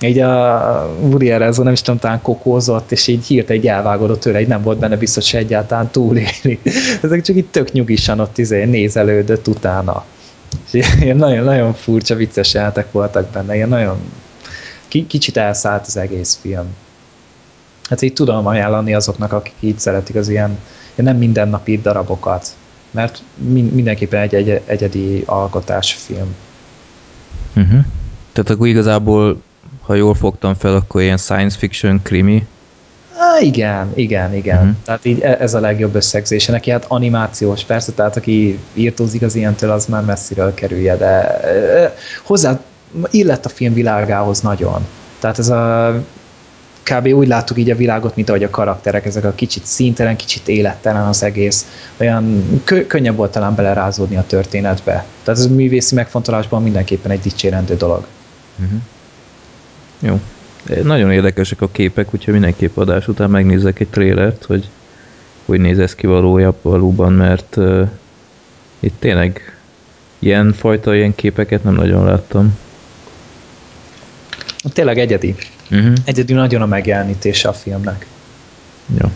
így a Woody Harrelson nem is tudom, talán kokózott, és így hírt egy elvágódott tőle, így nem volt benne biztos, hogy egyáltalán túléli. Ezek csak itt tök nyugisan ott izé nézelődött utána. Ilyen nagyon, nagyon furcsa, vicces játék voltak benne, ilyen nagyon kicsit elszállt az egész film. Hát így tudom ajánlani azoknak, akik így szeretik az ilyen, ilyen nem mindennapi darabokat, mert mindenképpen egy, egy egyedi alkotásfilm. Uh-huh. Tehát akkor igazából, ha jól fogtam fel, akkor ilyen science fiction krimi, Há, igen, igen, igen. Uh-huh. Tehát így e- ez a legjobb összegzése. Neki hát animációs persze, tehát aki írtózik az ilyentől, az már messziről kerülje, de hozzá illett a film világához nagyon. Tehát ez a kb. úgy láttuk így a világot, mint ahogy a karakterek, ezek a kicsit színtelen, kicsit élettelen az egész. Olyan kö- könnyebb volt talán belerázódni a történetbe. Tehát ez a művészi megfontolásban mindenképpen egy dicsérendő dolog. Uh-huh. Jó. Nagyon érdekesek a képek, úgyhogy mindenképp adás után megnézek egy trélert, hogy hogy néz ez ki valójában, valóban, mert uh, itt tényleg ilyen fajta ilyen képeket nem nagyon láttam. Tényleg egyedi. Uh-huh. Egyedi nagyon a megjelenítése a filmnek. Jó.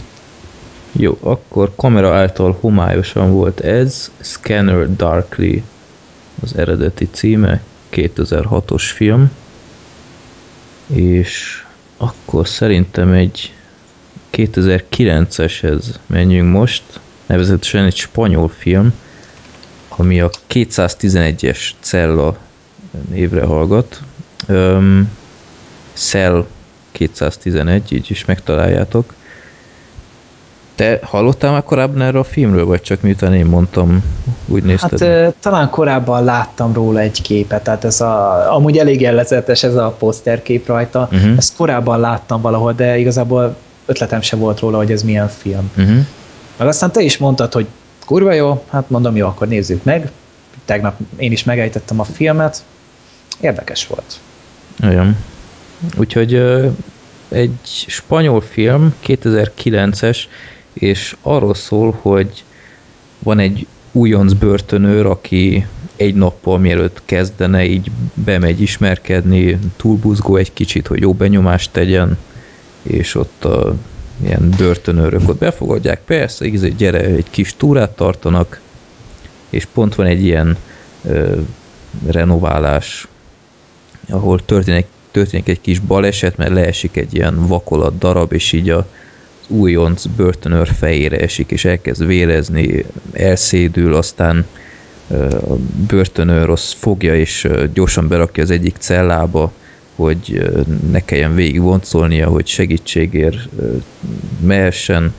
Jó, akkor kamera által homályosan volt ez, Scanner Darkly az eredeti címe, 2006-os film és akkor szerintem egy 2009-eshez menjünk most, nevezetesen egy spanyol film, ami a 211-es cella névre hallgat. Öm, Cell 211, így is megtaláljátok. Te hallottál már korábban erről a filmről, vagy csak miután én mondtam, úgy nézted? Hát talán korábban láttam róla egy képet, tehát ez a, amúgy elég jellezetes ez a poszterkép rajta, uh-huh. ezt korábban láttam valahol, de igazából ötletem sem volt róla, hogy ez milyen film. Uh-huh. Meg aztán te is mondtad, hogy kurva jó, hát mondom, jó, akkor nézzük meg. Tegnap én is megejtettem a filmet, érdekes volt. Olyan. Úgyhogy egy spanyol film, 2009-es, és arról szól, hogy van egy újonc börtönőr, aki egy nappal mielőtt kezdene, így bemegy ismerkedni, túlbuzgó egy kicsit, hogy jó benyomást tegyen, és ott a ilyen börtönőrök ott befogadják, persze, így gyere, egy kis túrát tartanak, és pont van egy ilyen ö, renoválás, ahol történik, történik egy kis baleset, mert leesik egy ilyen vakolat darab, és így a újonc börtönőr fejére esik, és elkezd vérezni, elszédül, aztán a börtönőr az fogja, és gyorsan berakja az egyik cellába, hogy ne kelljen végig voncolnia, hogy segítségért mehessen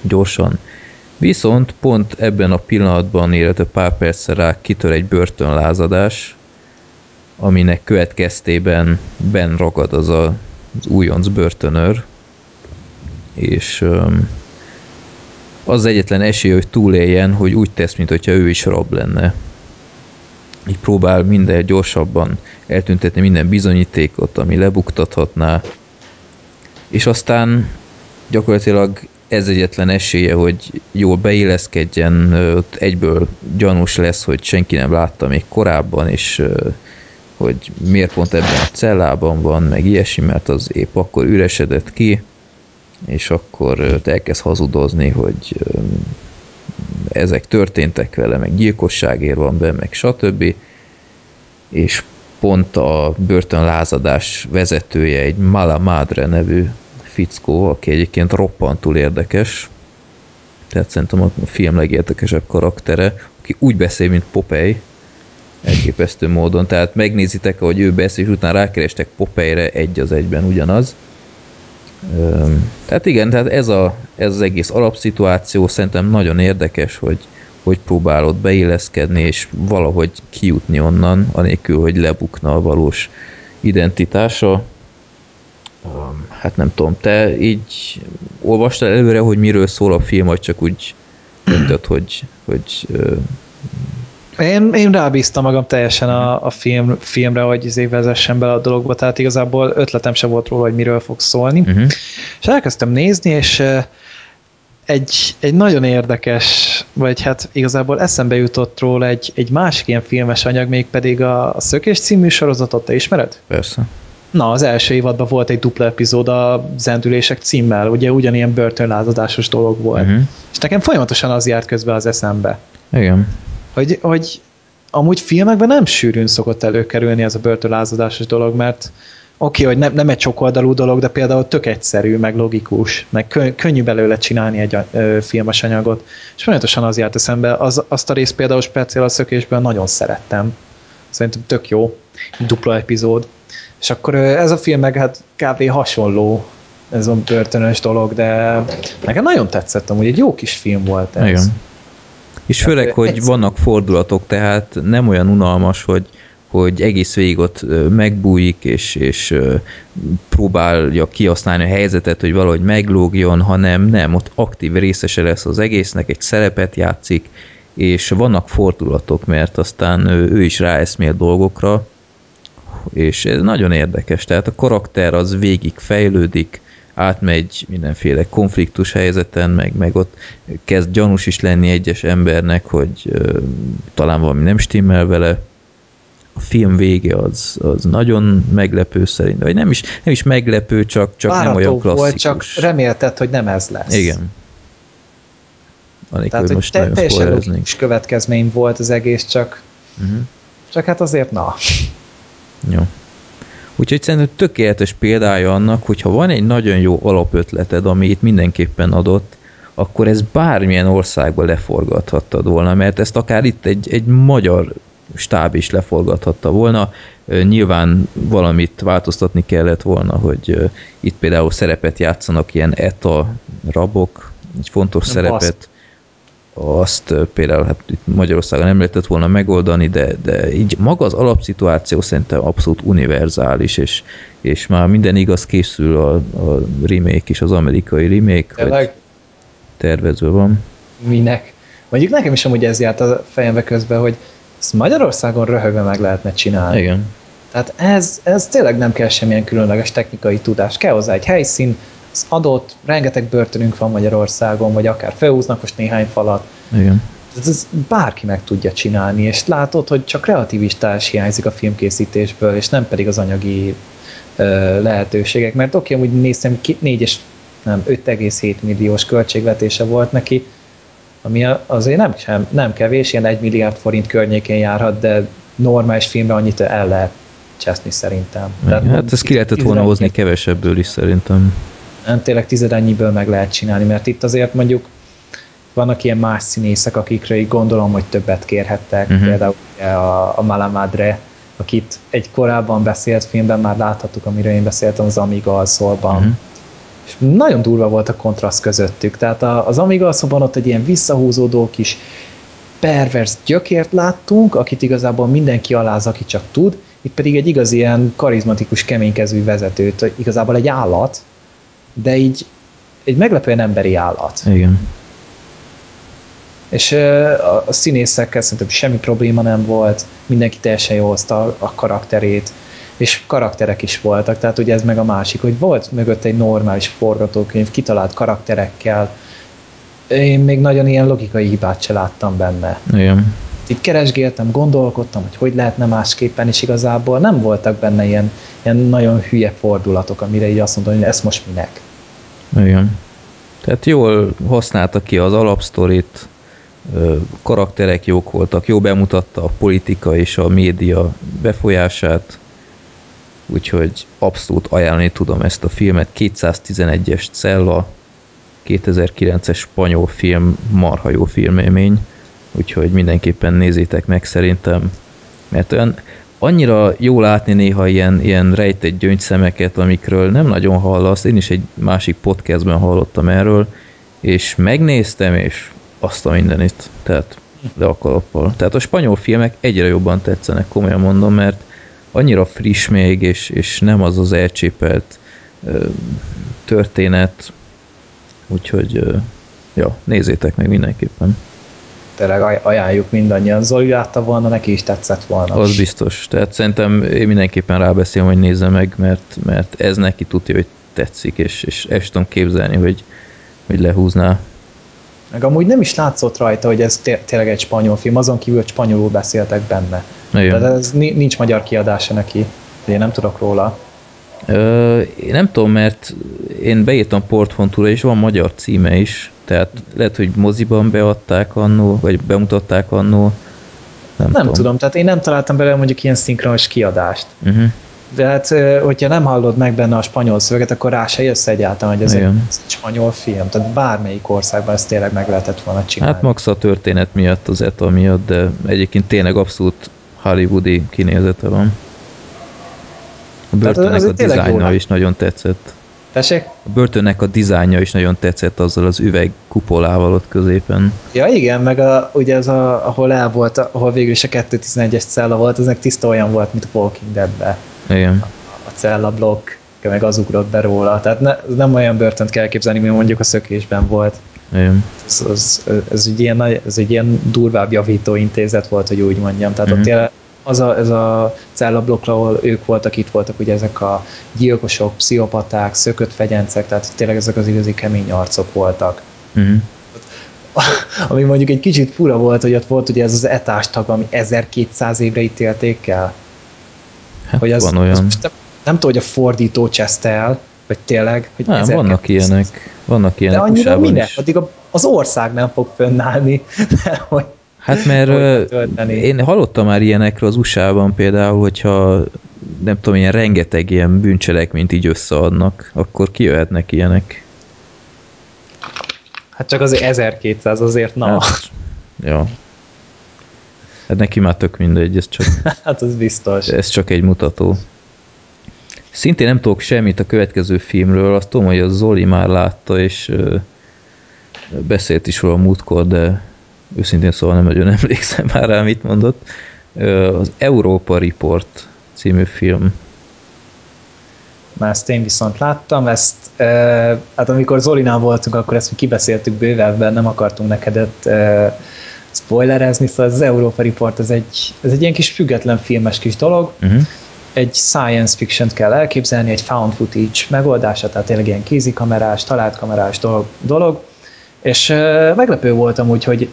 gyorsan. Viszont pont ebben a pillanatban, illetve pár perccel rá kitör egy börtönlázadás, aminek következtében ben ragad az a, az újonc börtönőr, és az egyetlen esély, hogy túléljen, hogy úgy tesz, mintha ő is rab lenne. Így próbál minden gyorsabban eltüntetni minden bizonyítékot, ami lebuktathatná, és aztán gyakorlatilag ez egyetlen esélye, hogy jól beilleszkedjen, egyből gyanús lesz, hogy senki nem látta még korábban, és hogy miért pont ebben a cellában van, meg ilyesmi, mert az épp akkor üresedett ki, és akkor elkezd hazudozni, hogy ezek történtek vele, meg gyilkosságért van be, meg stb. És pont a börtönlázadás vezetője egy Mala Madre nevű fickó, aki egyébként roppantul érdekes, tehát szerintem a film legérdekesebb karaktere, aki úgy beszél, mint Popeye, elképesztő módon, tehát megnézitek, hogy ő beszél, és utána rákerestek Popeye-re egy az egyben ugyanaz, tehát igen, tehát ez, a, ez az egész alapszituáció szerintem nagyon érdekes, hogy hogy próbálod beilleszkedni, és valahogy kijutni onnan, anélkül, hogy lebukna a valós identitása. Hát nem tudom, te így olvastál előre, hogy miről szól a film, vagy csak úgy döntött, hogy, hogy én, én rábíztam magam teljesen a, a film, filmre, hogy izé vezessen bele a dologba, tehát igazából ötletem se volt róla, hogy miről fog szólni. Uh-huh. És elkezdtem nézni, és egy, egy nagyon érdekes, vagy hát igazából eszembe jutott róla egy, egy másik ilyen filmes anyag, még pedig a, a Szökés című sorozatot, te ismered? Persze. Na, az első évadban volt egy dupla epizód a Zendülések címmel, ugye ugyanilyen börtönlázadásos dolog volt. Uh-huh. És nekem folyamatosan az járt közben az eszembe. Igen hogy, hogy amúgy filmekben nem sűrűn szokott előkerülni ez a börtönlázadásos dolog, mert oké, okay, hogy nem, nem egy sokoldalú dolog, de például tök egyszerű, meg logikus, meg kö, könnyű belőle csinálni egy ö, filmes anyagot. És folyamatosan az járt eszembe, az, azt a részt például speciál a szökésből nagyon szerettem. Szerintem tök jó, dupla epizód. És akkor ez a film meg hát kb. hasonló, ez a börtönös dolog, de nekem nagyon tetszett, amúgy egy jó kis film volt ez. Igen. És főleg, hogy vannak fordulatok, tehát nem olyan unalmas, hogy, hogy egész végig ott megbújik, és, és próbálja kihasználni a helyzetet, hogy valahogy meglógjon, hanem nem, ott aktív részese lesz az egésznek, egy szerepet játszik, és vannak fordulatok, mert aztán ő is ráeszmél dolgokra, és ez nagyon érdekes, tehát a karakter az végig fejlődik, átmegy mindenféle konfliktus helyzeten, meg, meg ott kezd gyanús is lenni egyes embernek, hogy ö, talán valami nem stimmel vele. A film vége az, az nagyon meglepő szerint, vagy nem is, nem is meglepő, csak, csak nem olyan klasszikus. volt, csak remélted, hogy nem ez lesz. Igen. Anélkül, Tehát, hogy most te, teljesen logikus következmény volt az egész, csak, uh-huh. csak hát azért na. Jó. Úgyhogy szerintem tökéletes példája annak, hogyha van egy nagyon jó alapötleted, ami itt mindenképpen adott, akkor ez bármilyen országba leforgathattad volna, mert ezt akár itt egy, egy magyar stáb is leforgathatta volna. Nyilván valamit változtatni kellett volna, hogy itt például szerepet játszanak ilyen ETA rabok, egy fontos Nem szerepet. Azt például hát itt Magyarországon nem lehetett volna megoldani, de, de így maga az alapszituáció szerintem abszolút univerzális, és, és már minden igaz készül a, a remake is, az amerikai remake, Tényleg? tervezve van. Minek? Mondjuk nekem is amúgy ez járt a fejembe közben, hogy ezt Magyarországon röhögve meg lehetne csinálni. Igen. Tehát ez, ez tényleg nem kell semmilyen különleges technikai tudás. Kell hozzá egy helyszín, az adott, rengeteg börtönünk van Magyarországon, vagy akár felhúznak most néhány falat. Igen. Ez, ez bárki meg tudja csinálni, és látod, hogy csak kreativitás hiányzik a filmkészítésből, és nem pedig az anyagi ö, lehetőségek. Mert oké, okay, úgy néztem, 4 és nem, 5,7 milliós költségvetése volt neki, ami azért nem, sem, nem kevés, ilyen 1 milliárd forint környékén járhat, de normális filmre annyit el lehet cseszni szerintem. Tehát hát ezt ki lehetett volna hozni kevesebből is szerintem. Nem, tényleg tizedennyiből meg lehet csinálni, mert itt azért mondjuk vannak ilyen más színészek, akikre így gondolom, hogy többet kérhettek, uh-huh. például a, a Malamadre, akit egy korábban beszélt filmben már láthattuk, amire én beszéltem, az Amiga alszolban. Uh-huh és nagyon durva volt a kontraszt közöttük. Tehát az Amiga szóban ott egy ilyen visszahúzódó kis pervers gyökért láttunk, akit igazából mindenki aláz, aki csak tud, itt pedig egy igaz ilyen karizmatikus, keménykezű vezetőt, igazából egy állat, de így egy meglepően emberi állat. Igen. És a színészekkel szerintem semmi probléma nem volt, mindenki teljesen jól hozta a karakterét, és karakterek is voltak, tehát ugye ez meg a másik, hogy volt mögött egy normális forgatókönyv, kitalált karakterekkel, én még nagyon ilyen logikai hibát se láttam benne. Igen. Itt keresgéltem, gondolkodtam, hogy hogy lehetne másképpen, és igazából nem voltak benne ilyen, ilyen nagyon hülye fordulatok, amire így azt mondom, hogy ez most minek. Igen. Tehát jól használta ki az alapsztorit, karakterek jók voltak, jó bemutatta a politika és a média befolyását, úgyhogy abszolút ajánlani tudom ezt a filmet. 211-es cella, 2009-es spanyol film, marha jó filmélmény, úgyhogy mindenképpen nézzétek meg szerintem, mert olyan annyira jó látni néha ilyen, ilyen rejtett gyöngyszemeket, amikről nem nagyon hallasz, én is egy másik podcastben hallottam erről, és megnéztem, és azt a mindenit, tehát le a kalappal. Tehát a spanyol filmek egyre jobban tetszenek, komolyan mondom, mert annyira friss még, és, és nem az az elcsépelt ö, történet, úgyhogy ö, ja, nézzétek meg mindenképpen. Tényleg ajánljuk mindannyian. Zoli látta volna, neki is tetszett volna. Az biztos. Tehát szerintem én mindenképpen rábeszélem, hogy nézze meg, mert, mert ez neki tudja, hogy tetszik, és, és ezt tudom képzelni, hogy, hogy lehúzná meg amúgy nem is látszott rajta, hogy ez tényleg egy spanyol film, azon kívül, hogy spanyolul beszéltek benne. Igen. Tehát ez nincs magyar kiadása neki, én nem tudok róla. Ö, én nem tudom, mert én beírtam port.hu-ra, és van magyar címe is, tehát lehet, hogy moziban beadták annó, vagy bemutatták annó. Nem, nem tudom. tudom, tehát én nem találtam bele mondjuk ilyen szinkronos kiadást. Uh-huh de hát, hogyha nem hallod meg benne a spanyol szöveget, akkor rá se jössz egyáltalán, hogy ez egy, egy spanyol film. Tehát bármelyik országban ezt tényleg meg lehetett volna csinálni. Hát max a történet miatt, az ETA miatt, de egyébként tényleg abszolút hollywoodi kinézete van. A börtönnek a dizájnja is nagyon tetszett. Tessék? A börtönnek a dizájnja is nagyon tetszett azzal az üveg kupolával ott középen. Ja igen, meg a, ugye az, a, ahol el volt, ahol végül is a 211-es cella volt, az meg tiszta olyan volt, mint a Walking Dead-be. Igen. A cellablokk, meg az ugrott be róla. Tehát ne, nem olyan börtönt kell képzelni, mint mondjuk a szökésben volt. Igen. Ez, ez, ez, egy ilyen, ez egy ilyen durvább javító intézet volt, hogy úgy mondjam. Tehát uh-huh. ott az a, ez a cellablokk, ahol ők voltak, itt voltak ugye ezek a gyilkosok, pszichopaták, szökött fegyencek, tehát tényleg ezek az igazi kemény arcok voltak. Uh-huh. Ami mondjuk egy kicsit fura volt, hogy ott volt ugye ez az etástag, ami 1200 évre ítélték el. Hát hogy az, van olyan. Az nem, nem tudom, hogy a fordító cseszte el, vagy tényleg, hogy nem, vannak ilyenek, vannak ilyenek De annyira minek? Addig az ország nem fog fönnállni, hogy Hát mert én hallottam már ilyenekről az USA-ban például, hogyha nem tudom, ilyen rengeteg ilyen bűncselekményt így összeadnak, akkor kijöhetnek ilyenek. Hát csak azért 1200 azért na. Hát, ja. Hát neki már tök mindegy, ez csak, Hát az biztos. ez csak egy mutató. Szintén nem tudok semmit a következő filmről, azt tudom, hogy a Zoli már látta, és beszélt is róla múltkor, de őszintén szóval nem nagyon emlékszem már rá, mit mondott. Az Europa Report című film. Már ezt én viszont láttam, ezt, e, hát amikor Zolinál voltunk, akkor ezt mi kibeszéltük bővebben, nem akartunk nekedet e, spoilerezni, szóval az Europa Report, ez egy, ez egy ilyen kis független filmes kis dolog, Uh-huh. egy science fiction kell elképzelni, egy found footage megoldása, tehát tényleg ilyen kézikamerás, talált kamerás dolog, dolog. és uh, meglepő voltam úgy, hogy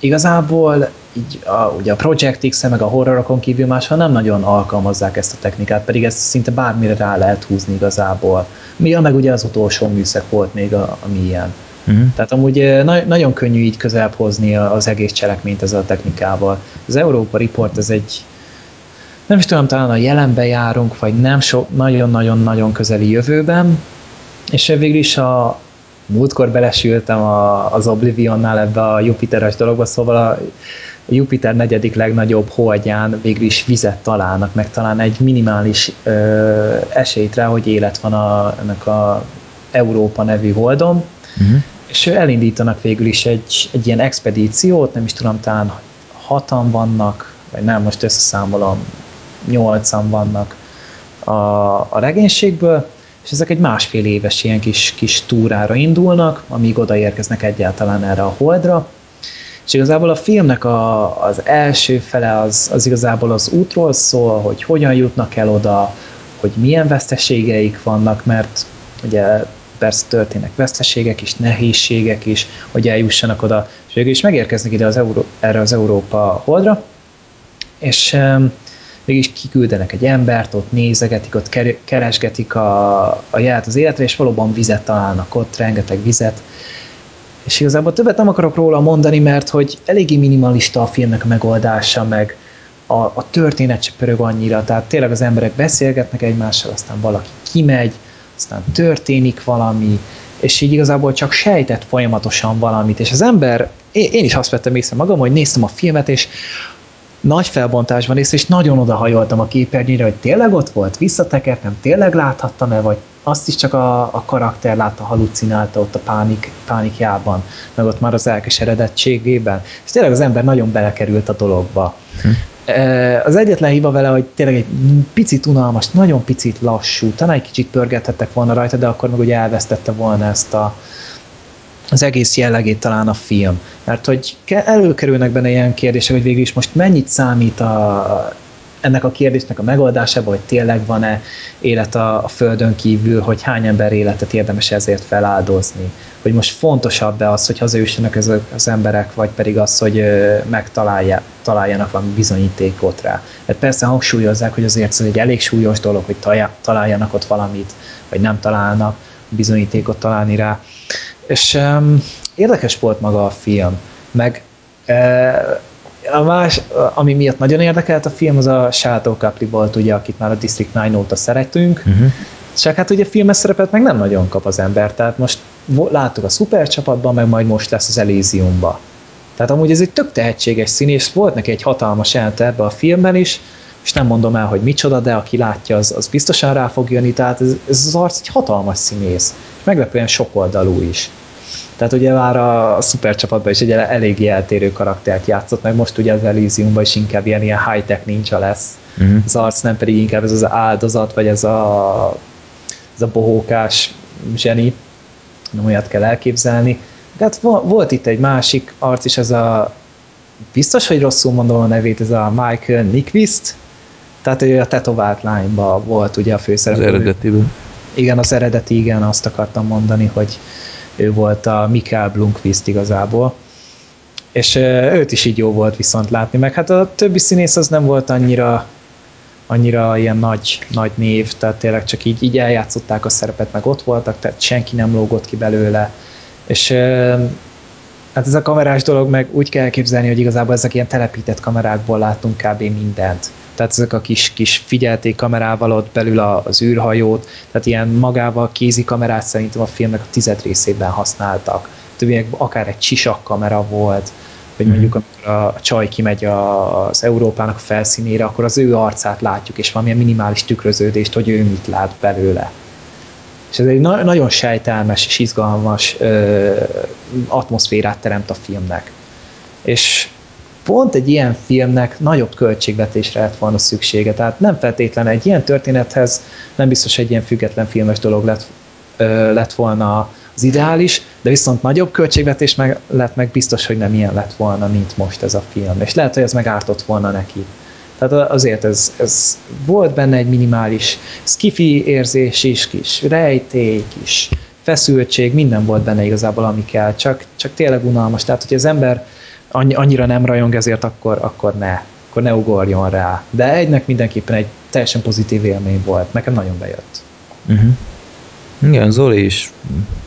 igazából így a, ugye a Project x meg a horrorokon kívül máshol nem nagyon alkalmazzák ezt a technikát, pedig ezt szinte bármire rá lehet húzni igazából. Mi meg ugye az utolsó műszak volt még, a, ami ilyen. Uh-huh. Tehát amúgy eh, na- nagyon könnyű így közelebb hozni a- az egész cselekményt ezzel a technikával. Az Európa Report ez egy, nem is tudom, talán a jelenben járunk, vagy nem so, nagyon-nagyon-nagyon közeli jövőben, és végül is a múltkor belesültem a, az Oblivionnál ebbe a Jupiteres dologba, szóval a Jupiter negyedik legnagyobb holdján végül is vizet találnak, meg talán egy minimális ö, esélyt rá, hogy élet van a, ennek a Európa nevű holdon, Uh-huh. és elindítanak végül is egy, egy ilyen expedíciót, nem is tudom, talán hatan vannak, vagy nem, most összeszámolom, nyolcan vannak a, a regénységből, és ezek egy másfél éves ilyen kis, kis túrára indulnak, amíg odaérkeznek egyáltalán erre a holdra, és igazából a filmnek a, az első fele az, az igazából az útról szól, hogy hogyan jutnak el oda, hogy milyen veszteségeik vannak, mert ugye persze történnek veszteségek is, nehézségek is, hogy eljussanak oda, és végül is megérkeznek ide az Euró- erre az Európa holdra, és um, mégis kiküldenek egy embert, ott nézegetik, ott ker- keresgetik a, a jelet az életre, és valóban vizet találnak ott, rengeteg vizet, és igazából többet nem akarok róla mondani, mert hogy eléggé minimalista a filmnek a megoldása, meg a, a történet se pörög annyira, tehát tényleg az emberek beszélgetnek egymással, aztán valaki kimegy, aztán történik valami, és így igazából csak sejtett folyamatosan valamit, és az ember, én is azt vettem észre magam, hogy néztem a filmet, és nagy felbontásban észre, és nagyon odahajoltam a képernyőre, hogy tényleg ott volt, visszatekertem, tényleg láthattam-e, vagy azt is csak a, a karakter látta, halucinálta ott a pánik, pánikjában, meg ott már az elkeseredettségében. És tényleg az ember nagyon belekerült a dologba. Hm. Az egyetlen hiba vele, hogy tényleg egy picit unalmas, nagyon picit lassú, talán egy kicsit pörgethettek volna rajta, de akkor meg ugye elvesztette volna ezt a, az egész jellegét talán a film. Mert hogy előkerülnek benne ilyen kérdések, hogy végül is most mennyit számít a, ennek a kérdésnek a megoldásába, hogy tényleg van-e élet a, a Földön kívül, hogy hány ember életet érdemes ezért feláldozni. Hogy most fontosabb-e az, hogy hazajussanak ezek az emberek, vagy pedig az, hogy megtalálják találjanak valami bizonyítékot rá. Hát persze hangsúlyozzák, hogy azért ez egy elég súlyos dolog, hogy találjanak ott valamit, vagy nem találnak bizonyítékot találni rá. És um, érdekes volt maga a film, meg uh, a más, ami miatt nagyon érdekelt a film, az a Shadow Capri volt, ugye, akit már a District 9 óta szeretünk, uh-huh. csak hát ugye filmes szerepet meg nem nagyon kap az ember, tehát most láttuk a szupercsapatban, meg majd most lesz az Elysiumba. Tehát amúgy ez egy tök tehetséges színész, volt neki egy hatalmas jelent ebbe a filmben is, és nem mondom el, hogy micsoda, de aki látja, az, az biztosan rá fog jönni, tehát ez, ez az arc egy hatalmas színész, és meglepően sokoldalú is. Tehát ugye már a, a szupercsapatban is egy eléggé eltérő karaktert játszott, meg most ugye az Elysiumban is inkább ilyen, ilyen high-tech ninja lesz. Uh-huh. Az arc nem pedig inkább ez az áldozat, vagy ez a, ez a bohókás zseni, nem olyat kell elképzelni. De hát volt itt egy másik arc is, ez a biztos, hogy rosszul mondom a nevét, ez a Michael Nyqvist, tehát ő a tetovált lányban volt ugye a főszereplő. Az eredetiben. Igen, az eredeti, igen, azt akartam mondani, hogy ő volt a Mikael Blomqvist igazából. És őt is így jó volt viszont látni, meg hát a többi színész az nem volt annyira annyira ilyen nagy, nagy név, tehát tényleg csak így, így eljátszották a szerepet, meg ott voltak, tehát senki nem lógott ki belőle. És hát ez a kamerás dolog meg úgy kell elképzelni, hogy igazából ezek ilyen telepített kamerákból látunk kb. mindent. Tehát ezek a kis, kis figyelték kamerával ott belül az űrhajót, tehát ilyen magával kézi kamerát szerintem a filmnek a tized részében használtak. Többiek akár egy csisak kamera volt, hogy mondjuk amikor a, a csaj kimegy a, az Európának a felszínére, akkor az ő arcát látjuk, és valamilyen minimális tükröződést, hogy ő mit lát belőle. És ez egy na- nagyon sejtelmes és izgalmas ö, atmoszférát teremt a filmnek. És pont egy ilyen filmnek nagyobb költségvetésre lett volna szüksége. Tehát nem feltétlen egy ilyen történethez nem biztos egy ilyen független filmes dolog lett, ö, lett volna az ideális, de viszont nagyobb költségvetés meg, lett meg biztos, hogy nem ilyen lett volna, mint most ez a film. És lehet, hogy ez megártott volna neki. Tehát azért ez, ez volt benne egy minimális skifi érzés is, kis rejtély, kis feszültség, minden volt benne igazából, ami kell, csak, csak tényleg unalmas. Tehát, hogy az ember annyira nem rajong ezért, akkor, akkor ne, akkor ne ugorjon rá. De egynek mindenképpen egy teljesen pozitív élmény volt. Nekem nagyon bejött. Uh-huh. Igen, Zoli is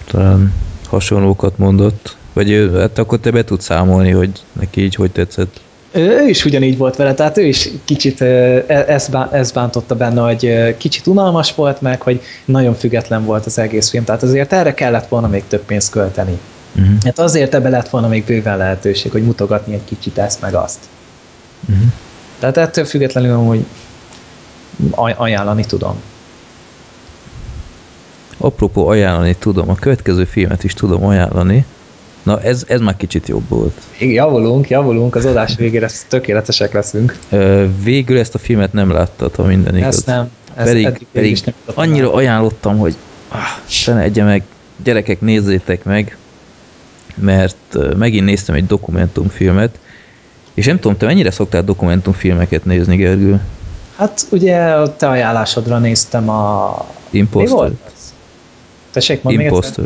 talán hasonlókat mondott. Vagy ő, hát akkor te be tudsz számolni, hogy neki így hogy tetszett. Ő is ugyanígy volt vele, tehát ő is kicsit ezt, ezt bántotta benne, hogy kicsit unalmas volt meg, hogy nagyon független volt az egész film, tehát azért erre kellett volna még több pénzt költeni. Uh-huh. Hát azért ebbe lett volna még bőven lehetőség, hogy mutogatni egy kicsit ezt meg azt. Uh-huh. Tehát ettől függetlenül hogy ajánlani tudom. Apropó ajánlani tudom, a következő filmet is tudom ajánlani. Na ez, ez már kicsit jobb volt. Javulunk, javulunk, az adás végére tökéletesek leszünk. Végül ezt a filmet nem láttad, ha minden igaz. Ezt nem. Ezt pedig pedig nem annyira ajánlottam, hogy ah, ne egye meg, gyerekek nézzétek meg, mert megint néztem egy dokumentumfilmet, és nem tudom, te mennyire szoktál dokumentumfilmeket nézni, Gergő? Hát ugye a te ajánlásodra néztem a... Imposter. Mi volt? Tessék, mondd Imposter.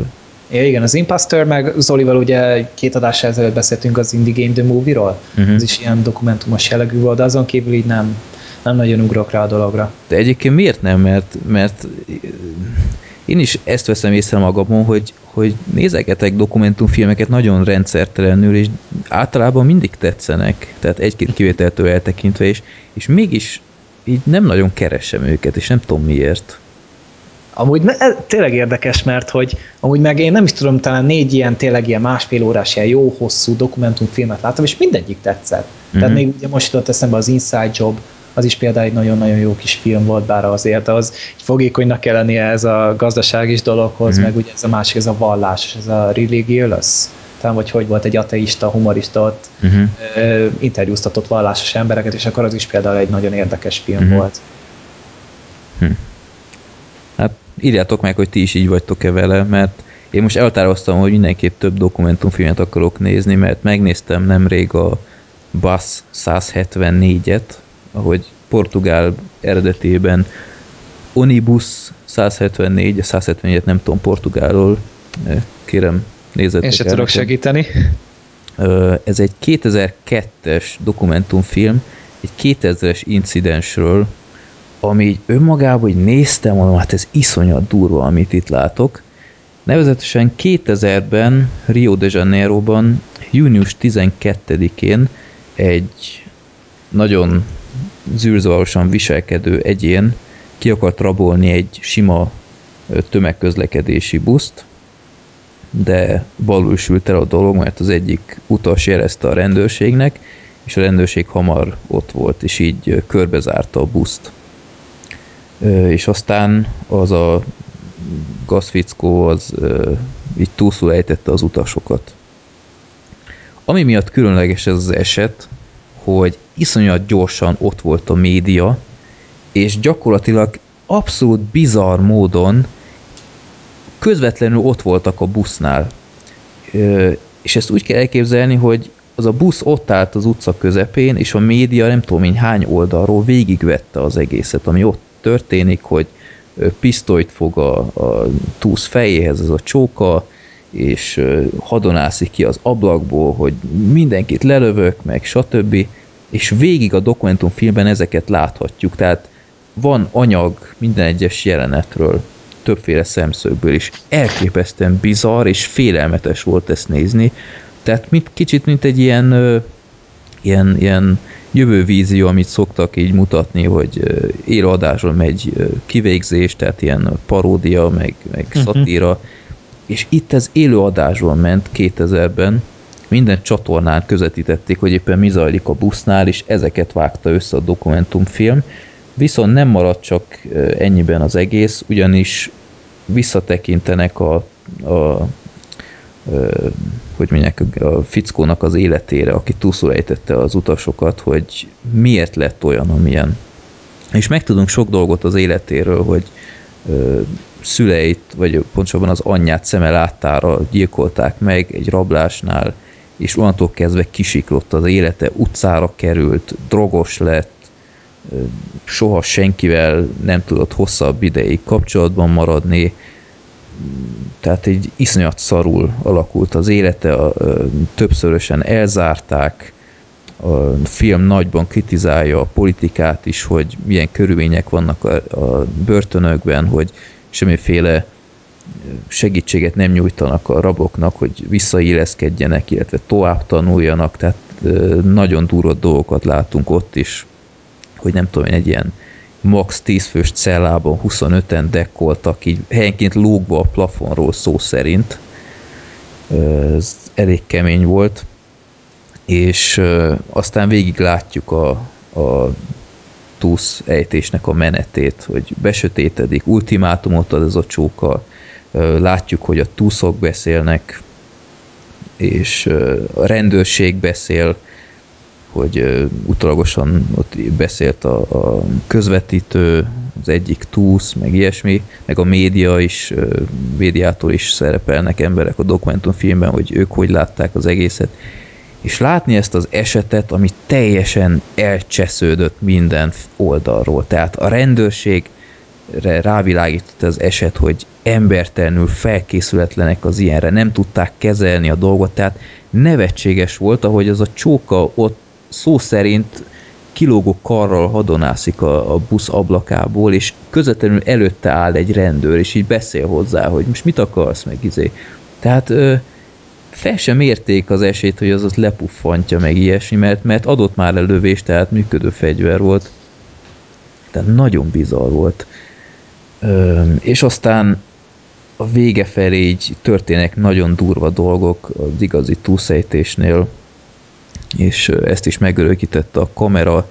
Ja, igen, az Imposter, meg Zolival ugye két adás ezelőtt beszéltünk az Indie Game The Movie-ról. Uh-huh. Ez is ilyen dokumentumos jellegű volt, de azon kívül így nem, nem nagyon ugrok rá a dologra. De egyébként miért nem? Mert, mert én is ezt veszem észre magamon, hogy, hogy nézegetek dokumentumfilmeket nagyon rendszertelenül, és általában mindig tetszenek, tehát egy-két kivételtől eltekintve, és, és mégis így nem nagyon keresem őket, és nem tudom miért. Amúgy ez tényleg érdekes, mert hogy amúgy meg én nem is tudom, talán négy ilyen tényleg ilyen másfél órás, ilyen jó hosszú dokumentumfilmet láttam, és mindegyik tetszett. Mm-hmm. Tehát mhm. még ugye most jutott eszembe az Inside Job, az is például egy nagyon-nagyon jó kis film volt, bár azért az fogékonynak kell lennie ez a gazdaságis dologhoz, mm-hmm. meg ugye ez a másik, ez a vallás, ez a religious, talán vagy hogy volt egy ateista, humorista ott uh-huh. interjúztatott vallásos embereket, és akkor az is például egy nagyon érdekes film uh-huh. volt. Hm. Hát írjátok meg, hogy ti is így vagytok-e vele, mert én most eltároztam, hogy mindenképp több dokumentumfilmet akarok nézni, mert megnéztem nemrég a Bass 174-et, ahogy portugál eredetében Onibus 174, a 174-et nem tudom portugálról, kérem nézzetek Én se el, tudok segíteni. Ez egy 2002-es dokumentumfilm, egy 2000-es incidensről, ami önmagában, hogy néztem, mondom, hát ez iszonyat durva, amit itt látok. Nevezetesen 2000-ben Rio de Janeiroban, június 12-én egy nagyon zűrzavarosan viselkedő egyén ki akart rabolni egy sima tömegközlekedési buszt, de balul sült el a dolog, mert az egyik utas jelezte a rendőrségnek, és a rendőrség hamar ott volt, és így körbezárta a buszt. És aztán az a gazfickó az így túlszul ejtette az utasokat. Ami miatt különleges ez az eset, hogy iszonyat gyorsan ott volt a média, és gyakorlatilag abszolút bizarr módon közvetlenül ott voltak a busznál. És ezt úgy kell elképzelni, hogy az a busz ott állt az utca közepén, és a média nem tudom én hány oldalról végigvette az egészet, ami ott történik, hogy pisztolyt fog a, a túsz fejéhez ez a csóka, és hadonászik ki az ablakból, hogy mindenkit lelövök, meg stb. És végig a dokumentumfilmben ezeket láthatjuk, tehát van anyag minden egyes jelenetről, többféle szemszögből is. Elképesztően bizarr és félelmetes volt ezt nézni. Tehát mint, kicsit, mint egy ilyen, ilyen, ilyen jövővízió, amit szoktak így mutatni, hogy élőadáson megy kivégzés, tehát ilyen paródia, meg, meg uh-huh. szatíra, és itt ez élőadásban ment 2000-ben, minden csatornán közvetítették, hogy éppen mi zajlik a busznál, és ezeket vágta össze a dokumentumfilm. Viszont nem maradt csak ennyiben az egész, ugyanis visszatekintenek a, a, a hogy mondják, a fickónak az életére, aki túlszul az utasokat, hogy miért lett olyan, amilyen. És megtudunk sok dolgot az életéről, hogy szüleit, vagy pontosabban az anyját szeme láttára gyilkolták meg egy rablásnál, és onnantól kezdve kisiklott az élete, utcára került, drogos lett, soha senkivel nem tudott hosszabb ideig kapcsolatban maradni, tehát egy iszonyat szarul alakult az élete, többszörösen elzárták, a film nagyban kritizálja a politikát is, hogy milyen körülmények vannak a, a börtönökben, hogy semmiféle segítséget nem nyújtanak a raboknak, hogy visszailleszkedjenek, illetve tovább tanuljanak, tehát nagyon durva dolgokat látunk ott is, hogy nem tudom, egy ilyen max 10 fős cellában 25-en dekkoltak, így helyenként lógva a plafonról szó szerint. Ez elég kemény volt. És aztán végig látjuk a, a túsz ejtésnek a menetét, hogy besötétedik, ultimátumot ad ez a csóka, látjuk, hogy a túszok beszélnek, és a rendőrség beszél, hogy utolagosan ott beszélt a, a közvetítő, az egyik túsz, meg ilyesmi, meg a média is, médiától is szerepelnek emberek a dokumentumfilmben, hogy ők hogy látták az egészet. És látni ezt az esetet, ami teljesen elcsesződött minden oldalról. Tehát a rendőrség rávilágított az eset, hogy embertelenül felkészületlenek az ilyenre, nem tudták kezelni a dolgot, tehát nevetséges volt, ahogy az a csóka ott szó szerint kilógó karral hadonászik a, a busz ablakából, és közvetlenül előtte áll egy rendőr, és így beszél hozzá, hogy most mit akarsz meg, izé. Tehát fel sem érték az esélyt, hogy az ott lepuffantja meg ilyesmi, mert, mert adott már lelövést, tehát működő fegyver volt. Tehát nagyon bizarr volt. Ö, és aztán a vége felé így történnek nagyon durva dolgok az igazi túlszejtésnél, és ezt is megörökítette a kamera.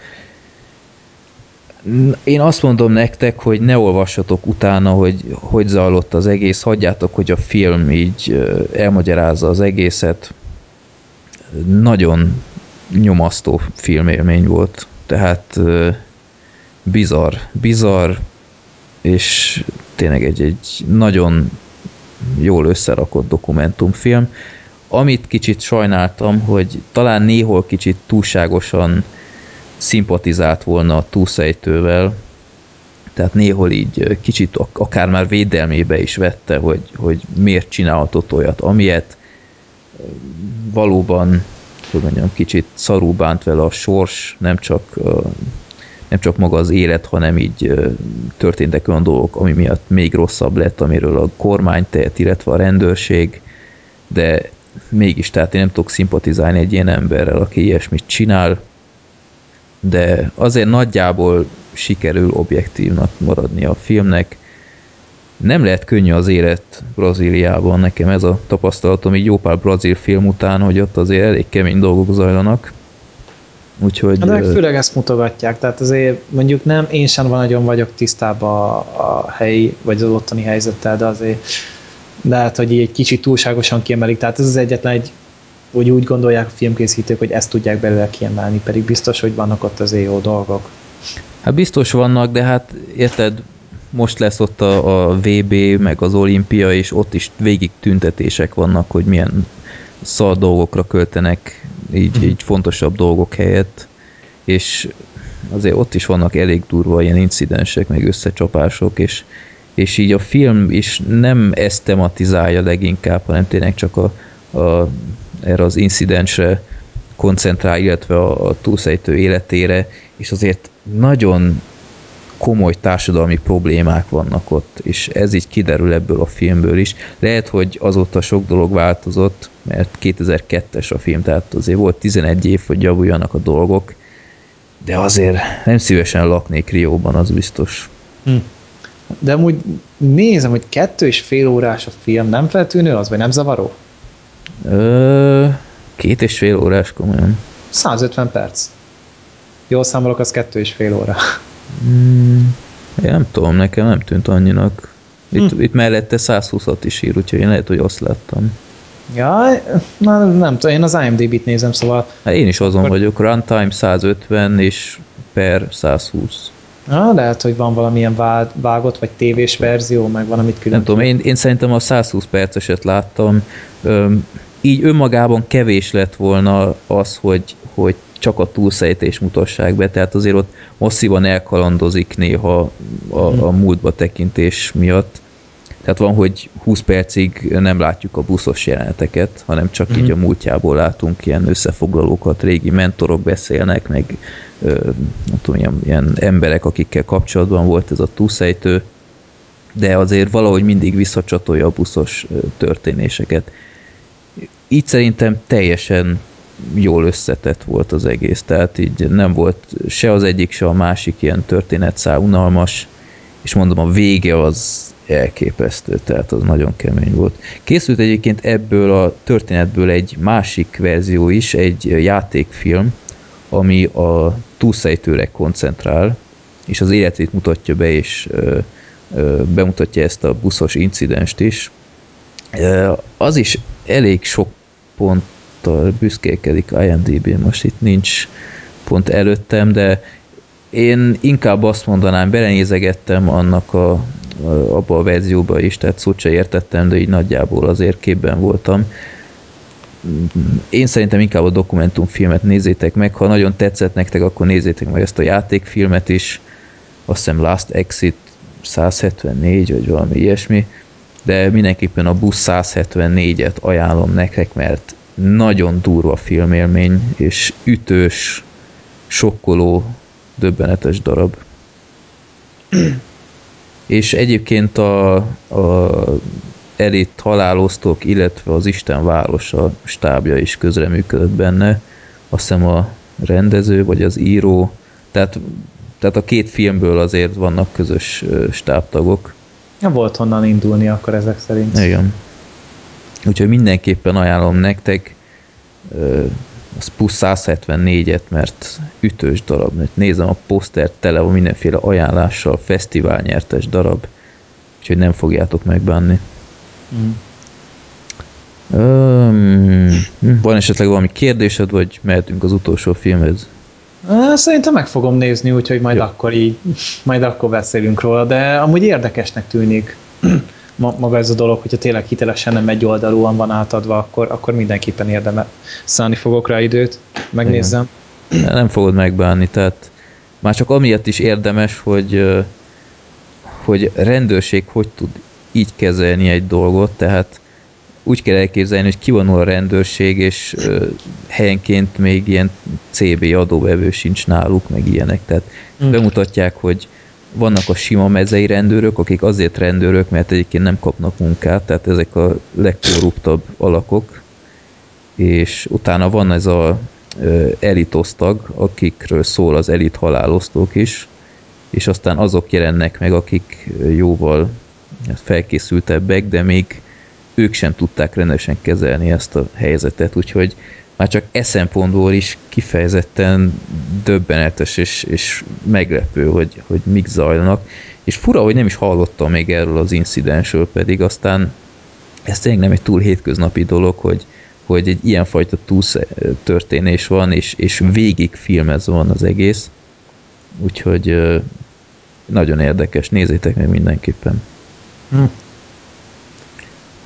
Én azt mondom nektek, hogy ne olvassatok utána, hogy hogy zajlott az egész, hagyjátok, hogy a film így elmagyarázza az egészet. Nagyon nyomasztó filmélmény volt, tehát bizarr, bizarr, és tényleg egy, egy nagyon jól összerakott dokumentumfilm. Amit kicsit sajnáltam, hogy talán néhol kicsit túlságosan szimpatizált volna a túlszejtővel, tehát néhol így kicsit akár már védelmébe is vette, hogy, hogy miért csinálhatott olyat, amilyet valóban hogy mondjam, kicsit szarú bánt vele a sors, nem csak, nem csak maga az élet, hanem így történtek olyan dolgok, ami miatt még rosszabb lett, amiről a kormány tehet, illetve a rendőrség, de mégis, tehát én nem tudok szimpatizálni egy ilyen emberrel, aki ilyesmit csinál, de azért nagyjából sikerül objektívnak maradni a filmnek. Nem lehet könnyű az élet Brazíliában, nekem ez a tapasztalatom így jó pár brazil film után, hogy ott azért elég kemény dolgok zajlanak. Úgyhogy... De főleg ezt mutogatják, tehát azért mondjuk nem, én sem nagyon vagyok tisztában a, a helyi, vagy az ottani helyzettel, de azért lehet, hogy így egy kicsit túlságosan kiemelik. Tehát ez az egyetlen egy, hogy úgy gondolják a filmkészítők, hogy ezt tudják belőle kiemelni, pedig biztos, hogy vannak ott az jó dolgok. Hát biztos vannak, de hát érted, most lesz ott a, a VB, meg az olimpia, és ott is végig tüntetések vannak, hogy milyen szar dolgokra költenek így, így fontosabb dolgok helyett, és azért ott is vannak elég durva ilyen incidensek, meg összecsapások, és és így a film is nem ezt tematizálja leginkább, hanem tényleg csak a, a, erre az incidensre koncentrál, illetve a, a túlszejtő életére, és azért nagyon komoly társadalmi problémák vannak ott, és ez így kiderül ebből a filmből is. Lehet, hogy azóta sok dolog változott, mert 2002-es a film, tehát azért volt 11 év, hogy javuljanak a dolgok, de azért nem szívesen laknék Rióban, az biztos. Hm. De amúgy nézem, hogy kettő és fél órás a film, nem feltűnő az, vagy nem zavaró? Ö, Két és fél órás komolyan. 150 perc. Jól számolok, az kettő és fél óra. Hmm, én nem tudom, nekem nem tűnt annyinak. Itt, hm. itt mellette 120-at is ír, úgyhogy én lehet, hogy azt láttam. Ja, na, nem tudom, én az IMDb-t nézem, szóval... Hát én is azon akkor... vagyok, runtime 150 és per 120. Ah, lehet, hogy van valamilyen vágott vagy tévés verzió, meg van, amit külön. Nem tudom, én, én szerintem a 120 perceset láttam. Üm, így önmagában kevés lett volna az, hogy, hogy csak a túlszejtés mutassák be, tehát azért ott masszívan elkalandozik néha a, a múltba tekintés miatt. Tehát van, hogy 20 percig nem látjuk a buszos jeleneteket, hanem csak mm-hmm. így a mhm. múltjából látunk ilyen összefoglalókat, régi mentorok beszélnek, meg nem tudom, ilyen, ilyen emberek, akikkel kapcsolatban volt ez a túlszejtő, de azért valahogy mindig visszacsatolja a buszos történéseket. Így szerintem teljesen jól összetett volt az egész, tehát így nem volt se az egyik, se a másik ilyen történetszál unalmas, és mondom, a vége az elképesztő, tehát az nagyon kemény volt. Készült egyébként ebből a történetből egy másik verzió is, egy játékfilm, ami a túlszejtőre koncentrál, és az életét mutatja be, és ö, ö, bemutatja ezt a buszos incidenst is. Az is elég sok ponttal büszkélkedik IMDb, most itt nincs pont előttem, de én inkább azt mondanám, belenézegettem annak a, abba a verzióba is, tehát szót se értettem, de így nagyjából azért képben voltam. Én szerintem inkább a dokumentumfilmet nézzétek meg, ha nagyon tetszett nektek, akkor nézzétek meg ezt a játékfilmet is, azt hiszem Last Exit 174, vagy valami ilyesmi, de mindenképpen a busz 174-et ajánlom nektek, mert nagyon durva filmélmény, és ütős, sokkoló, döbbenetes darab. és egyébként a, a elit halálosztók, illetve az Isten városa stábja is közreműködött benne. Azt hiszem a rendező, vagy az író, tehát, tehát a két filmből azért vannak közös stábtagok. Ja, volt honnan indulni akkor ezek szerint. Igen. Úgyhogy mindenképpen ajánlom nektek, az plusz 174-et, mert ütős darab, mert nézem a posztert tele van mindenféle ajánlással, fesztivál nyertes darab, úgyhogy nem fogjátok megbánni. Mm. Um, van esetleg valami kérdésed, vagy mehetünk az utolsó filmhez? Szerintem meg fogom nézni, úgyhogy majd Jó. akkor így, majd akkor beszélünk róla, de amúgy érdekesnek tűnik maga ez a dolog, hogyha tényleg hitelesen nem egy oldalúan van átadva, akkor, akkor mindenképpen érdemes szállni fogok rá időt, megnézzem. Igen. Nem fogod megbánni, tehát már csak amiatt is érdemes, hogy hogy rendőrség hogy tud így kezelni egy dolgot, tehát úgy kell elképzelni, hogy kivonul a rendőrség, és ö, helyenként még ilyen CB adóvevő sincs náluk, meg ilyenek. Tehát mm. bemutatják, hogy vannak a sima mezei rendőrök, akik azért rendőrök, mert egyébként nem kapnak munkát, tehát ezek a legkorruptabb alakok, és utána van ez a elitosztag, akikről szól az elit halálosztók is, és aztán azok jelennek meg, akik jóval felkészültebbek, de még ők sem tudták rendesen kezelni ezt a helyzetet, úgyhogy már csak e szempontból is kifejezetten döbbenetes és, és meglepő, hogy, hogy mik zajlanak. És fura, hogy nem is hallottam még erről az incidensről, pedig aztán ez tényleg nem egy túl hétköznapi dolog, hogy, hogy egy ilyenfajta történés van, és, és végig filmez van az egész. Úgyhogy nagyon érdekes, nézzétek meg mindenképpen. Hm.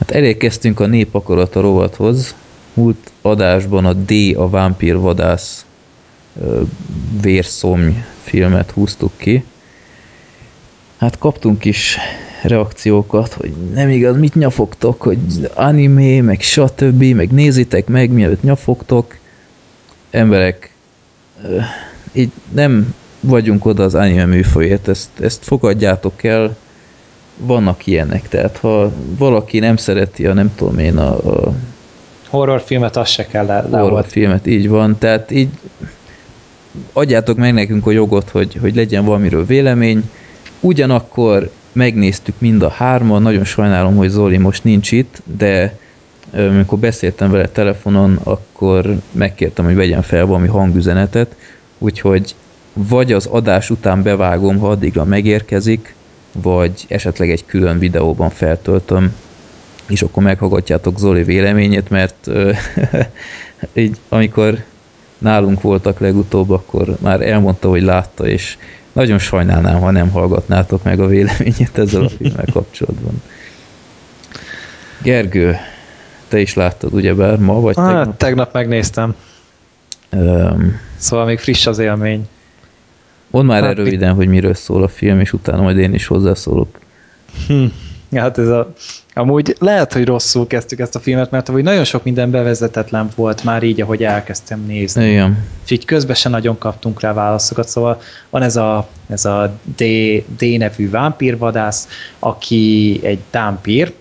Hát elérkeztünk a népakarata rovathoz, múlt adásban a D, a vámpír vadász vérszomny filmet húztuk ki. Hát kaptunk is reakciókat, hogy nem igaz, mit nyafogtok, hogy anime, meg stb., meg nézitek meg, mielőtt nyafogtok. Emberek, így nem vagyunk oda az anime műfajért, ezt, ezt fogadjátok el, vannak ilyenek, tehát ha valaki nem szereti a nem tudom én a, a Horrorfilmet azt se kell le, Horrorfilmet, így van. Tehát így adjátok meg nekünk a jogot, hogy, hogy legyen valamiről vélemény. Ugyanakkor megnéztük mind a hárman, nagyon sajnálom, hogy Zoli most nincs itt, de amikor beszéltem vele telefonon, akkor megkértem, hogy vegyen fel valami hangüzenetet, úgyhogy vagy az adás után bevágom, ha addigra megérkezik, vagy esetleg egy külön videóban feltöltöm, és akkor meghallgatjátok Zoli véleményét, mert így amikor nálunk voltak legutóbb, akkor már elmondta, hogy látta, és nagyon sajnálnám, ha nem hallgatnátok meg a véleményét ezzel a filmmel kapcsolatban. Gergő, te is láttad ugyebár ma, vagy tegnap? Hát, tegnap megnéztem. Um, szóval még friss az élmény. Mondd már hát, röviden, hogy miről szól a film, és utána majd én is hozzászólok. Hm. Hát ez a... Amúgy lehet, hogy rosszul kezdtük ezt a filmet, mert amúgy nagyon sok minden bevezetetlen volt már így, ahogy elkezdtem nézni. Igen. És így közben se nagyon kaptunk rá válaszokat, szóval van ez a, ez a D, D nevű vámpírvadász, aki egy dámpír,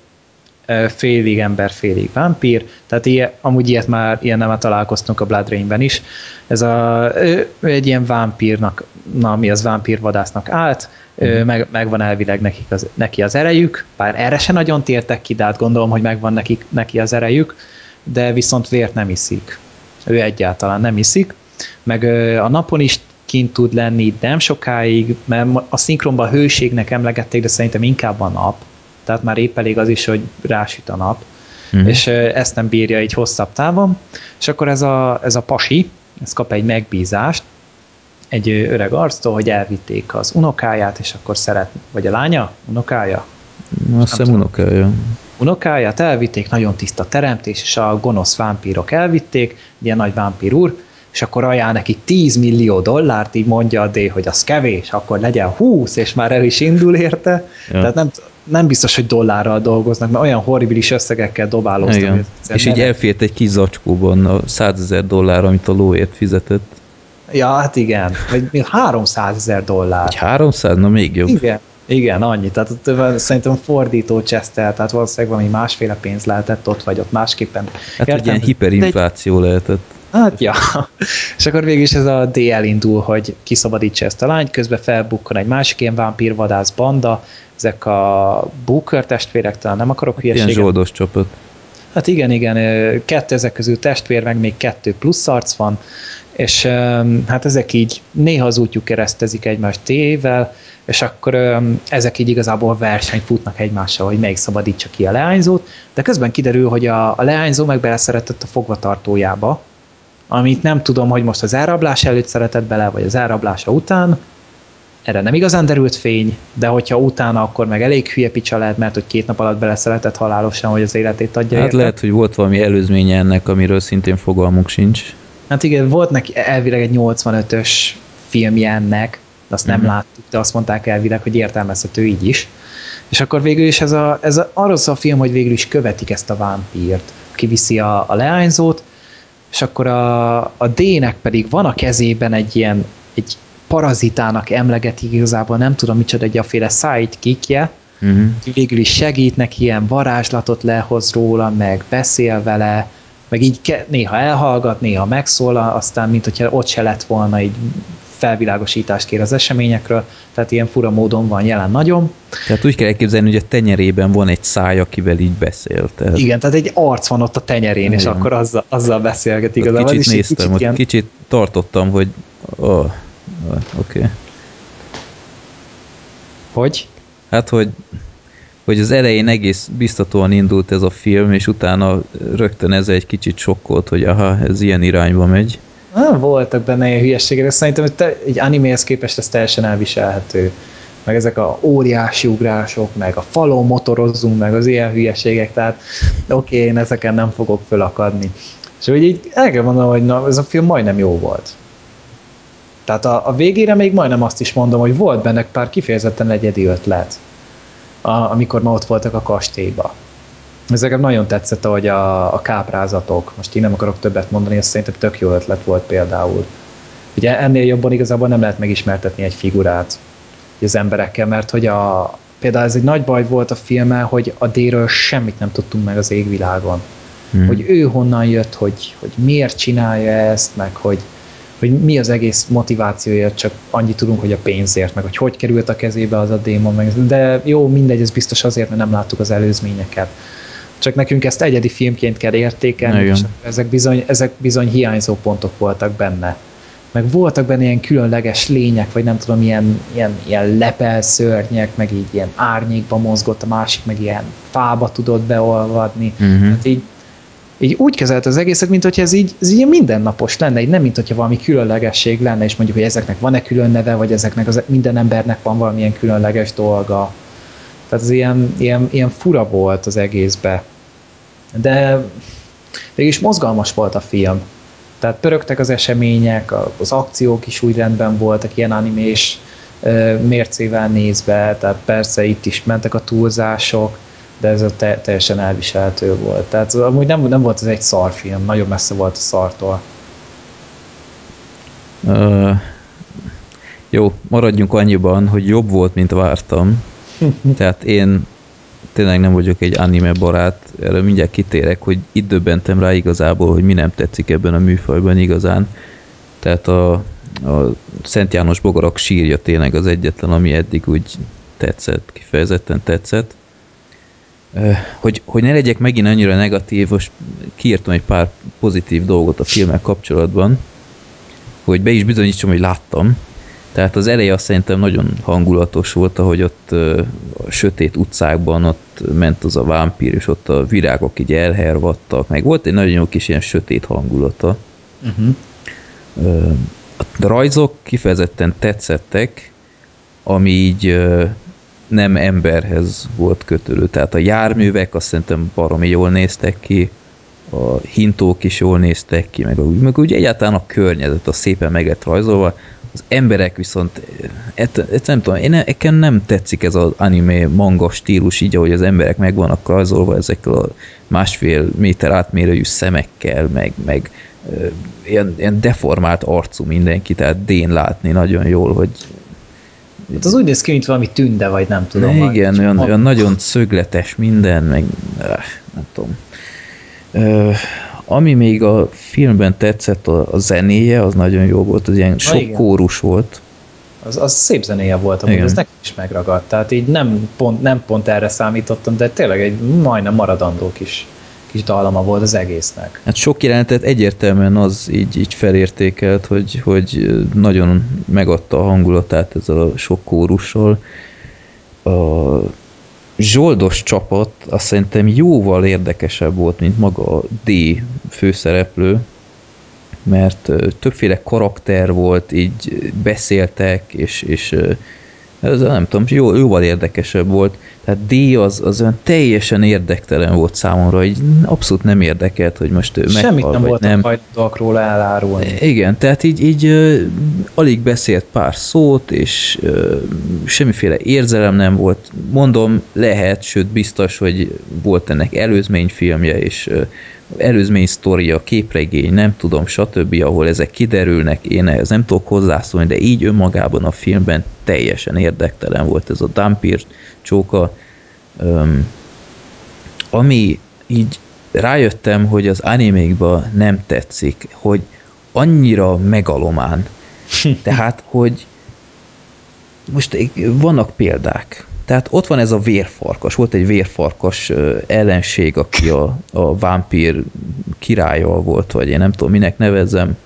félig ember, félig vámpír, tehát ilyen, amúgy ilyet már, ilyen nem találkoztunk a Blood Rain-ben is. Ez a, egy ilyen vámpírnak, na mi az vámpírvadásznak állt, uh-huh. meg, megvan elvileg nekik az, neki az erejük, bár erre se nagyon tértek ki, de hát gondolom, hogy megvan nekik, neki az erejük, de viszont vért nem iszik. Ő egyáltalán nem iszik, meg a napon is kint tud lenni, nem sokáig, mert a szinkronban a hőségnek emlegették, de szerintem inkább a nap, tehát már épp elég az is, hogy rásüt a nap, uh-huh. és ezt nem bírja egy hosszabb távon, és akkor ez a, ez a pasi, ez kap egy megbízást, egy öreg arctól, hogy elvitték az unokáját, és akkor szeret, vagy a lánya, unokája? Azt hiszem unokája. Unokáját elvitték, nagyon tiszta teremtés, és a gonosz vámpírok elvitték, ilyen nagy vámpír úr, és akkor ajánl neki 10 millió dollárt, így mondja a D, hogy az kevés, akkor legyen 20, és már el is indul érte. Ja. Tehát nem, nem biztos, hogy dollárral dolgoznak, mert olyan horribilis összegekkel dobálóztak. És így elfért egy kis zacskóban a 100 ezer dollár, amit a lóért fizetett. Ja, hát igen. Vagy 300 ezer dollár. Egy 300? Na még jobb. Igen. Igen, annyi. Tehát ott szerintem fordító csesztel, tehát valószínűleg valami másféle pénz lehetett ott, vagy ott másképpen. Hát Értem, ilyen hiperinfláció egy... lehetett. Hát ja. És akkor végül is ez a D elindul, hogy kiszabadítsa ezt a lányt, közben felbukkan egy másik ilyen vámpírvadász banda, ezek a Booker testvérek, talán nem akarok hát hülyeséget. Ilyen zsoldos csapat. Hát igen, igen, kettő ezek közül testvér, meg még kettő plusz arc van, és hát ezek így néha az útjuk keresztezik egymást tével, és akkor ezek így igazából versenyt futnak egymással, hogy melyik szabadítsa ki a leányzót, de közben kiderül, hogy a, a leányzó meg beleszeretett a fogvatartójába, amit nem tudom, hogy most az elrablás előtt szeretett bele, vagy az elrablása után, erre nem igazán derült fény, de hogyha utána, akkor meg elég hülye picsa lehet, mert hogy két nap alatt beleszeretett halálosan, hogy az életét adja Hát érte. lehet, hogy volt valami előzménye ennek, amiről szintén fogalmunk sincs. Hát igen, volt neki elvileg egy 85-ös filmje ennek, de azt nem mm-hmm. láttuk, de azt mondták elvileg, hogy értelmezhető így is. És akkor végül is ez, a, ez a, arról szól a film, hogy végül is követik ezt a vámpírt, kiviszi a, a leányzót, és akkor a, a D-nek pedig van a kezében egy ilyen egy parazitának emlegetik igazából, nem tudom micsoda, egy aféle sidekickje, uh-huh. végül is segít neki, ilyen varázslatot lehoz róla, meg beszél vele, meg így ke- néha elhallgat, néha megszólal, aztán mint hogyha ott se lett volna így felvilágosítást kér az eseményekről, tehát ilyen fura módon van jelen nagyon. Tehát úgy kell elképzelni, hogy a tenyerében van egy száj, akivel így beszél. Tehát... Igen, tehát egy arc van ott a tenyerén, Igen. és akkor azzal, azzal beszélget igazából. Kicsit néztem, kicsit, ilyen... kicsit tartottam, hogy oh, oh, oké. Okay. Hogy? Hát, hogy hogy az elején egész biztatóan indult ez a film, és utána rögtön ez egy kicsit sokkolt, hogy aha, ez ilyen irányba megy. Nem voltak benne ilyen hülyeségek, de szerintem hogy te, egy animéhez képest ez teljesen elviselhető. Meg ezek a óriási ugrások, meg a falon motorozzunk, meg az ilyen hülyeségek, tehát oké, okay, én ezeken nem fogok fölakadni. És úgy így el kell mondanom, hogy na, ez a film majdnem jó volt. Tehát a, a végére még majdnem azt is mondom, hogy volt benne pár kifejezetten egyedi ötlet, a, amikor ma ott voltak a kastélyba. Ez nekem nagyon tetszett, hogy a, a káprázatok, most én nem akarok többet mondani, ez szerintem tök jó ötlet volt például. Ugye ennél jobban igazából nem lehet megismertetni egy figurát az emberekkel, mert hogy a, például ez egy nagy baj volt a filmmel, hogy a D-ről semmit nem tudtunk meg az égvilágon. Hmm. Hogy ő honnan jött, hogy, hogy miért csinálja ezt, meg hogy, hogy mi az egész motivációja, csak annyit tudunk, hogy a pénzért, meg hogy hogy került a kezébe az a démon, meg, de jó, mindegy, ez biztos azért, mert nem láttuk az előzményeket csak nekünk ezt egyedi filmként kell értékelni, Igen. és ezek bizony, ezek bizony hiányzó pontok voltak benne. Meg voltak benne ilyen különleges lények, vagy nem tudom, ilyen, ilyen, ilyen lepelszörnyek, meg így ilyen árnyékba mozgott, a másik meg ilyen fába tudott beolvadni. Mhm. Hát így, így úgy kezelt az egészet, mint hogy ez így, ez így mindennapos lenne, így nem mint hogyha valami különlegesség lenne, és mondjuk, hogy ezeknek van-e külön neve, vagy ezeknek az, minden embernek van valamilyen különleges dolga. Tehát ez ilyen, ilyen, ilyen fura volt az egészbe. De mégis mozgalmas volt a film. Tehát pörögtek az események, az akciók is úgy rendben voltak, ilyen animés mércével nézve, tehát persze itt is mentek a túlzások, de ez a te, teljesen elviselhető volt. Tehát amúgy nem, nem volt ez egy szarfilm, nagyon messze volt a szartól. Ö, jó, maradjunk annyiban, hogy jobb volt, mint vártam. Tehát én tényleg nem vagyok egy anime barát, erre mindjárt kitérek, hogy itt döbbentem rá igazából, hogy mi nem tetszik ebben a műfajban igazán. Tehát a, a Szent János bogarak sírja tényleg az egyetlen, ami eddig úgy tetszett, kifejezetten tetszett. Hogy, hogy ne legyek megint annyira negatív, most kiírtam egy pár pozitív dolgot a filmmel kapcsolatban, hogy be is bizonyítsam, hogy láttam. Tehát az eleje azt szerintem nagyon hangulatos volt, ahogy ott a sötét utcákban ott ment az a vámpír, és ott a virágok így elhervadtak, meg volt egy nagyon jó kis ilyen sötét hangulata. Uh-huh. A rajzok kifejezetten tetszettek, ami így nem emberhez volt kötődő. Tehát a járművek azt szerintem baromi jól néztek ki, a hintók is jól néztek ki, meg, úgy, meg úgy egyáltalán a környezet az szépen meg lett rajzolva. Az emberek viszont, et, et, nem tudom, én nekem nem tetszik ez az anime manga stílus, így ahogy az emberek meg vannak rajzolva ezekkel a másfél méter átmérőjű szemekkel, meg, meg ö, ilyen, ilyen deformált arcú mindenki, tehát dén látni nagyon jól, hogy Hát az úgy néz ki, mint valami tünde, vagy nem tudom. ne, igen, olyan, ma- olyan nagyon szögletes minden, meg nem tudom. Ö, ami még a filmben tetszett, a, a zenéje, az nagyon jó volt, az ilyen sok igen. kórus volt. Az, az szép zenéje volt, amúgy ez nekem is megragadt. Tehát így nem pont, nem pont erre számítottam, de tényleg egy majdnem maradandó kis, kis dallama volt az egésznek. Hát sok jelenetet egyértelműen az így, így felértékelt, hogy, hogy nagyon megadta a hangulatát ezzel a sok kórussal. A zsoldos csapat azt szerintem jóval érdekesebb volt, mint maga a D főszereplő, mert többféle karakter volt, így beszéltek, és, és ez nem tudom, jó, jóval érdekesebb volt. Tehát D az, az olyan teljesen érdektelen volt számomra, így abszolút nem érdekelt, hogy most ő meghal, Semmit nem vagy voltak nem. hajlandóak róla elárulni. Igen, tehát így, így alig beszélt pár szót, és ö, semmiféle érzelem nem volt. Mondom, lehet, sőt biztos, hogy volt ennek előzményfilmje, és ö, előzmény sztoria, képregény, nem tudom, stb., ahol ezek kiderülnek, én ehhez nem tudok hozzászólni, de így önmagában a filmben teljesen érdektelen volt ez a Dampir csóka. Öm, ami így rájöttem, hogy az animékban nem tetszik, hogy annyira megalomán. Tehát, hogy most vannak példák. Tehát ott van ez a vérfarkas, volt egy vérfarkas ellenség, aki a, a vámpír királya volt, vagy én nem tudom, minek nevezzem.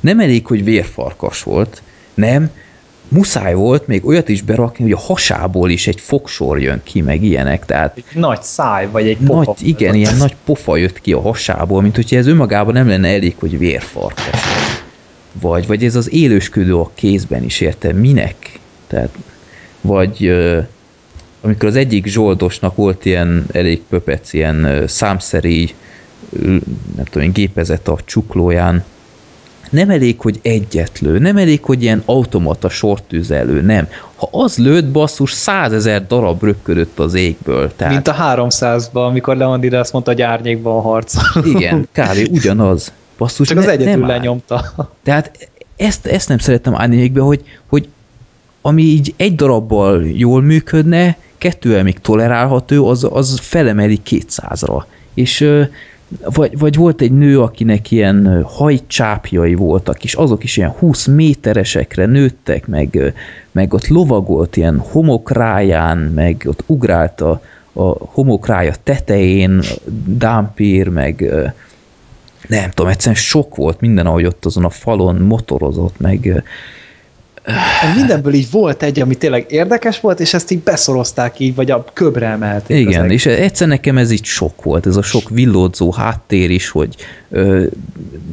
Nem elég, hogy vérfarkas volt, nem, muszáj volt még olyat is berakni, hogy a hasából is egy fogsor jön ki, meg ilyenek, tehát Egy nagy száj, vagy egy nagy, pofa. igen, ilyen nagy pofa jött ki a hasából, mint hogyha ez önmagában nem lenne elég, hogy vérfarkas. Vagy, vagy ez az élősködő a kézben is, érted? Minek? Tehát, vagy amikor az egyik zsoldosnak volt ilyen elég pöpec, ilyen ö, nem tudom gépezet a csuklóján, nem elég, hogy egyet lő, nem elég, hogy ilyen automata sortüzelő, nem. Ha az lőtt, basszus, százezer darab röpködött az égből. Tehát... Mint a 300-ban, amikor Leondida azt mondta, hogy árnyékban harcol. Igen, kb. ugyanaz. Basszus, Csak az ne- nem áll. lenyomta. Tehát ezt, ezt nem szeretem animékbe, hogy, hogy ami így egy darabbal jól működne, kettővel még tolerálható, az, az felemeli 200-ra. És vagy, vagy volt egy nő, akinek ilyen hajcsápjai voltak, és azok is ilyen 20 méteresekre nőttek, meg, meg ott lovagolt ilyen homokráján, meg ott ugrált a, a homokrája tetején, Dampír, meg nem tudom, egyszerűen sok volt minden, ahogy ott azon a falon motorozott, meg Mindenből így volt egy, ami tényleg érdekes volt, és ezt így beszorozták így, vagy a köbre emelték. Igen, és egyszer nekem ez így sok volt, ez a sok villódzó háttér is, hogy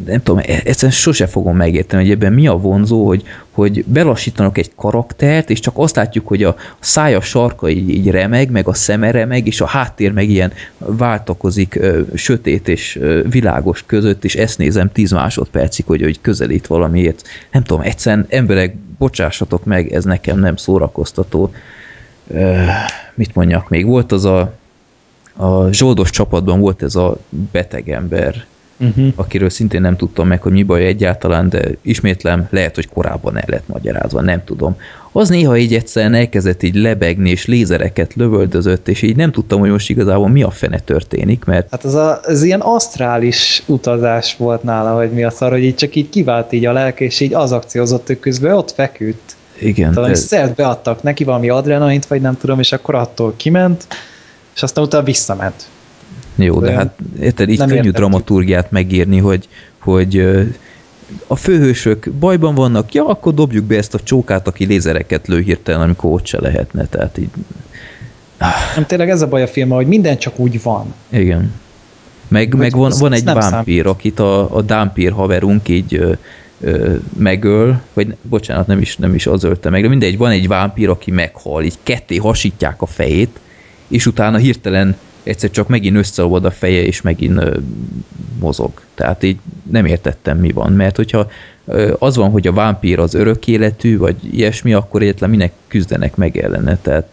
nem tudom, e- egyszerűen sose fogom megérteni, hogy ebben mi a vonzó, hogy, hogy belassítanak egy karaktert, és csak azt látjuk, hogy a szája sarka így, így remeg, meg a szeme remeg, és a háttér meg ilyen váltakozik ö, sötét és ö, világos között, és ezt nézem 10 másodpercig, hogy, hogy közelít valamiért. Nem tudom, egyszerűen emberek, bocsássatok meg, ez nekem nem szórakoztató. Ö, mit mondjak még? Volt az a a zsoldos csapatban volt ez a beteg ember, Uh-huh. akiről szintén nem tudtam meg, hogy mi baj egyáltalán, de ismétlem, lehet, hogy korábban el lett magyarázva, nem tudom. Az néha így egyszerűen elkezdett így lebegni, és lézereket lövöldözött, és így nem tudtam, hogy most igazából mi a fene történik, mert Hát az, a, az ilyen asztrális utazás volt nála, hogy mi a szar, hogy így csak így kivált így a lelk, és így az akciózott ő közben, ott feküdt. igen, Talán is szert beadtak neki valami adrenalint, vagy nem tudom, és akkor attól kiment, és aztán utána visszament. Jó, de hát érted, így könnyű értettük. dramaturgiát megírni, hogy, hogy a főhősök bajban vannak, ja, akkor dobjuk be ezt a csókát, aki lézereket lő hirtelen, amikor ott se lehetne, tehát így, Nem tényleg ez a baj a filmmel, hogy minden csak úgy van. Igen. Meg, meg van, van egy vámpír, akit a, a dámpír haverunk így ö, ö, megöl, vagy bocsánat, nem is, nem is az ölte meg, de mindegy, van egy vámpír, aki meghal, így ketté hasítják a fejét, és utána hirtelen egyszer csak megint összeolvad a feje, és megint ö, mozog. Tehát így nem értettem, mi van, mert hogyha ö, az van, hogy a vámpír az örök életű, vagy ilyesmi, akkor egyetlen minek küzdenek meg ellene, tehát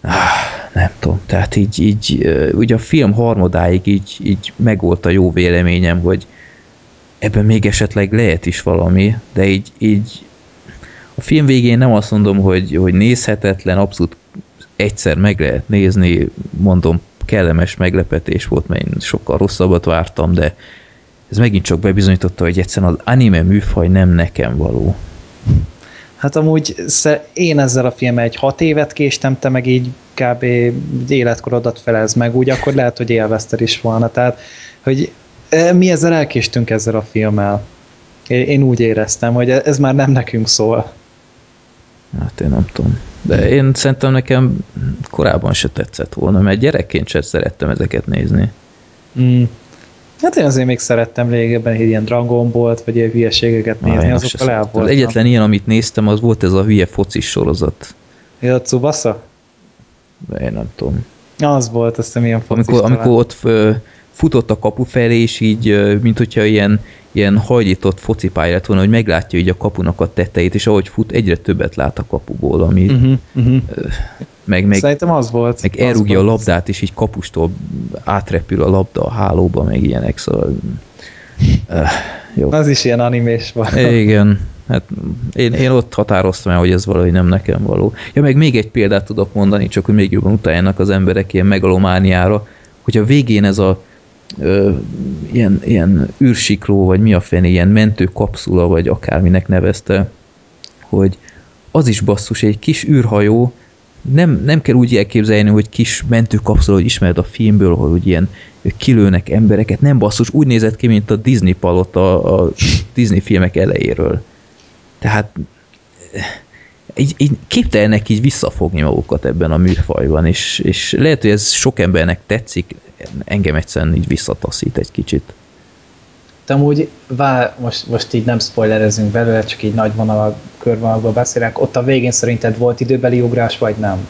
Ah, nem tudom, tehát így, így ö, ugye a film harmadáig így, így megvolt a jó véleményem, hogy ebben még esetleg lehet is valami, de így, így a film végén nem azt mondom, hogy, hogy nézhetetlen, abszolút egyszer meg lehet nézni, mondom, kellemes meglepetés volt, mert én sokkal rosszabbat vártam, de ez megint csak bebizonyította, hogy egyszerűen az anime műfaj nem nekem való. Hát amúgy én ezzel a filmmel egy hat évet késtem, te meg így kb. életkorodat felez meg, úgy akkor lehet, hogy élvezted is volna. Tehát, hogy e, mi ezzel elkéstünk ezzel a filmmel. Én úgy éreztem, hogy ez már nem nekünk szól. Hát én nem tudom. De én szerintem nekem korábban se tetszett volna, mert gyerekként sem szerettem ezeket nézni. Mm. Hát én azért még szerettem régebben hogy ilyen Dragon Ball-t, vagy ilyen hülyeségeket nézni, azokkal el voltam. Egyetlen ilyen, amit néztem, az volt ez a hülye focis sorozat. Ez a Tsubasa? De én nem tudom. Az volt, azt hiszem ilyen focis Amikor, talán. amikor ott futott a kapu felé, és így, mint hogyha ilyen, ilyen hajlított focipálya lett volna, hogy meglátja így a kapunak a tetejét, és ahogy fut, egyre többet lát a kapuból, ami uh-huh. Uh-huh, meg, meg, Szerintem az volt. meg elrúgja a labdát, és így kapustól átrepül a labda a hálóba, meg ilyenek, szóval... Uh, jó. Az is ilyen animés volt. Igen, hát én, én ott határoztam el, hogy ez valahogy nem nekem való. Ja, meg még egy példát tudok mondani, csak hogy még jobban utáljanak az emberek ilyen megalomániára, hogy a végén ez a ö, ilyen, ilyen űrsikló, vagy mi a fené, ilyen mentő kapszula, vagy akárminek nevezte, hogy az is basszus, egy kis űrhajó, nem, nem kell úgy elképzelni, hogy kis mentőkapszula, hogy ismered a filmből, hogy ilyen kilőnek embereket, nem basszus, úgy nézett ki, mint a Disney palota a Disney filmek elejéről. Tehát így, így képtelenek így visszafogni magukat ebben a műfajban, és, és lehet, hogy ez sok embernek tetszik, engem egyszerűen így visszataszít egy kicsit. De amúgy, vár, most, most így nem spoilerezünk belőle, csak így nagy vonalak, körvonalakban beszélek. Ott a végén szerinted volt időbeli ugrás, vagy nem?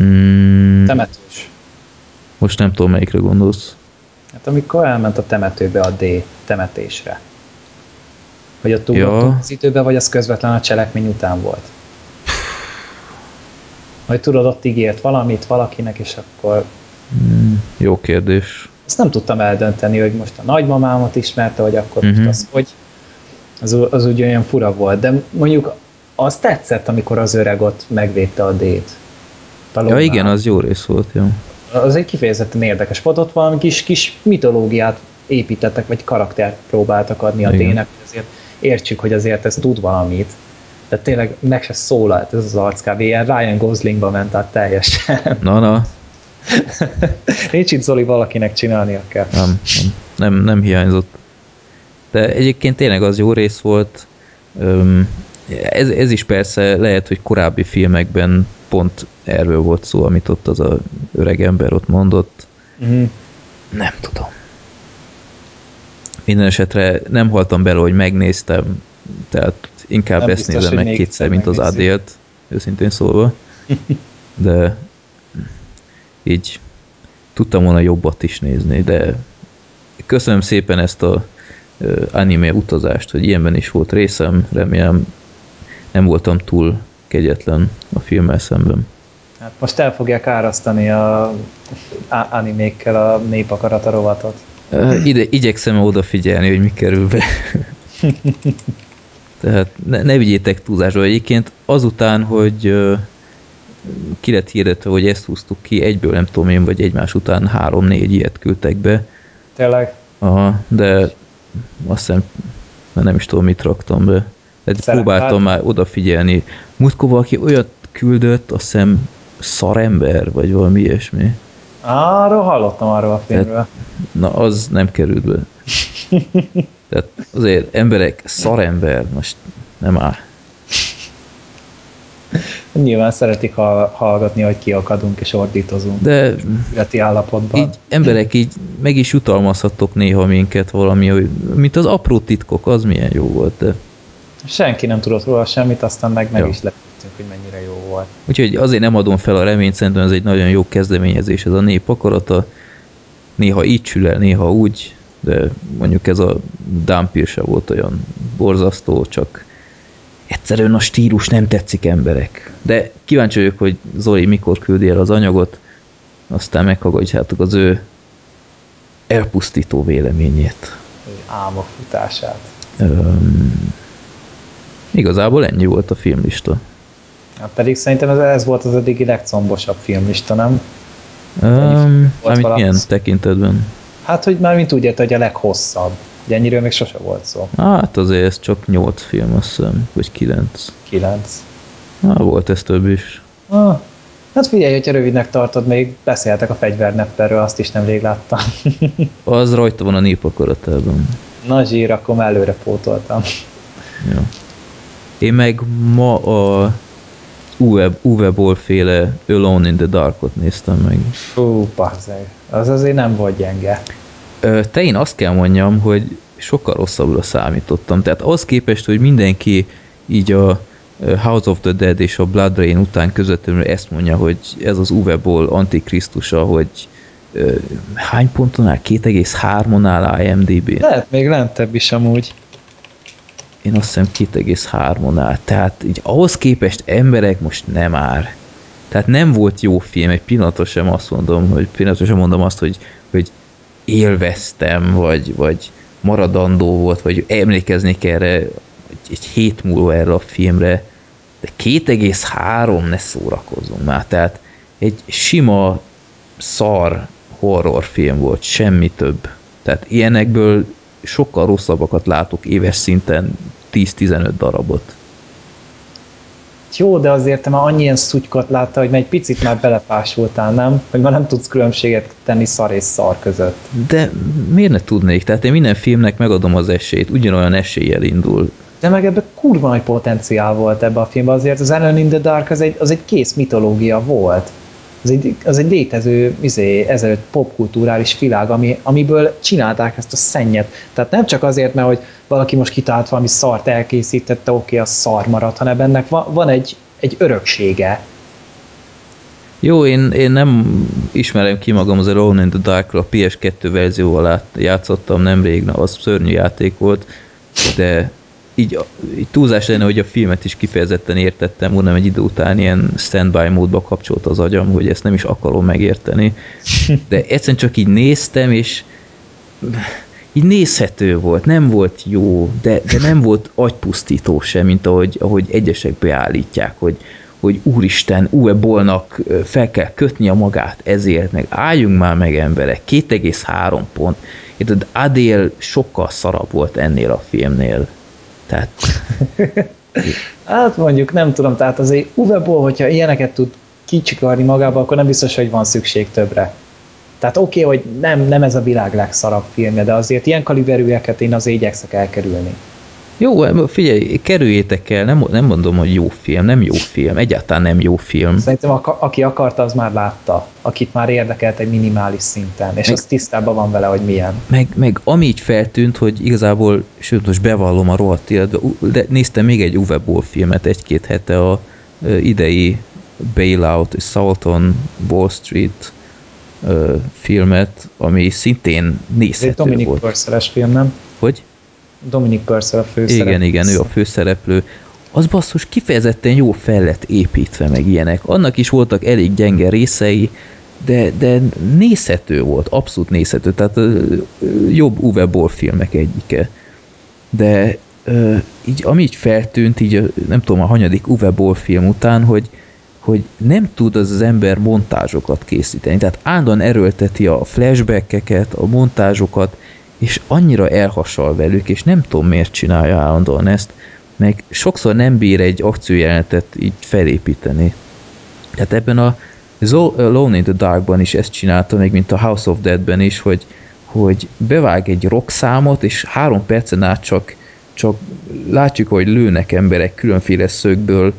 Mm, Temetős. most nem tudom, melyikre gondolsz. Hát amikor elment a temetőbe a D temetésre. Hogy ott ugrottunk Ja. az időbe, vagy az közvetlen a cselekmény után volt? Vagy tudod, ott ígért valamit valakinek, és akkor Mm, jó kérdés. azt nem tudtam eldönteni, hogy most a nagymamámat ismerte, vagy akkor uh-huh. Most az hogy. Az, az úgy olyan fura volt, de mondjuk az tetszett, amikor az öreg ott megvédte a D-t. Ja igen, az jó rész volt, jó. Az egy kifejezetten érdekes volt, ott valami kis, kis mitológiát építettek, vagy karaktert próbáltak adni a Igen. D-nek, hogy azért értsük, hogy azért ez tud valamit. De tényleg meg se szólalt ez az arc kb. Ilyen Ryan Goslingba ment át teljesen. Na, na, Nincs itt Zoli valakinek csinálnia kell. nem, nem, nem, nem hiányzott. De egyébként tényleg az jó rész volt. Ez, ez is persze lehet, hogy korábbi filmekben pont erről volt szó, amit ott az a öreg ember ott mondott. Uh-huh. Nem tudom. Minden esetre nem haltam bele, hogy megnéztem, tehát inkább Nem ezt biztos, nézem meg kétszer, mint az. Adélt, őszintén szólva. De így tudtam volna jobbat is nézni, de köszönöm szépen ezt a anime utazást, hogy ilyenben is volt részem, remélem nem voltam túl kegyetlen a filmmel szemben. Hát most el fogják árasztani a- animékkel a népakarata rovatot. Ide, igyekszem odafigyelni, hogy mi kerül be. Tehát ne, ne vigyétek túlzásba. Egyébként azután, hogy ö, ki lett hirdetve, hogy ezt húztuk ki, egyből nem tudom én, vagy egymás után három-négy ilyet küldtek be. Tényleg Aha, de azt hiszem, már nem is tudom, mit raktam be. Tehát Szerep- próbáltam hát- már odafigyelni. Múltkor valaki olyat küldött, azt hiszem szarember, vagy valami ilyesmi. Arról hallottam arról a filmről. Na, az nem került be. Tehát azért emberek, szarember, most nem áll. Nyilván szeretik hall- hallgatni, hogy kiakadunk és ordítozunk De ületi állapotban. így emberek így meg is jutalmazhattok néha minket valami, hogy, mint az apró titkok, az milyen jó volt. De. Senki nem tudott róla semmit, aztán meg meg Ja. is lettünk, hogy mennyire jó volt. Úgyhogy azért nem adom fel a reményt, szerintem ez egy nagyon jó kezdeményezés, ez a nép akarata. Néha így sül el, néha úgy, de mondjuk ez a Dumpir se volt olyan borzasztó, csak egyszerűen a stílus nem tetszik emberek. De kíváncsi vagyok, hogy Zoli mikor küldi el az anyagot, aztán meghallgatjátok az ő elpusztító véleményét. Álmok futását. Öm, igazából ennyi volt a filmlista. Hát pedig szerintem ez, ez volt az eddigi legcombosabb filmlista, nem? Um, amit valami? milyen tekintetben? Hát, hogy már mint úgy hogy a leghosszabb. Ugye ennyiről még sose volt szó. Hát azért ez csak 8 film, azt hiszem, vagy 9. Kilenc. Na, volt ez több is. Ah, hát figyelj, hogyha rövidnek tartod, még beszéltek a fegyvernepperről, azt is nemrég láttam. Az rajta van a népakaratában. Na zsír, akkor már előre pótoltam. Ja. Én meg ma a Uwe, Uwe Boll féle Alone in the Darkot néztem meg. Fú, pazzeg. Az azért nem volt gyenge. Te én azt kell mondjam, hogy sokkal rosszabbra számítottam. Tehát az képest, hogy mindenki így a House of the Dead és a Blood Rain után közvetlenül ezt mondja, hogy ez az Uwe Boll antikrisztusa, hogy hány ponton áll? 2,3-on áll IMDb-n. Lehet még lentebb is amúgy. Én azt hiszem 2,3-on áll. Tehát így ahhoz képest emberek most nem ár. Tehát nem volt jó film, egy pillanatos sem azt mondom, hogy pillanatos sem mondom azt, hogy, hogy élveztem, vagy, vagy maradandó volt, vagy emlékeznék erre egy, hét múlva erre a filmre, de 2,3 ne szórakozzunk már, tehát egy sima szar horrorfilm volt, semmi több. Tehát ilyenekből sokkal rosszabbakat látok éves szinten 10-15 darabot. Jó, de azért te már annyi ilyen szutykot látta, hogy már egy picit már belepásultál, nem? Hogy már nem tudsz különbséget tenni szar és szar között. De miért ne tudnék? Tehát én minden filmnek megadom az esélyt, ugyanolyan eséllyel indul. De meg ebbe kurva nagy potenciál volt ebbe a filmbe, azért az Alone in the Dark az egy, az egy kész mitológia volt. Az egy, az egy létező izé, ezelőtt popkulturális világ, ami, amiből csinálták ezt a szennyet. Tehát nem csak azért, mert hogy valaki most kitalált valami szart elkészítette, oké, okay, az szar maradt, hanem ennek van, van egy, egy öröksége. Jó, én, én nem ismerem ki magam az Alone in the Dark-ra, a PS2 verzióval át, játszottam nemrég, na, az szörnyű játék volt, de így, így túlzás lenne, hogy a filmet is kifejezetten értettem, úgy nem egy idő után ilyen standby módba kapcsolt az agyam, hogy ezt nem is akarom megérteni. De egyszerűen csak így néztem, és így nézhető volt, nem volt jó, de, de nem volt agypusztító sem, mint ahogy, ahogy egyesek beállítják, hogy, hogy úristen, Uwe Bollnak ö, fel kell kötni a magát ezért, meg álljunk már meg emberek, 2,3 pont. Érted, Adél sokkal szarabb volt ennél a filmnél. Tehát Hát mondjuk nem tudom, tehát azért Uwe Boll, hogyha ilyeneket tud kicsikarni magába, akkor nem biztos, hogy van szükség többre. Tehát oké, okay, hogy nem, nem ez a világ legszarabb filmje, de azért ilyen kaliberűeket én az igyekszek elkerülni. Jó, figyelj, kerüljétek el, nem, nem mondom, hogy jó film, nem jó film, egyáltalán nem jó film. Szerintem a, aki akarta, az már látta, akit már érdekelt egy minimális szinten, és meg, az tisztában van vele, hogy milyen. Meg, meg ami így feltűnt, hogy igazából, sőt most bevallom a rohadt életbe, de néztem még egy Uwe Boll filmet egy-két hete a idei Bailout és Salton Wall Street filmet, ami szintén nézhető Ez egy Dominic volt. Film, nem? Hogy? Dominic Purcell a főszereplő. Igen, igen, ő a főszereplő. Az basszus kifejezetten jó fel lett építve meg ilyenek. Annak is voltak elég gyenge részei, de, de nézhető volt, abszolút nézhető. Tehát jobb Uwe Boll filmek egyike. De így, ami így feltűnt, így nem tudom, a hanyadik Uwe Boll film után, hogy, hogy nem tud az az ember montázsokat készíteni. Tehát állandóan erőlteti a flashbackeket, a montázsokat, és annyira elhasal velük, és nem tudom miért csinálja állandóan ezt, meg sokszor nem bír egy akciójelenetet így felépíteni. Tehát ebben a Alone in the Darkban is ezt csinálta, meg mint a House of Dead-ben is, hogy, hogy bevág egy rock számot, és három percen át csak, csak látjuk, hogy lőnek emberek különféle szögből,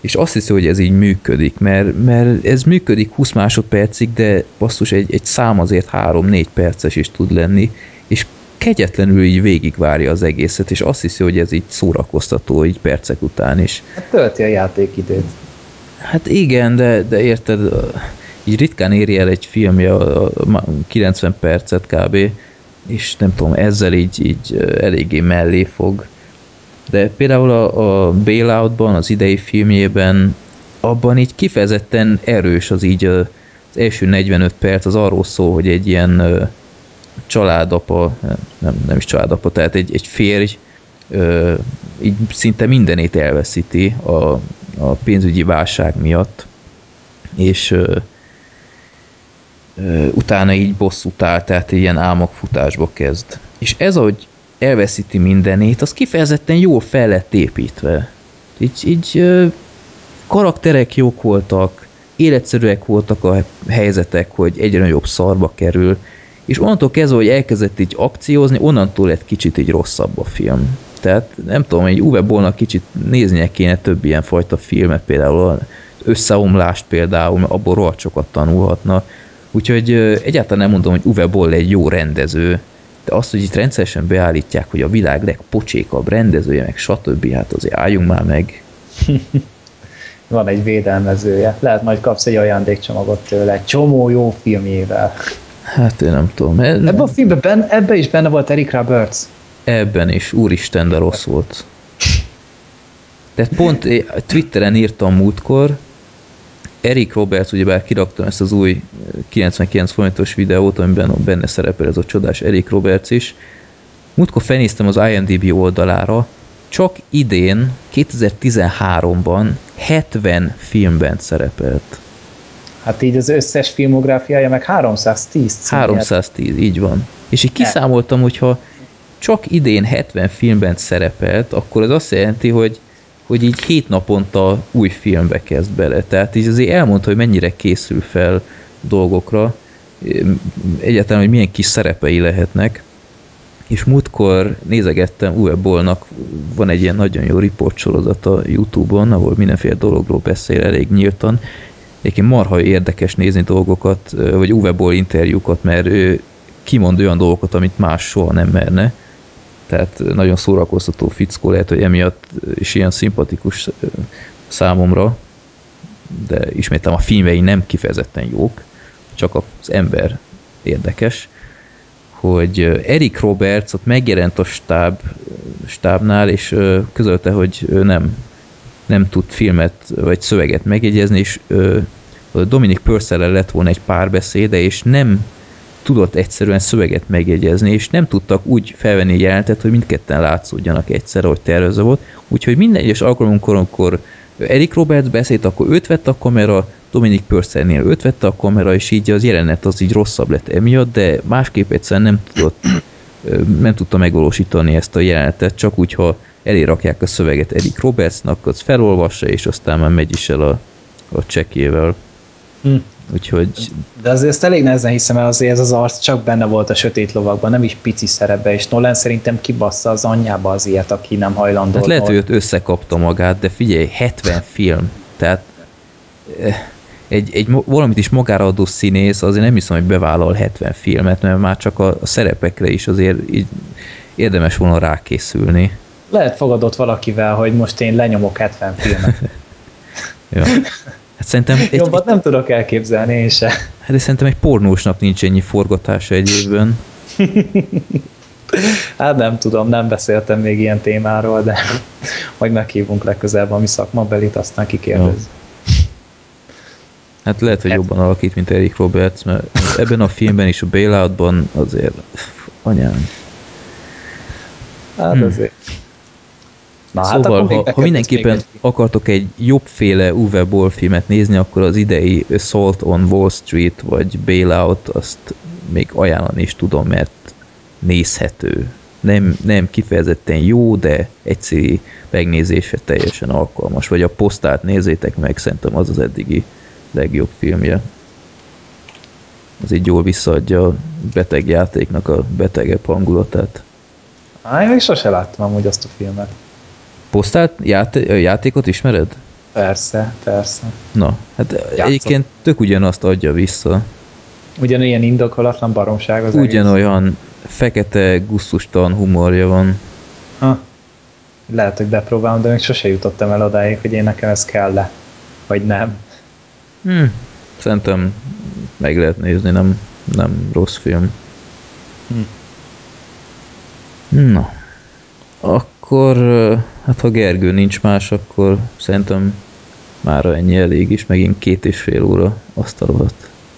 és azt hiszi, hogy ez így működik, mert, mert ez működik 20 másodpercig, de basszus, egy, egy szám azért 3-4 perces is tud lenni, és kegyetlenül így végigvárja az egészet, és azt hiszi, hogy ez így szórakoztató így percek után is. Hát tölti a játékidőt. Hát igen, de, de érted, így ritkán éri el egy filmje a 90 percet kb. És nem tudom, ezzel így, így eléggé mellé fog. De például a, a Bailoutban, az idei filmjében, abban így kifejezetten erős az így az első 45 perc, az arról szól, hogy egy ilyen családapa, nem, nem is családapa, tehát egy, egy férj ö, így szinte mindenét elveszíti a, a pénzügyi válság miatt, és ö, ö, utána így bosszút áll, tehát ilyen álmokfutásba kezd. És ez, hogy elveszíti mindenét, az kifejezetten jól fel lett építve. Így, így ö, karakterek jók voltak, életszerűek voltak a helyzetek, hogy egyre nagyobb szarba kerül, és onnantól kezdve, hogy elkezdett így akciózni, onnantól lett kicsit így rosszabb a film. Tehát nem tudom, egy Uwe Bollnak kicsit néznie kéne több ilyen fajta filmet, például az összeomlást például, mert abból rohadt tanulhatna. Úgyhogy egyáltalán nem mondom, hogy Uwe Boll egy jó rendező, de azt, hogy itt rendszeresen beállítják, hogy a világ legpocsékabb rendezője, meg stb. Hát azért álljunk már meg. Van egy védelmezője. Lehet majd kapsz egy ajándékcsomagot tőle, egy csomó jó filmjével. Hát én nem tudom. Ebben a filmben ben, ebben is benne volt Eric Roberts. Ebben is, úristen, de rossz volt. De pont Twitteren írtam múltkor, Eric Roberts, ugyebár kiraktam ezt az új 99 forintos videót, amiben benne szerepel ez a csodás Eric Roberts is. Múltkor felnéztem az IMDb oldalára, csak idén, 2013-ban 70 filmben szerepelt. Hát így az összes filmográfiája meg 310 címért. 310, így van. És így kiszámoltam, hogyha csak idén 70 filmben szerepelt, akkor az azt jelenti, hogy, hogy így 7 naponta új filmbe kezd bele. Tehát így azért elmondta, hogy mennyire készül fel dolgokra, egyáltalán, hogy milyen kis szerepei lehetnek. És múltkor nézegettem, Uwe Bollnak van egy ilyen nagyon jó riportsorozat a Youtube-on, ahol mindenféle dologról beszél elég nyíltan, Egyébként marha érdekes nézni dolgokat, vagy Uwe Boll interjúkat, mert ő kimond olyan dolgokat, amit más soha nem merne. Tehát nagyon szórakoztató fickó lehet, hogy emiatt is ilyen szimpatikus számomra, de ismétem a filmei nem kifejezetten jók, csak az ember érdekes, hogy Eric Roberts ott megjelent a stáb, stábnál, és közölte, hogy ő nem nem tud filmet vagy szöveget megjegyezni, és ö, Dominic purcell lett volna egy párbeszéde, és nem tudott egyszerűen szöveget megjegyezni, és nem tudtak úgy felvenni jelentet, hogy mindketten látszódjanak egyszer, ahogy tervezve volt. Úgyhogy minden egyes alkalomkor, amikor Eric Roberts beszélt, akkor őt vett a kamera, Dominic Purcellnél őt vette a kamera, és így az jelenet az így rosszabb lett emiatt, de másképp egyszerűen nem tudott nem tudta megvalósítani ezt a jelenetet, csak úgy, ha elérakják a szöveget Eric Robertsnak, az felolvassa, és aztán már megy is el a, a csekével. Hm. Úgyhogy De azért ezt elég nehezen hiszem el, azért ez az arc csak benne volt a sötét lovakban, nem is pici szerepbe, és Nolan szerintem kibassza az anyjába az ilyet, aki nem hajlandó. hát lehet, hogy ott összekapta magát, de figyelj, 70 film, tehát eh, egy, egy valamit is magára adó színész, azért nem hiszem, hogy bevállal 70 filmet, mert már csak a, a szerepekre is azért így érdemes volna rákészülni. Lehet fogadott valakivel, hogy most én lenyomok 70 filmet. Ja. Hát szerintem egy, Jobbat nem tudok elképzelni én se. hát de szerintem egy pornósnak nincs ennyi forgatása egy évben. Hát nem tudom, nem beszéltem még ilyen témáról, de majd meghívunk legközelebb a mi szakmabelit, aztán kikérdez. Hát lehet, hogy jobban alakít, mint Eric Roberts, mert ebben a filmben is a bailoutban azért anyám. Hát Hmm. azért. Na, szóval, akkor még ha, ha mindenképpen akartok egy jobbféle Uwe Boll filmet nézni, akkor az idei Assault on Wall Street vagy Bailout, azt még ajánlani is tudom, mert nézhető. Nem, nem kifejezetten jó, de egyszerű megnézésre teljesen alkalmas. Vagy a posztát nézzétek meg, szerintem az az eddigi legjobb filmje. Az így jól visszaadja a beteg játéknak a betegebb hangulatát. Á, én még sose láttam amúgy azt a filmet. Posztát, játé- játékot ismered? Persze, persze. Na, hát egyébként tök ugyanazt adja vissza. Ugyanilyen indokolatlan baromság az egész. Ugyanolyan fekete, gusztustalan humorja van. Ha. Lehet, hogy bepróbálom, de még sose jutottam el odáig, hogy én nekem ez kell le. Vagy nem. Hm, szerintem meg lehet nézni, nem, nem rossz film. Hm. Na, akkor, ö, hát ha Gergő nincs más, akkor szerintem már ennyi elég is, megint két és fél óra asztalvat.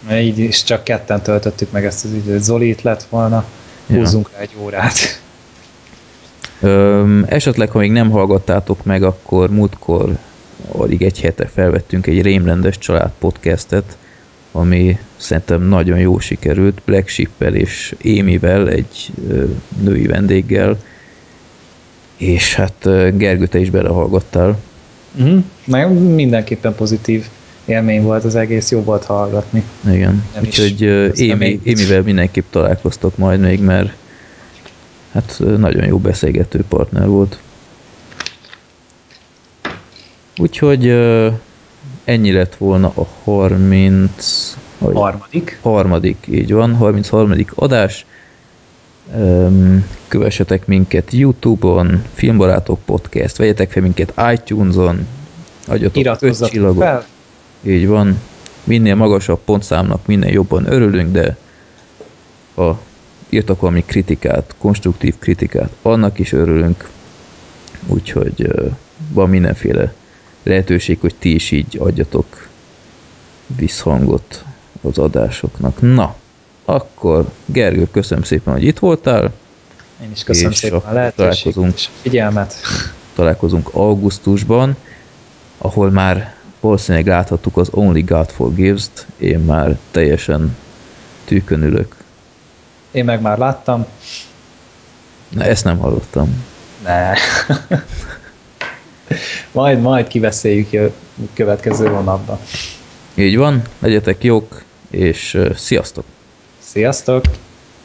Mert így is csak ketten töltöttük meg ezt az időt. Zoli itt lett volna, Ja. húzzunk rá egy órát. Öm, esetleg, ha még nem hallgattátok meg, akkor múltkor alig egy hete felvettünk egy rémrendes család podcastet, ami szerintem nagyon jó sikerült, Black Sheep-el és Émivel, egy női vendéggel, és hát Gergő, te is belehallgattál. Uh-huh. Meg mindenképpen pozitív élmény volt az egész, jó volt hallgatni. Igen, Nem úgyhogy Émi, Émivel mindenképp találkoztok majd még, mert hát nagyon jó beszélgető partner volt. Úgyhogy ennyi lett volna a 30... vagy- Harmadik. harmadik, így van, 33. adás. Kövessetek minket Youtube-on, Filmbarátok Podcast, vegyetek fel minket iTunes-on, adjatok öt Iratkozzatok csillagot. fel. Így van. Minél magasabb pontszámnak, minél jobban örülünk, de ha írtak valami kritikát, konstruktív kritikát, annak is örülünk. Úgyhogy van mindenféle lehetőség, hogy ti is így adjatok visszhangot az adásoknak. Na, akkor Gergő, köszönöm szépen, hogy itt voltál. Én is köszönöm És szépen a lehetőséget és a figyelmet. Találkozunk augusztusban, ahol már valószínűleg láthattuk az Only God Forgives-t. Én már teljesen tűkön ülök. Én meg már láttam. Na, ezt nem hallottam. Ne. majd, majd kiveszéljük jö- következő hónapban. Így van, legyetek jók, és sziasztok! Sziasztok!